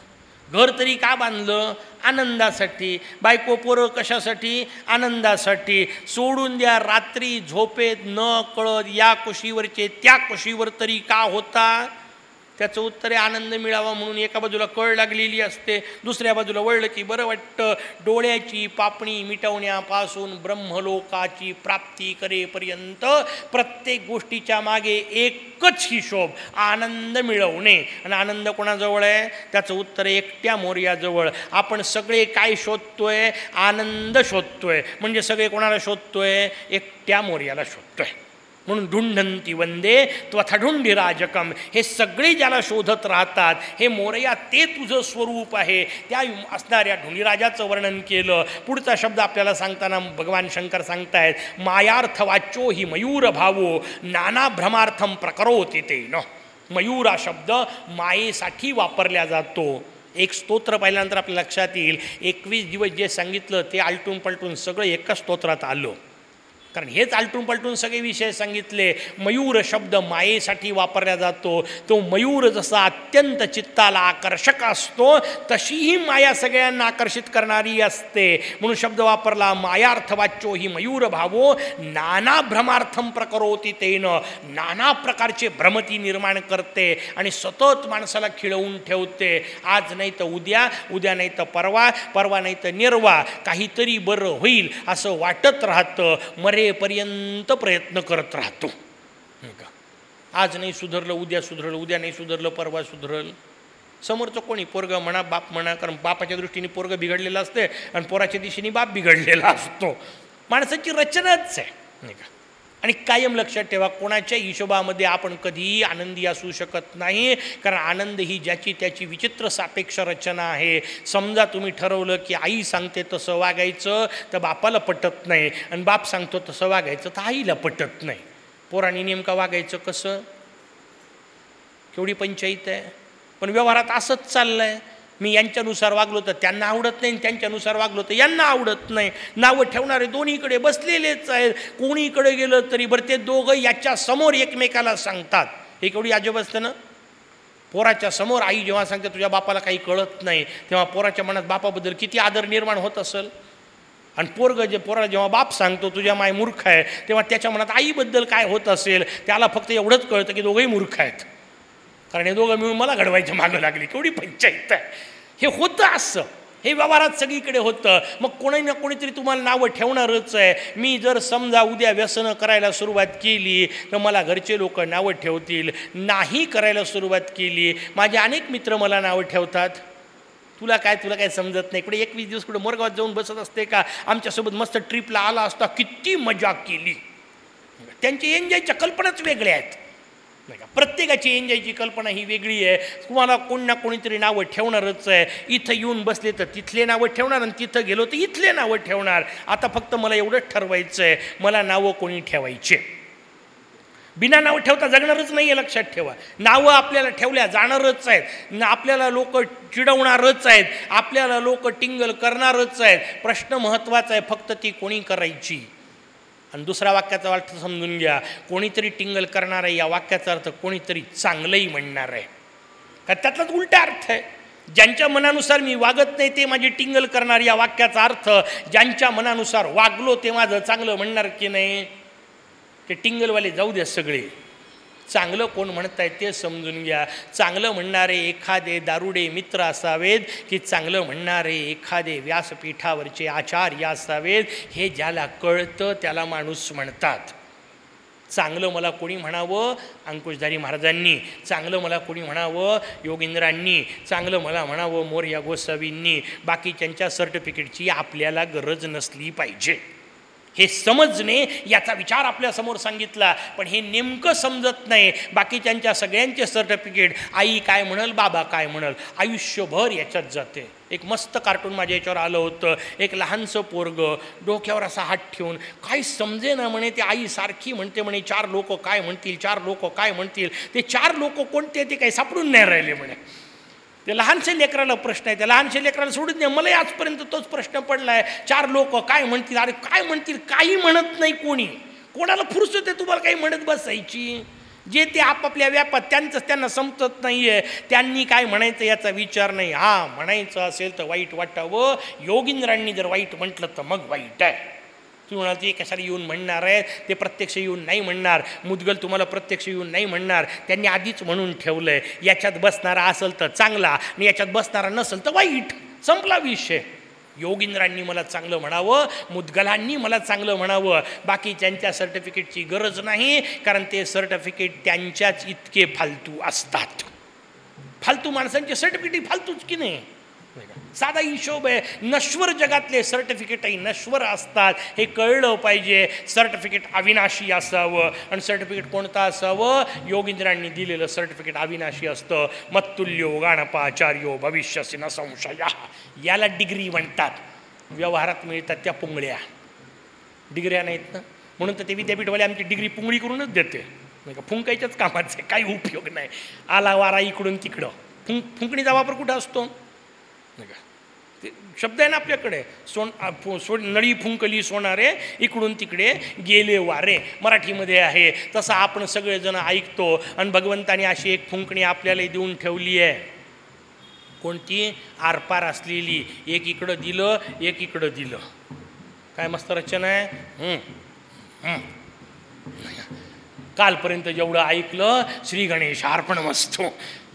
घर तरी का बांधलं? आनंदासाठी. बायको पोरं कशासाठी? आनंदासाठी. सोडून द्या रात्री झोपेत न कळत या कुशीवरचे त्या कुशीवर तरी का होता? त्याचं उत्तर आहे आनंद मिळावा म्हणून एका बाजूला कळ लागलेली असते दुसऱ्या बाजूला वळलं की बरं वाटतं. डोळ्याची पापणी मिटवण्यापासून ब्रह्मलोकाची प्राप्ती करेपर्यंत प्रत्येक गोष्टीच्या मागे एकच हिशोब आनंद मिळवणे. आणि आनंद कोणाजवळ आहे? त्याचं उत्तर एकट्या मोर्याजवळ. आपण सगळे काय शोधतोय? आनंद शोधतोय. म्हणजे सगळे कोणाला शोधतोय? एकट्या मोर्याला शोधतोय. म्हणून ढुंढंती वंदे त्वथा राजकम. हे सगळे ज्याला शोधत राहतात हे मोरया ते तुझं स्वरूप आहे. त्या असणाऱ्या ढुंडीराजाचं वर्णन केलं. पुढचा शब्द आपल्याला सांगताना भगवान शंकर सांगतायत मायार्थवाच्यो ही मयूर भावो नाना भ्रमार्थम प्रकरोति ते न. मयूर हा शब्द मायेसाठी वापरला जातो. एक स्तोत्र पाहिल्यानंतर आपल्या लक्षात येईल. एकवीस दिवस जे सांगितलं ते आलटून पलटून सगळं एकाच स्तोत्रात आलं. कारण हेच आलटून पलटून सगळे विषय सांगितले. मयूर शब्द मायेसाठी वापरला जातो. तो मयूर जसा अत्यंत चित्ताला आकर्षक असतो तशीही माया सगळ्यांना आकर्षित करणारी असते. म्हणून शब्द वापरला मायार्थ वाच्यो ही मयूर भावो नाना भ्रमार्थम प्रकरोती तेनं. नाना प्रकारचे भ्रमती निर्माण करते आणि सतत माणसाला खिळवून ठेवते. आज नाही तर उद्या उद्या नाही तर परवा परवा नाही तर निर्वा. काहीतरी बरं होईल असं वाटत राहतं. मरेपर्यंत प्रयत्न करत राहतो. का? आज नाही सुधरलं उद्या सुधरलं उद्या नाही सुधरलं परवा सुधरल. समोरचं कोणी पोरग म्हणा बाप म्हणा कारण बापाच्या दृष्टीने पोरग बिघडलेलं असते आणि पोराच्या दिशेने बाप बिघडलेला असतो. माणसाची रचनाच आहे. नाही का? आणि कायम लक्षात ठेवा कोणाच्या हिशोबामध्ये आपण कधीही आनंदी असू शकत नाही. कारण आनंद ही ज्याची त्याची विचित्र सापेक्ष रचना आहे. समजा तुम्ही ठरवलं की आई सांगते तसं वागायचं तर बापाला पटत नाही. आणि बाप सांगतो तसं वागायचं तर आईला पटत नाही. पोरांनी नेमका वागायचं कसं? केवढी पंचायत आहे? पण व्यवहारात असंच चाललं आहे मी यांच्यानुसार वागलो तर त्यांना आवडत नाही आणि त्यांच्यानुसार वागलो तर यांना आवडत नाही. नावं ठेवणारे दोन्हीकडे बसलेलेच आहेत. कोणीकडे गेलं तरी बरं ते दोघं याच्या समोर एकमेकाला सांगतात. हे केवढी आजोब असतं ना? पोराच्या समोर आई जेव्हा सांगते तुझ्या बापाला काही कळत नाही तेव्हा पोराच्या मनात बापाबद्दल किती आदर निर्माण होत असेल? आणि पोरग जे पोराला जेव्हा बाप सांगतो तुझ्या माय मूर्ख आहे तेव्हा त्याच्या मनात आईबद्दल काय होत असेल? त्याला फक्त एवढंच कळतं की दोघंही मूर्ख आहेत. कारण हे दोघं मिळून मला घडवायच्या मागं लागली. केवढी पंचायत आहे. हे होतं असं. हे व्यवहारात सगळीकडे होतं. मग कोणी ना कोणीतरी तुम्हाला नावं ठेवणारच आहे. मी जर समजा उद्या व्यसनं करायला सुरुवात केली तर मला घरचे लोक नावं ठेवतील. नाही करायला सुरुवात केली माझे अनेक मित्र मला नावं ठेवतात. तुला काय तुला काय समजत नाही? इकडे एकवीस दिवस कुठे मोरगावात जाऊन बसत असते का? आमच्यासोबत मस्त ट्रिपला आला असता किती मजा केली. त्यांची एन्जॉयच्या कल्पनाच वेगळ्या आहेत. नाही का? प्रत्येकाची एन्जॉयची कल्पना ही वेगळी आहे. तुम्हाला कोण ना कोणीतरी नावं ठेवणारच आहे. इथं येऊन बसले तर तिथले नावं ठेवणार आणि तिथं गेलो तर इथले नावं ठेवणार. आता फक्त मला एवढंच ठरवायचं आहे मला नावं कोणी ठेवायचे? बिना नावं ठेवता जगणारच नाही आहे लक्षात ठेवा. नावं आपल्याला ठेवल्या जाणारच आहेत. आपल्याला लोक चिडवणारच आहेत. आपल्याला लोक टिंगल करणारच आहेत. प्रश्न महत्त्वाचा आहे फक्त ती कोणी करायची? आणि दुसऱ्या वाक्याचा अर्थ समजून घ्या कोणीतरी टिंगल करणार आहे या वाक्याचा अर्थ कोणीतरी चांगलंही म्हणणार आहे. का त्यातलाच उलटा अर्थ आहे. ज्यांच्या मनानुसार मी वागत नाही ते माझी टिंगल करणार या वाक्याचा अर्थ ज्यांच्या मनानुसार वागलो ते माझं चांगलं म्हणणार की नाही? ते टिंगलवाले जाऊ द्या सगळे. चांगलं कोण म्हणत आहे ते समजून घ्या. चांगलं म्हणणारे एखादे दारुडे मित्र असावेत की चांगलं म्हणणारे एखादे व्यासपीठावरचे आचार्य असावेत हे ज्याला कळतं त्याला माणूस म्हणतात. चांगलं मला कोणी म्हणावं? अंकुशधारी महाराजांनी. चांगलं मला कोणी म्हणावं? योगींद्रांनी. चांगलं मला म्हणावं? मोर्या गोसावींनी. बाकीच्यांच्या सर्टिफिकेटची आपल्याला गरज नसली पाहिजे. हे समजणे याचा विचार आपल्यासमोर सांगितला पण हे नेमकं समजत नाही. बाकीच्यांच्या सगळ्यांचे सर्टिफिकेट आई काय म्हणल बाबा काय म्हणल आयुष्यभर याच्यात जाते. एक मस्त कार्टून माझ्या याच्यावर आलं होतं. एक लहानसं पोरग डोक्यावर असा हात ठेवून काही समजे ना म्हणे ते आई सारखी म्हणते म्हणे चार लोक काय म्हणतील चार लोक काय म्हणतील ते चार लोक कोणते ते काही सापडून नाही राहिले म्हणे. ते लहानशा लेकराला प्रश्न आहे. त्या लहानशा लेकराला सोडून द्या मलाही आजपर्यंत तोच प्रश्न पडला आहे चार लोक काय म्हणतील? अरे काय म्हणतील? काही म्हणत नाही कोणी. कोणाला फुरसत आहे? तुम्हाला काही म्हणत बसायची? जे ते आपापल्या व्यापात त्यांचंच त्यांना समजत नाही आहे त्यांनी काय म्हणायचं याचा विचार नाही. हा म्हणायचं असेल तर वाईट वाटावं. योगिंद्रांनी जर वाईट म्हटलं तर मग वाईट आहे. तुम्ही म्हणाल ते कशाला येऊन म्हणणार आहे ते प्रत्यक्ष येऊन नाही म्हणणार. मुदगल तुम्हाला प्रत्यक्ष येऊन नाही म्हणणार. त्यांनी आधीच म्हणून ठेवलं आहे याच्यात बसणारा असेल तर चांगला आणि याच्यात बसणारा नसेल तर वाईट. संपला विषय. योगिंद्रांनी मला चांगलं म्हणावं मुदगलांनी मला चांगलं म्हणावं. बाकी त्यांच्या सर्टिफिकेटची गरज नाही कारण ते सर्टिफिकेट त्यांच्याच इतके फालतू असतात. फालतू माणसांचे सर्टिफिकेट फालतूच की नाही? साधा हिशोब आहे. नश्वर जगातले सर्टिफिकेटही नश्वर असतात. हे कळलं पाहिजे. सर्टिफिकेट अविनाशी असावं. आणि सर्टिफिकेट कोणतं असावं? योगिंद्रांनी दिलेलं सर्टिफिकेट अविनाशी असतं. मत्तुल्यो गाणपाचार्यो भविष्यसी न संशया. याला डिग्री म्हणतात. व्यवहारात मिळतात त्या पुंगळ्या. डिग्र्या नाहीत ना? म्हणून तर ते विद्यापीठवाले आमची डिग्री पुंगळी करूनच देते. नाही का? फुंकायच्याच कामाचं आहे. काही उपयोग नाही. आला वारा इकडून तिकडं. फुंक फुंकणीचा वापर कुठं असतो? नाही का ते शब्द आहे ना आपल्याकडे. सोन फु- सो नळी फुंकली सोनारे इकडून तिकडे गेले वारे. मराठीमध्ये आहे. तसं आपण सगळेजण ऐकतो आणि भगवंताने अशी एक फुंकणी आपल्याला देऊन ठेवली आहे. कोणती? आरपार असलेली. एक इकडं दिलं एक इकडं दिलं. काय मस्त रचना आहे? कालपर्यंत जेवढं ऐकलं श्री गणेश अर्पण मस्तो.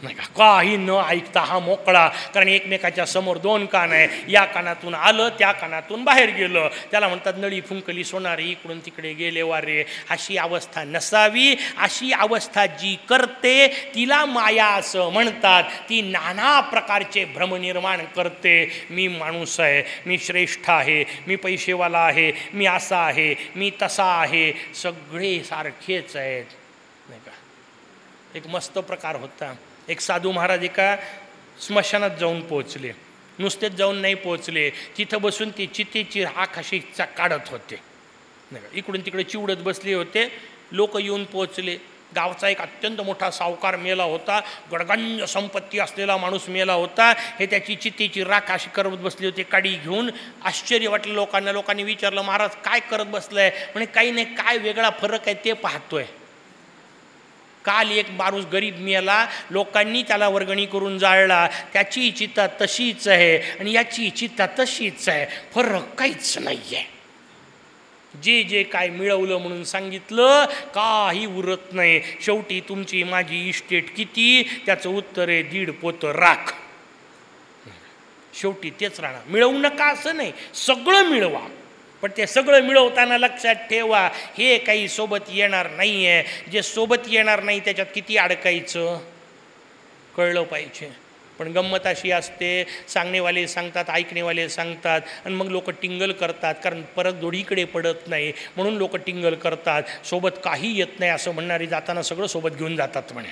नाही का? काही न ऐकता हा मोकळा कारण एकमेकाच्या समोर दोन कान आहे. या कानातून आलं त्या कानातून बाहेर गेलं. त्याला म्हणतात नळी फुंकली सोनारी इकडून तिकडे गेले वारे. अशी अवस्था नसावी. अशी अवस्था जी करते तिला माया असं म्हणतात. ती नाना प्रकारचे भ्रम निर्माण करते. मी माणूस आहे मी श्रेष्ठ आहे मी पैसेवाला आहे मी असा आहे मी तसा आहे. सगळे सारखेच आहेत. नाही का? एक मस्त प्रकार होता. एक साधू महाराज एका स्मशानात जाऊन पोहोचले. नुसतेच जाऊन नाही पोहोचले. तिथं बसून ती चितेची राख अशी चा- काढत होते. नाही का? इकडून तिकडे चिवडत बसले होते. लोक येऊन पोहोचले. गावचा एक अत्यंत मोठा सावकार मेला होता. गडगंज संपत्ती असलेला माणूस मेला होता. हे त्याची चितेची राख अशी करत बसली होती काडी घेऊन. आश्चर्य वाटलं लोकांना. लोकांनी विचारलं महाराज काय करत बसलं आहे म्हणे काही नाही. काय वेगळा फरक आहे ते पाहतोय. काल एक माणूस गरीब मेला लोकांनी त्याला वर्गणी करून जाळला. त्याची चित्ता तशीच आहे आणि याची चित्ता तशीच आहे. फरक काहीच नाही आहे जे जे काय मिळवलं म्हणून सांगितलं काही उरत नाही. शेवटी तुमची माझी इस्टेट किती? त्याचं उत्तर आहे दीड पोतं राख. शेवटी तेच राहणार. मिळवू नका असं नाही. सगळं मिळवा. पण ते सगळं मिळवताना लक्षात ठेवा हे काही सोबत येणार नाही आहे जे सोबत येणार नाही त्याच्यात किती अडकायचं? कळलं पाहिजे. पण गंमत अशी असते सांगणेवाले सांगतात ऐकणेवाले सांगतात आणि मग लोक टिंगल करतात कारण परत दोढीकडे पडत नाही. म्हणून लोक टिंगल करतात सोबत काही येत नाही असं म्हणणारी जाताना सगळं सोबत घेऊन जातात म्हणे.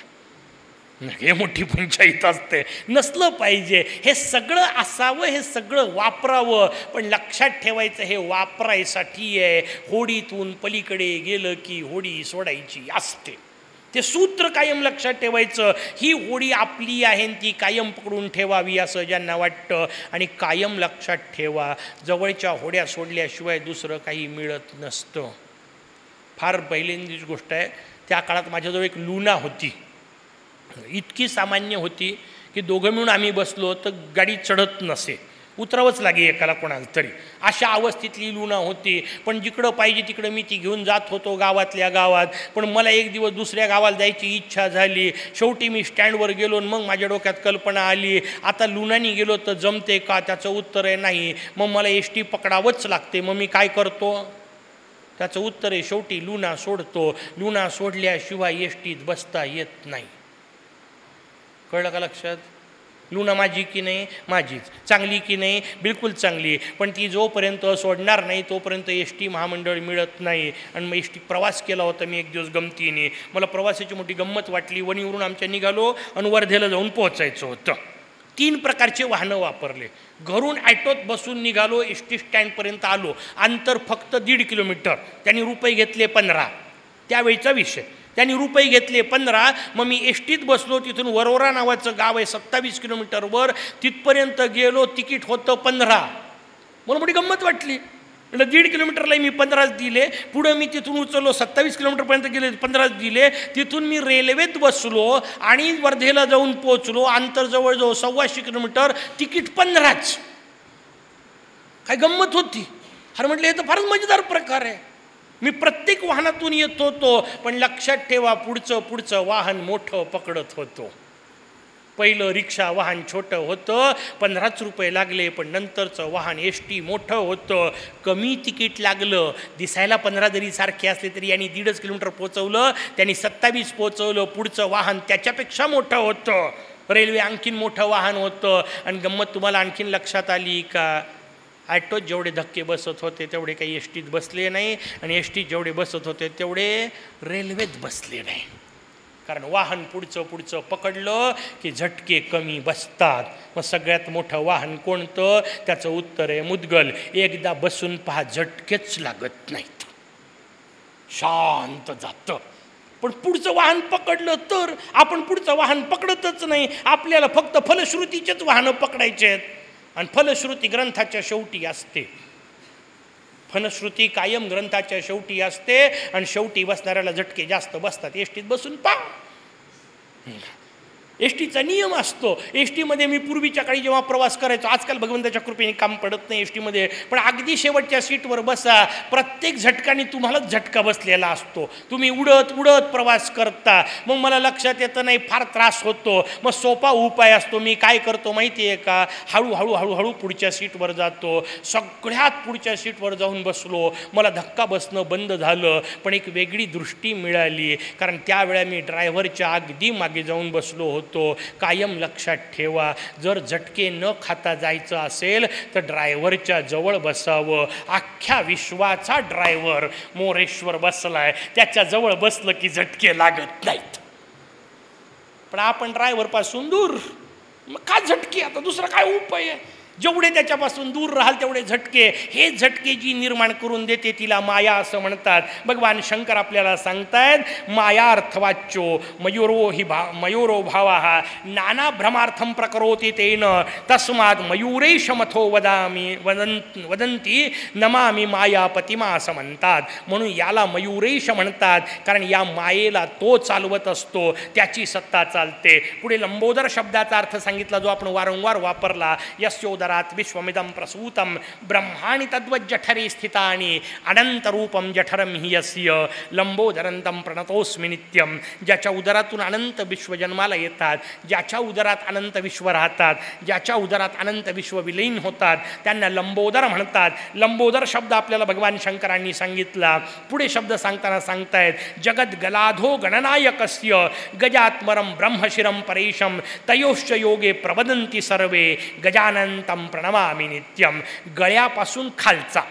हे मोठी पंचायत असते. नसलं पाहिजे. हे सगळं असावं हे सगळं वापरावं. पण लक्षात ठेवायचं हे वापरायसाठी आहे. होडीतून पलीकडे गेलं की होडी सोडायची असते. ते सूत्र कायम लक्षात ठेवायचं. ही होडी आपली आहे ती कायम पकडून ठेवावी असं ज्यांना वाटतं. आणि कायम लक्षात ठेवा. जवळच्या होड्या सोडल्याशिवाय दुसरं काही मिळत नसतं. फार पहिल्यांदीच गोष्ट आहे. त्या काळात माझ्याजवळ एक लुना होती. इतकी सामान्य होती की दोघं मिळून आम्ही बसलो तर गाडी चढत नसे. उतरावंच लागे एकाला कोणाला तरी. अशा अवस्थेतली लुणा होती. पण जिकडं पाहिजे तिकडं मी ती घेऊन जात होतो गावातल्या गावात. पण मला एक दिवस दुसऱ्या गावाला जायची इच्छा झाली. शेवटी मी स्टँडवर गेलो आणि मग माझ्या डोक्यात कल्पना आली. आता लुणानी गेलो तर जमते का? त्याचं उत्तर आहे नाही. मग मला एस टी पकडावंच लागते. मग मी काय करतो? त्याचं उत्तर आहे शेवटी लुणा सोडतो. लुणा सोडल्याशिवाय एस टीत बसता येत नाही. कळलं का लक्षात? लुना माझी की नाही? माझीच. चांगली की नाही? बिलकुल चांगली पण ती जोपर्यंत सोडणार नाही तोपर्यंत एस टी महामंडळ मिळत नाही. आणि मग एस टी प्रवास केला होता मी एक दिवस गमतीने. मला प्रवासाची मोठी गंमत वाटली. वणीवरून आमच्या निघालो आणि वर्धेला जाऊन पोहोचायचं होतं. तीन प्रकारचे वाहनं वापरले. घरून ॲटोत बसून निघालो एस टी स्टँडपर्यंत आलो. अंतर फक्त दीड किलोमीटर. त्यांनी रुपये घेतले पंधरा. त्यावेळीचा विषय. त्यांनी रुपये घेतले पंधरा. मग मी एस टीत बसलो तिथून वरोरा नावाचं गाव आहे सत्तावीस किलोमीटरवर तिथपर्यंत गेलो तिकीट होतं पंधरा. मला मोठी गंमत वाटली. म्हटलं दीड किलोमीटरला मी पंधराच दिले. पुढं मी तिथून उचललो सत्तावीस किलोमीटरपर्यंत गेले पंधराच दिले. तिथून मी रेल्वेत बसलो आणि वर्धेला जाऊन पोचलो अंतर जवळजवळ सव्वाशे किलोमीटर तिकीट पंधराच. काय गंमत होती. अरे म्हटलं हे तर फारच मजेदार प्रकार आहे. मी प्रत्येक वाहनातून येत होतो पण लक्षात ठेवा पुढचं पुढचं वाहन मोठं पकडत होतो. पहिलं रिक्षा वाहन छोटं होतं पंधराच रुपये लागले पण नंतरचं वाहन एस टी मोठं होतं. कमी तिकीट लागलं दिसायला पंधरा जरी सारखे असले तरी यांनी दीडच किलोमीटर पोचवलं त्यांनी सत्तावीस पोचवलं पुढचं वाहन त्याच्यापेक्षा मोठं होतं. रेल्वे आणखीन मोठं वाहन होतं. आणि गंमत तुम्हाला आणखीन लक्षात आली का? ॲटोत जेवढे धक्के बसत होते तेवढे काही एस टीत बसले नाही आणि एस टीत जेवढे बसत होते तेवढे रेल्वेत बसले नाही. कारण वाहन पुढचं पुढचं पकडलं की झटके कमी बसतात. मग सगळ्यात मोठं वाहन कोणतं? त्याचं उत्तर आहे मुदगल. एकदा बसून पहा झटकेच लागत नाहीत. शांत जातं. पण पुढचं वाहन पकडलं तर आपण पुढचं वाहन पकडतच नाही. आपल्याला फक्त फलश्रुतीचेच वाहनं पकडायचे आहेत. आणि फलश्रुती ग्रंथाच्या शेवटी असते. फलश्रुती कायम ग्रंथाच्या शेवटी असते आणि शेवटी बसणाऱ्याला झटके जास्त बसतात. येष्टीत बसून पा एस टीचा नियम असतो. एस टीमध्ये मी पूर्वीच्या काळी जेव्हा प्रवास करायचो आजकाल भगवंताच्या कृपेने काम पडत नाही एस टीमध्ये पण अगदी शेवटच्या सीटवर बसा. प्रत्येक झटकाने तुम्हालाच झटका बसलेला असतो. तुम्ही उडत उडत प्रवास करता. मग मला लक्षात येतं नाही फार त्रास होतो. मग सोपा उपाय असतो. मी काय करतो माहिती आहे का? हळूहळू हळूहळू पुढच्या सीटवर जातो. सगळ्यात पुढच्या सीटवर जाऊन बसलो. मला धक्का बसणं बंद झालं. पण एक वेगळी दृष्टी मिळाली. कारण त्यावेळा मी ड्रायव्हरच्या अगदी मागे जाऊन बसलो होतो. होतो. कायम लक्षात ठेवा. जर झटके न खाता जायचं असेल तर ड्रायव्हरच्या जवळ बसावं. अख्ख्या विश्वाचा ड्रायव्हर मोरेश्वर बसलाय. त्याच्याजवळ बसलं की झटके लागत नाहीत. पण आपण ड्रायव्हरपासून दूर. मग का झटके? आता दुसरा काय उपाय आहे? जेवढे त्याच्यापासून दूर राहाल तेवढे झटके. हे झटके जी निर्माण करून देते तिला माया असं म्हणतात. भगवान शंकर आपल्याला सांगतायत माया अर्थवाच्यो मयुरो हि भा मयुरो भावा हा नाना भ्रमार्थम प्रकरोती तेन तस्मात मयुरेश मथो वदामी वदन वदंती नमामी माया प्रतिमा असं म्हणतात. म्हणून याला मयुरेश म्हणतात कारण या मायेला तो चालवत असतो त्याची सत्ता चालते. पुढे लंबोदर शब्दाचा अर्थ सांगितला जो आपण वारंवार वापरला यस्योद उदरात विश्वमिदं प्रसूतं ब्रह्माणि तद्वज्जठरे स्थितानि अनंतरूपम जठरम हि यस्य। लंबोदरंतम प्रणतोस्मि नित्यम ज्याच्या उदरातून अनंत विश्व जन्माला येतात ज्याच्या उदरात अनंत विश्व राहतात ज्याच्या उदरात अनंत विश्व विलीन होतात त्यांना लंबोदर म्हणतात लंबोदर शब्द आपल्याला भगवान शंकरांनी सांगितला पुढे शब्द सांगताना सांगतायत जगद गलाधो गणनायकस्य गजात्मरम ब्रह्मशिरम परेशम तयोश्च योगे प्रवदंती सर्वे गजानंत प्रणमामी नित्यम गळ्यापासून खालचा.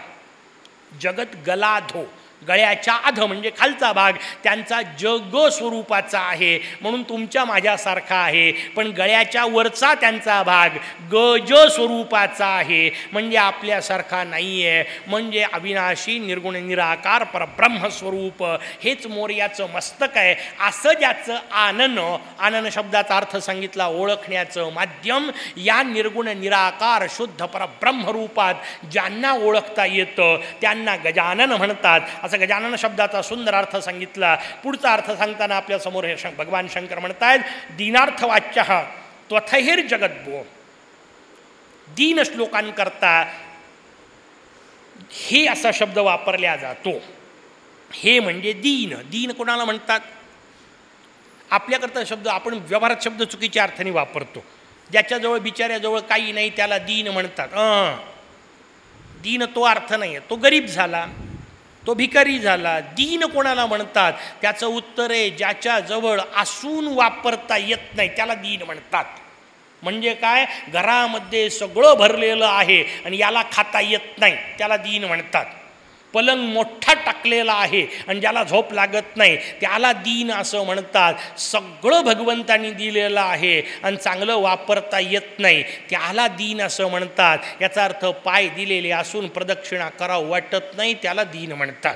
जगत गलाधो गळ्याच्या अध म्हणजे खालचा भाग त्यांचा जग स्वरूपाचा आहे. म्हणून तुमच्या माझ्यासारखा आहे. पण गळ्याच्या वरचा त्यांचा भाग गज स्वरूपाचा आहे. म्हणजे आपल्यासारखा नाही आहे म्हणजे अविनाशी निर्गुण निराकार परब्रह्मस्वरूप. हेच मोर्याचं मस्तक आहे. असं ज्याचं आनन आनन शब्दाचा अर्थ सांगितला ओळखण्याचं माध्यम या निर्गुण निराकार शुद्ध परब्रह्मरूपात ज्यांना ओळखता येतं त्यांना गजानन म्हणतात. असं असं गजानन शब्दाचा सुंदर अर्थ सांगितला. पुढचा अर्थ सांगताना आपल्यासमोर हे भगवान शंकर म्हणतायत दीनार्थ वाच्य त्वथहिर जगद्भो. दीन श्लोकांकरता हे असा शब्द वापरला जातो. हे म्हणजे दीन. दीन कोणाला म्हणतात? आपल्याकरता शब्द आपण व्यवहारात शब्द चुकीच्या अर्थाने वापरतो. ज्याच्याजवळ बिचाऱ्याजवळ काही नाही त्याला दीन म्हणतात. दीन तो अर्थ नाही आहे तो गरीब झाला. तो भिकारी झाला. दीन कोणाला म्हणतात? त्याचं उत्तर आहे ज्याच्याजवळ असून वापरता येत नाही त्याला दीन म्हणतात. म्हणजे काय? घरामध्ये सगळं भरलेलं आहे आणि याला खाता येत नाही त्याला दीन म्हणतात. पलंग मोठा टाकलेला आहे आणि ज्याला झोप लागत नाही त्याला दीन असं म्हणतात. सगळं भगवंतानी दिलेलं आहे आणि चांगलं वापरता येत नाही त्याला दीन असं म्हणतात. याचा अर्थ पाय दिलेले असून प्रदक्षिणा करावं वाटत नाही त्याला दीन म्हणतात.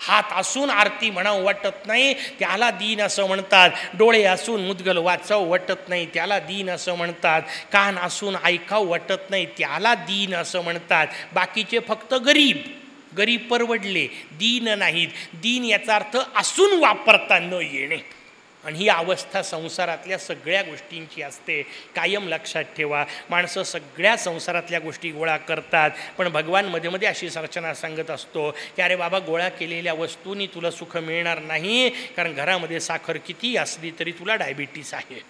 हात असून आरती म्हणावं वाटत नाही त्याला दीन असं म्हणतात. डोळे असून मुदगल वाचावं वाटत नाही त्याला दीन असं म्हणतात. कान असून ऐकावं वाटत नाही त्याला दीन असं म्हणतात. बाकीचे फक्त गरीब. गरीब परवडले दीन नाहीत. दीन याचा अर्थ असून वापरता न येणे. आणि ही अवस्था संसारातल्या सगळ्या गोष्टींची असते. कायम लक्षात ठेवा. माणसं सगळ्या संसारातल्या गोष्टी गोळा करतात. पण भगवानमध्ये मध्ये अशी रचना सांगत असतो की अरे बाबा गोळा केलेल्या वस्तूंनी तुला सुख मिळणार नाही. कारण घरामध्ये साखर किती असली तरी तुला डायबिटीस आहे.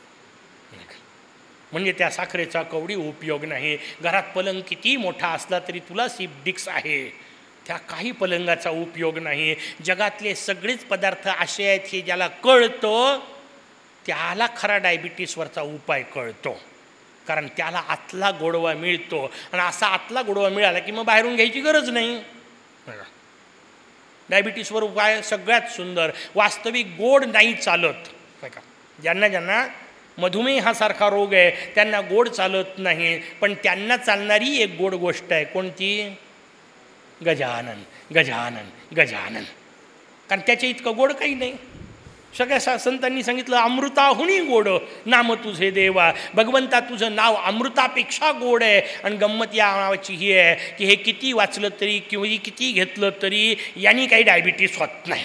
म्हणजे त्या साखरेचा कवडी उपयोग नाही. घरात पलंग किती मोठा असला तरी तुला सिपडिक्स आहे. त्या काही पलंगाचा उपयोग नाही. जगातले सगळेच पदार्थ असे आहेत की ज्याला कळतो त्याला खरा डायबिटीसवरचा उपाय कळतो. कारण त्याला आतला गोडवा मिळतो. आणि असा आतला गोडवा मिळाला की मग बाहेरून घ्यायची गरज नाही. डायबिटीसवर उपाय सगळ्यात सुंदर. वास्तविक गोड नाही चालत. का ज्यांना ज्यांना मधुमेह हा सारखा रोग आहे त्यांना गोड चालत नाही. पण त्यांना चालणारी एक गोड गोष्ट आहे. कोणती? गजानन गजानन गजानन. कारण त्याच्या इतकं गोड काही नाही. सगळ्या सा संतांनी सांगितलं अमृताहुनी गोड नाम तुझे देवा. भगवंता तुझं नाव अमृतापेक्षा गोड आहे. आणि गंमत या नावाची ही आहे की हे किती वाचलं तरी किंवा किती घेतलं तरी यांनी काही डायबिटीस होत नाही.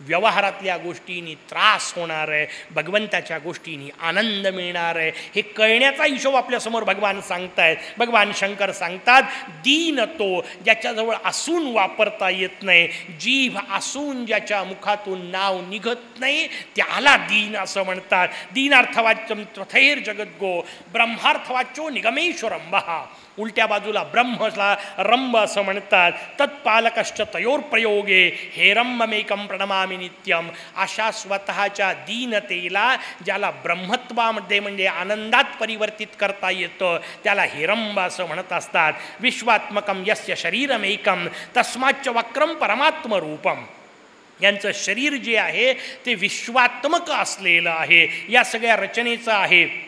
व्यवहारातल्या गोष्टींनी त्रास होणार आहे भगवंताच्या गोष्टींनी आनंद मिळणार आहे. हे कळण्याचा हिशोब आपल्यासमोर भगवान सांगतायत. भगवान शंकर सांगतात दीन तो ज्याच्याजवळ असून वापरता येत नाही जीभ असून ज्याच्या मुखातून नाव निघत नाही त्याला दीन असं म्हणतात. दीनार्थवाच्यम त्वथैर जगद्गो ब्रह्मार्थवाच्यो निगमेश्वरंबहा उलट्या बाजूला ब्रह्मला रंब असं म्हणतात. तत्पालकश्च तयोर प्रयोगे हे रंबमेकम प्रणमामी नित्यम. अशा स्वतःच्या दीनतेला ज्याला ब्रह्मत्वामध्ये म्हणजे आनंदात परिवर्तित करता येतं त्याला हेरंब असं म्हणत असतात. विश्वात्मकम यस्य शरीरमेकम तस्माच्च वक्रम परमात्मरूपम. यांचं शरीर जे आहे ते विश्वात्मक असलेलं आहे. या सगळ्या रचनेचं आहे.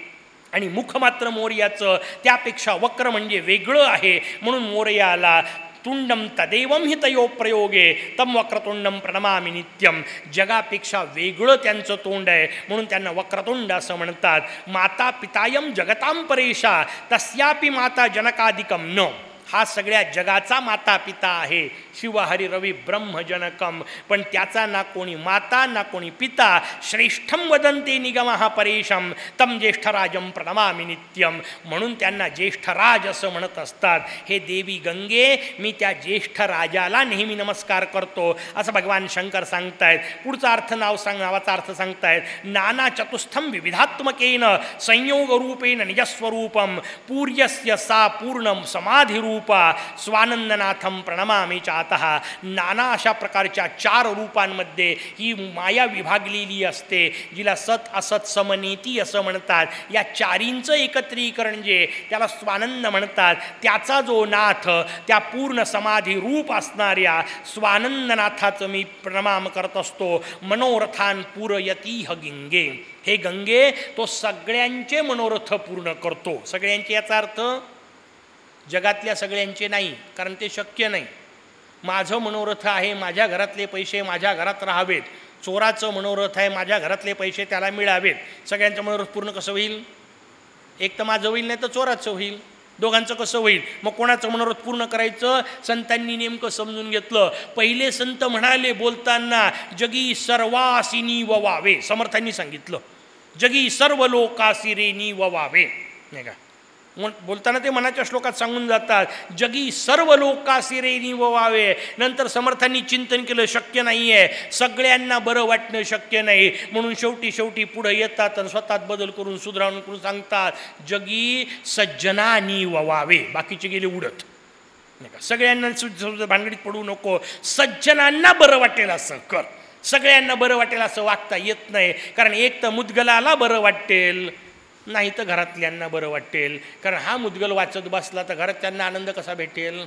आणि मुख मात्र मोर्याचं त्यापेक्षा वक्र म्हणजे वेगळं आहे. म्हणून मोर्याला तुंडम तदैवम हि तयो प्रयोगे तम वक्रतुंडम प्रणमामी नित्यम जगापेक्षा वेगळं त्यांचं तोंड आहे. म्हणून त्यांना वक्रतुंड असं म्हणतात. माता पितायम जगताम परेशा तस्यापि माता जनकाधिकम न. हा सगळ्या जगाचा माता पिता आहे. शिवहरी रवी ब्रह्मजनकम. पण त्याचा ना कोणी माता ना कोणी पिता श्रेष्ठम वदंते निगम हा परेशम. तम ज्येष्ठराजम प्रणमामी नित्यम. म्हणून त्यांना ज्येष्ठराज असं म्हणत असतात. हे देवी गंगे मी त्या ज्येष्ठ राजाला नेहमी नमस्कार करतो. असं भगवान शंकर सांगतायत. पुढचा अर्थ नाव सांग नावाचा अर्थ सांगतायत. नाना चतुस्थम विविधात्मकेन संयोगरूपेण निजस्वरूपम. पूर्यस्य सा पूर्ण समाधिरूपा. स्वानंदनाथम प्रणमामी चातः नाना अशा प्रकारच्या चार रूपांमध्ये ही माया विभागलेली असते जिला सत असत समनेती असं म्हणतात. या चारींचं एकत्रीकरण जे त्याला स्वानंद म्हणतात त्याचा जो नाथ त्या पूर्ण समाधी रूप असणाऱ्या स्वानंदनाथाचं मी प्रणाम करत असतो. मनोरथान पुरयती ह गिंगे. हे गंगे तो सगळ्यांचे मनोरथ पूर्ण करतो. सगळ्यांचे याचा अर्थ जगातल्या सगळ्यांचे नाही कारण ते शक्य नाही. माझं मनोरथ आहे माझ्या घरातले पैसे माझ्या घरात राहावेत. चोराचं मनोरथ आहे माझ्या घरातले पैसे त्याला मिळावेत. सगळ्यांचं मनोरथ पूर्ण कसं होईल? एक तर माझं होईल नाही तर चोराचं होईल. दोघांचं कसं होईल? मग कोणाचं मनोरथ पूर्ण करायचं? संतांनी नेमकं समजून घेतलं. पहिले संत म्हणाले बोलताना जगी सर्वासिनी ववावे. समर्थांनी सांगितलं. जगी सर्व लोकासिरेनी ववावे. नाही का? बोलताना ते मनाच्या श्लोकात सांगून जातात जगी सर्व लोकासिरेनी ववावे नंतर समर्थांनी चिंतन केलं शक्य नाही आहे सगळ्यांना बरं वाटणं शक्य नाही. म्हणून शेवटी शेवटी पुढं येतात आणि स्वतःत बदल करून सुधारणा करून सांगतात जगी सज्जनानी ववावे बाकीचे गेले उडत. नाही का? सगळ्यांना भानगडीत पडू नको. सज्जनांना बरं वाटेल असं कर. सगळ्यांना बरं वाटेल असं वागता येत नाही. कारण एक तर मुदगलाला बरं वाटेल. नाही तर घरातल्यांना बरं वाटेल. कारण हा मुदगल वाचत बसला तर घरात त्यांना आनंद कसा भेटेल?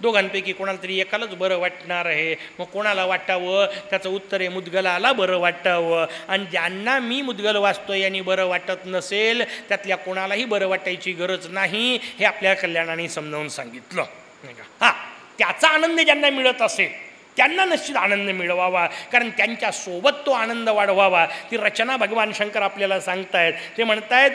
दोघांपैकी कोणाला तरी एकालाच बरं वाटणार आहे. मग कोणाला वाटावं? त्याचं उत्तर आहे मुदगलाला बरं वाटावं. आणि ज्यांना मी मुदगल वाचतो यांनी बरं वाटत नसेल त्यातल्या कोणालाही बरं वाटायची गरज नाही हे आपल्या कल्याणाने समजावून सांगितलं. नाही का? हां त्याचा आनंद ज्यांना मिळत असेल त्यांना निश्चित आनंद मिळवावा. कारण त्यांच्यासोबत तो आनंद वाढवावा. ती रचना भगवान शंकर आपल्याला सांगतायत. ते म्हणतायत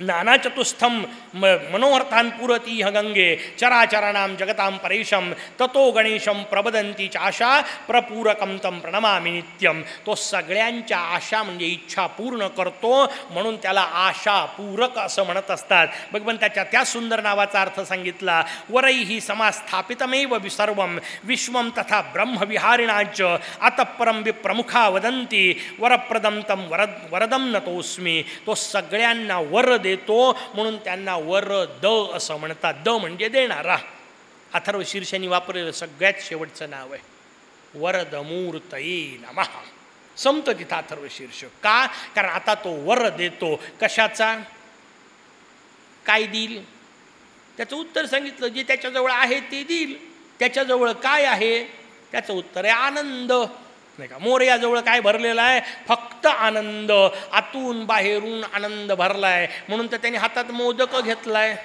नानाचतुस्थं म मनोहर्थान पुरती ह गंगे चराचराणां जगतां परेशं ततो गणेशं प्रबदंती आशा प्रपूरकं तं प्रणमामि नित्यम तो सगळ्यांच्या आशा म्हणजे इच्छा पूर्ण करतो म्हणून त्याला आशा पूरक असं म्हणत असतात. भगवंताच्या त्या सुंदर नावाचा अर्थ सांगितला वरैही समास्थापितमेव सर्व विश्वं तथा ब्रह्मविहारिणाच आतपरम विप्रमुखा वदंती वरप्रदम तम वरद वरदम नतोस्मी तो सगळ्यांना वर देतो म्हणून त्यांना वर द असं म्हणतात. द म्हणजे देणारा. अथर्व शीर्षाने वापरलेलं सगळ्यात शेवटचं नाव आहे. वरद मूर्तई नमहा संपतं तिथं अथर्व शीर्ष. का? कारण आता तो वर देतो. कशाचा? काय देईल? त्याचं उत्तर सांगितलं. जे त्याच्याजवळ आहे ते देईल. त्याच्याजवळ काय आहे? त्याचं उत्तर आहे आनंद. नाही का? मोरयाजवळ काय भरलेलं आहे? फक्त आनंद. आतून बाहेरून आनंद भरला आहे म्हणून तर त्यांनी हातात मोदक घेतलाय.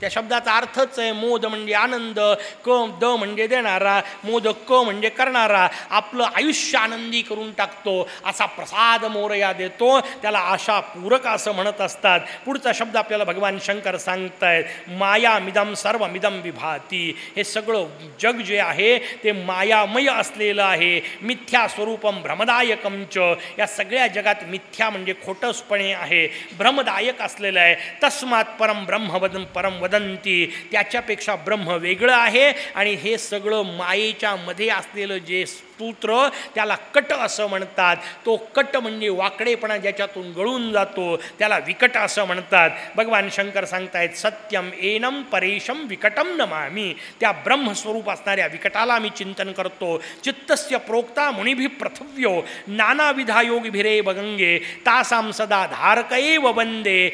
त्या शब्दाचा अर्थच आहे मोद म्हणजे आनंद क द म्हणजे देणारा मोद क म्हणजे करणारा. आपलं आयुष्य आनंदी करून टाकतो असा प्रसाद मोरया देतो. त्याला आशा पूरक असं म्हणत असतात. पुढचा शब्द आपल्याला भगवान शंकर सांगतायत माया मिदम सर्व मिदम विभाती. हे सगळं जग जे आहे ते मायामय असलेलं आहे. मिथ्या स्वरूपम भ्रमदायकंच या सगळ्या जगात मिथ्या म्हणजे खोटसपणे आहे. भ्रमदायक असलेलं आहे. तस्मात परम ब्रह्मवदम परम वदंती त्याच्यापेक्षा ब्रह्म वेगळं आहे आणि हे सगळं मायेच्या मध्ये असलेलं जे स्तोत्र त्याला कट असं म्हणतात. तो कट म्हणजे वाकडेपणा ज्याच्यातून गळून जातो त्याला विकट असं म्हणतात. भगवान शंकर सांगतायत सत्यम एनम परेशम विकटम नमामी. त्या ब्रह्मस्वरूप असणाऱ्या विकटाला मी चिंतन करतो. चित्तस्य प्रोक्ता मुनिभि पृथव्यो. नानाविधायोगिभिरे भगंगे तासाम सदा धारकएव वंदे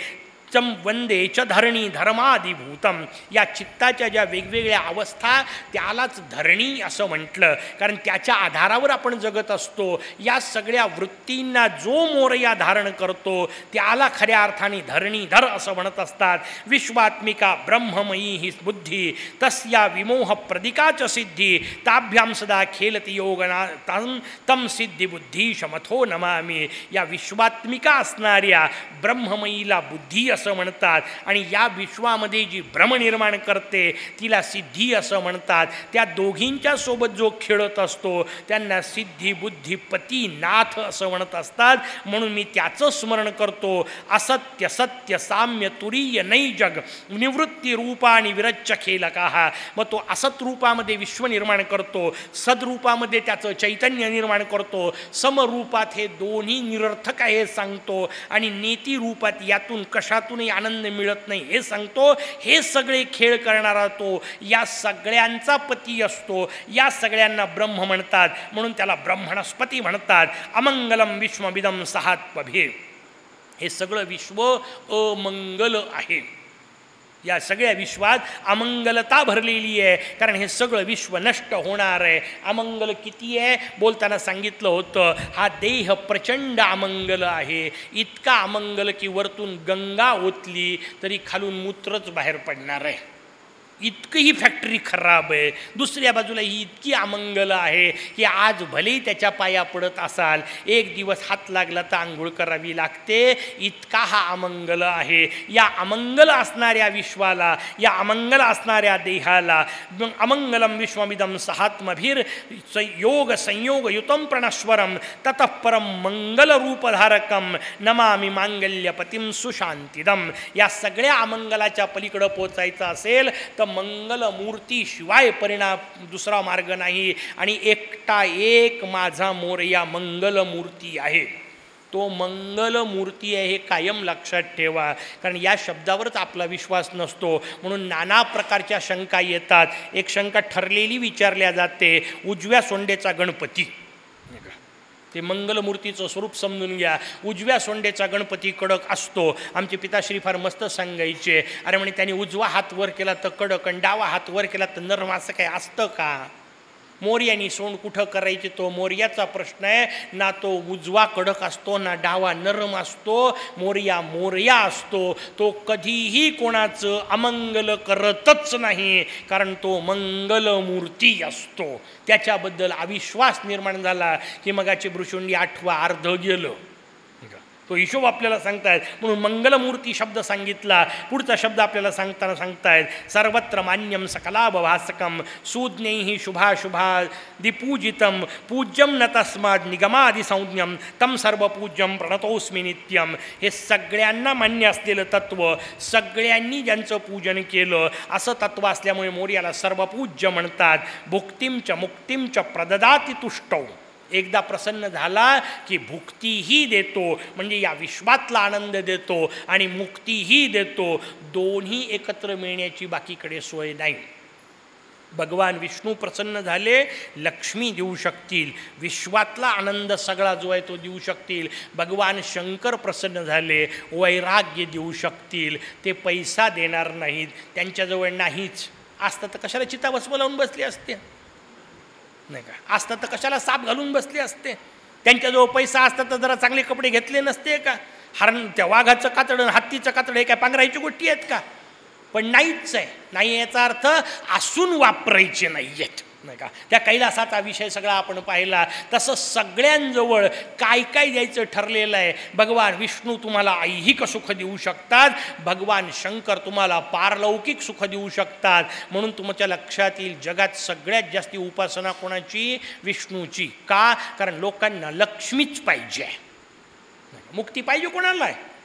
चम वंदे च धरणी धर्माधिभूतम या चित्ताच्या ज्या वेगवेगळ्या अवस्था त्यालाच धरणी असं म्हटलं. कारण त्याच्या आधारावर आपण जगत असतो. या सगळ्या वृत्तींना जो मोरया धारण करतो त्याला खऱ्या अर्थाने धरणी धर असं म्हणत असतात. विश्वात्मिका ब्रह्ममयी ही बुद्धी तस्या विमोह प्रदिकाच सिद्धी ताभ्याम सदा खेलती योगना तम तम सिद्धिबुद्धी शमथो नमामी. या विश्वात्मिका असणाऱ्या ब्रह्ममयीला बुद्धी असं म्हणतात. आणि या विश्वामध्ये जी भ्रम निर्माण करते तिला सिद्धी असं म्हणतात. त्या दोघींच्या सोबत जो खेळत असतो त्यांना सिद्धी बुद्धी पती नाथ असं म्हणत असतात. म्हणून मी त्याचं स्मरण करतो. असत्य सत्य साम्य तुरीय नै जग निवृत्ती रूपा आणि विरच्च खेलका. हा मग तो असत रूपामध्ये विश्व निर्माण करतो. सदरूपामध्ये त्याचं चैतन्य निर्माण करतो. समरूपात हे दोन्ही निरर्थक आहे सांगतो. आणि नेती रूपात यातून त्यातूनही आनंद मिळत नाही. हे सांगतो हे सगळे खेळ करणारा तो या सगळ्यांचा पती असतो. या सगळ्यांना ब्रह्म म्हणतात. म्हणून त्याला ब्रह्मणस्पती म्हणतात. अमंगलम विश्वमिदम सहात्पभे हे सगळं विश्व अमंगल आहे. या सगळ्या विश्वात अमंगलता भरलेली आहे. कारण हे सगळं विश्व नष्ट होणार आहे. अमंगल किती आहे? बोलताना सांगितलं होतं हा देह प्रचंड अमंगल आहे. इतका अमंगल की वरतून गंगा ओतली तरी खालून मूत्रच बाहेर पडणार आहे. इतकं ही फॅक्टरी खराब आहे. दुसऱ्या बाजूला ही इतकी अमंगल आहे की आज भलेही त्याच्या पाया पडत असाल एक दिवस हात लागला तर आंघोळ करावी लागते. इतका हा अमंगल आहे. या अमंगल असणाऱ्या विश्वाला या अमंगल असणाऱ्या देहाला अमंगलम विश्वमिदम सहात्मभीर योग संयोग युतम प्रणश्वरम ततःपरम मंगलरूपधारकम नमामी मांगल्यपतीम सुशांतिदम या सगळ्या अमंगलाच्या पलीकडं पोचायचं असेल तर मंगलमूर्तीशिवाय परिणाम दुसरा मार्ग नाही. आणि एकटा एक माझा मोरया मंगलमूर्ती आहे. तो मंगलमूर्ती आहे हे कायम लक्षात ठेवा. कारण या शब्दावरच आपला विश्वास नसतो. म्हणून नाना प्रकारच्या शंका येतात. एक शंका ठरलेली विचारल्या जाते. उजव्या सोंडेचा गणपती. ते मंगलमूर्तीचं स्वरूप समजून घ्या. उजव्या सोंडेचा गणपती कडक असतो. आमचे पिताश्री फार मस्त सांगायचे. अरे म्हणे त्यांनी उजवा हात वर केला तर कडक आणि डावा हात वर केला तर नरम असं काय असतं का? मोर्यानी सोंड कुठं करायचे तो मोर्याचा प्रश्न आहे. ना तो उजवा कडक असतो ना डावा नरम असतो. मोर्या मोर्या असतो. तो कधीही कोणाचं अमंगल करतच नाही कारण तो मंगलमूर्ती असतो. त्याच्याबद्दल अविश्वास निर्माण झाला की मगाची भृशुंडी आठवा अर्ध गेलं. तो हिशोब आपल्याला सांगतायत. म्हणून मंगलमूर्ती शब्द सांगितला. पुढचा शब्द आपल्याला सांगताना सांगतायत सर्वत्र मान्यम सकलाभभासकम सुज्ञै शुभाशुभा दिपूजितम पूज्यम न तस्माद निगमादिसंज्ञम तम सर्व पूज्यम प्रणतोस्मी नित्यम हे सगळ्यांना मान्य असलेलं तत्व सगळ्यांनी ज्यांचं पूजन केलं असं तत्व असल्यामुळे मोर्याला सर्वपूज्य म्हणतात. भुक्तीमच्या मुक्तीमच्या प्रददाती तुष्टौ. एकदा प्रसन्न झाला की भुक्तीही देतो म्हणजे या विश्वातला आनंद देतो आणि मुक्तीही देतो. दोन्ही एकत्र मिळण्याची बाकीकडे सोय नाही. भगवान विष्णू प्रसन्न झाले लक्ष्मी देऊ शकतील. विश्वातला आनंद सगळा जो आहे तो देऊ शकतील. भगवान शंकर प्रसन्न झाले वैराग्य देऊ शकतील. ते पैसा देणार नाहीत. त्यांच्याजवळ नाहीच. असतं तर कशाला चिता भस्म लावून बसली असते? नाही का? असतं तर कशाला साप घालून बसले असते? त्यांच्याजवळ पैसा असता तर जरा चांगले कपडे घेतले नसते का? हरण त्या वाघाचं कातडं हत्तीचं कातडं हे काय पांघरायची गोष्टी आहेत का? पण नाहीच आहे. नाही याचा अर्थ असून वापरायचे नाही आहेत नाही का? त्या कैलासाचा विषय सगळा आपण पाहिला. तसं सगळ्यांजवळ काय काय द्यायचं ठरलेलं आहे? भगवान विष्णू तुम्हाला ऐहिक सुख देऊ शकतात. भगवान शंकर तुम्हाला पारलौकिक सुख देऊ शकतात. म्हणून तुमच्या लक्षात येईल जगात सगळ्यात जास्ती उपासना कोणाची? विष्णूची. का? कारण लोकांना लक्ष्मीच पाहिजे. मुक्ती पाहिजे कोणाला? आहे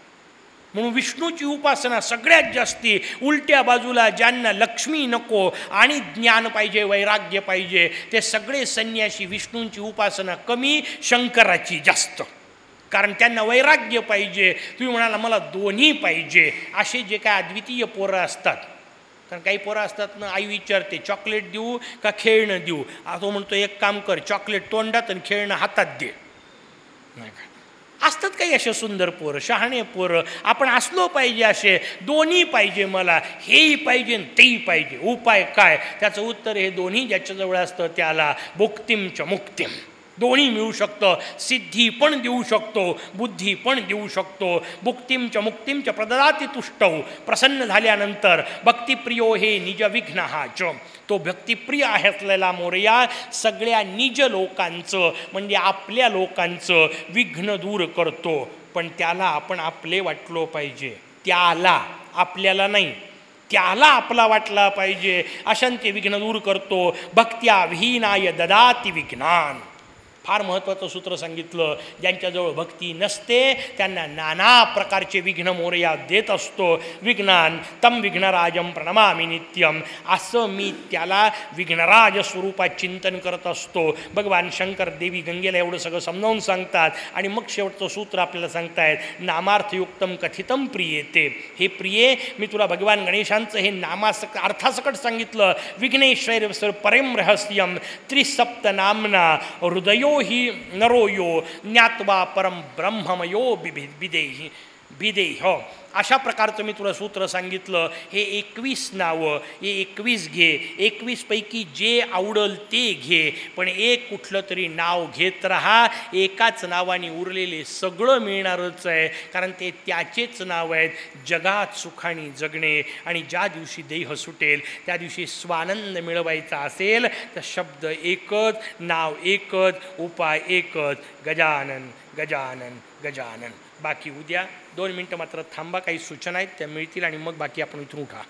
म्हणून विष्णूची उपासना सगळ्यात जास्ती उलट्या बाजूला ज्यांना लक्ष्मी नको आणि ज्ञान पाहिजे वैराग्य पाहिजे ते सगळे संन्यासी विष्णूंची उपासना कमी शंकराची जास्त. कारण त्यांना वैराग्य पाहिजे. तुम्ही म्हणाला मला दोन्ही पाहिजे. असे जे काय अद्वितीय पोरं असतात. कारण काही पोरं असतात ना आई विचारते चॉकलेट देऊ का खेळणं देऊ? तो म्हणतो एक काम कर चॉकलेट तोंडात आणि खेळणं हातात दे. नाही का? असतात काही असे सुंदर पोरं शहाणे पोरं. आपण असलो पाहिजे असे दोन्ही पाहिजे मला. हेही पाहिजे तेही पाहिजे. उपाय काय? त्याचं उत्तर हे दोन्ही ज्याच्याजवळ असतं त्याला भुक्तिमच मुक्तिम. दोन्ही मिळू शकतं. सिद्धी पण देऊ शकतो बुद्धी पण देऊ शकतो. भुक्तिंच मुक्तिंच प्रददाती तुष्टव प्रसन्न झाल्यानंतर भक्तिप्रियो हे निज विघ्न हा च. तो भक्तिप्रिय आहे असलेला मोरया सगळ्या निज लोकांचं म्हणजे आपल्या लोकांचं विघ्न दूर करतो. पण त्याला आपण आपले वाटलो पाहिजे. त्याला आपल्याला नाही. त्याला आपला वाटला पाहिजे. अशांचे विघ्न दूर करतो. भक्त्या विहीनाय ददाती विघ्नान. फार महत्त्वाचं सूत्र सांगितलं. ज्यांच्याजवळ भक्ती नसते त्यांना नाना प्रकारचे विघ्न मोरया देत असतो. विघ्नान तम विघ्नराजम प्रणमामी नित्यम. असं मी त्याला विघ्नराज स्वरूपात चिंतन करत असतो. भगवान शंकर देवी गंगेला एवढं सगळं समजावून सांगतात आणि मग शेवटचं सूत्र आपल्याला सांगतायत नामार्थयुक्तम कथितम प्रियेते. हे प्रिये मी तुला भगवान गणेशांचं हे नामासक अर्थासकट सांगितलं. विघ्नेश्वर परम रहस्यम. त्रिसप्त नामना हृदयो हि नरो यो ज्ञात्वा परम ब्रह्ममयो बिभि बिदेही बिदेह हो. अशा प्रकारचं मी तुला सूत्र सांगितलं. हे एकवीस नावं हे एकवीस घे. एकवीसपैकी जे आवडल ते घे. पण एक कुठलं तरी नाव घेत राहा. एकाच नावाने उरलेले सगळं मिळणारच आहे. कारण ते त्याचेच नाव आहेत. जगात सुखाने जगणे आणि ज्या दिवशी देह सुटेल त्या दिवशी स्वानंद मिळवायचा असेल तर शब्द एकच नाव एकच उपाय एकच. गजानन गजानन गजानन. बाकी उद्या. दोन मिनटं मात्र थांबा काही सूचना आहेत त्या मिळतील आणि मग बाकी आपण इथून उठा.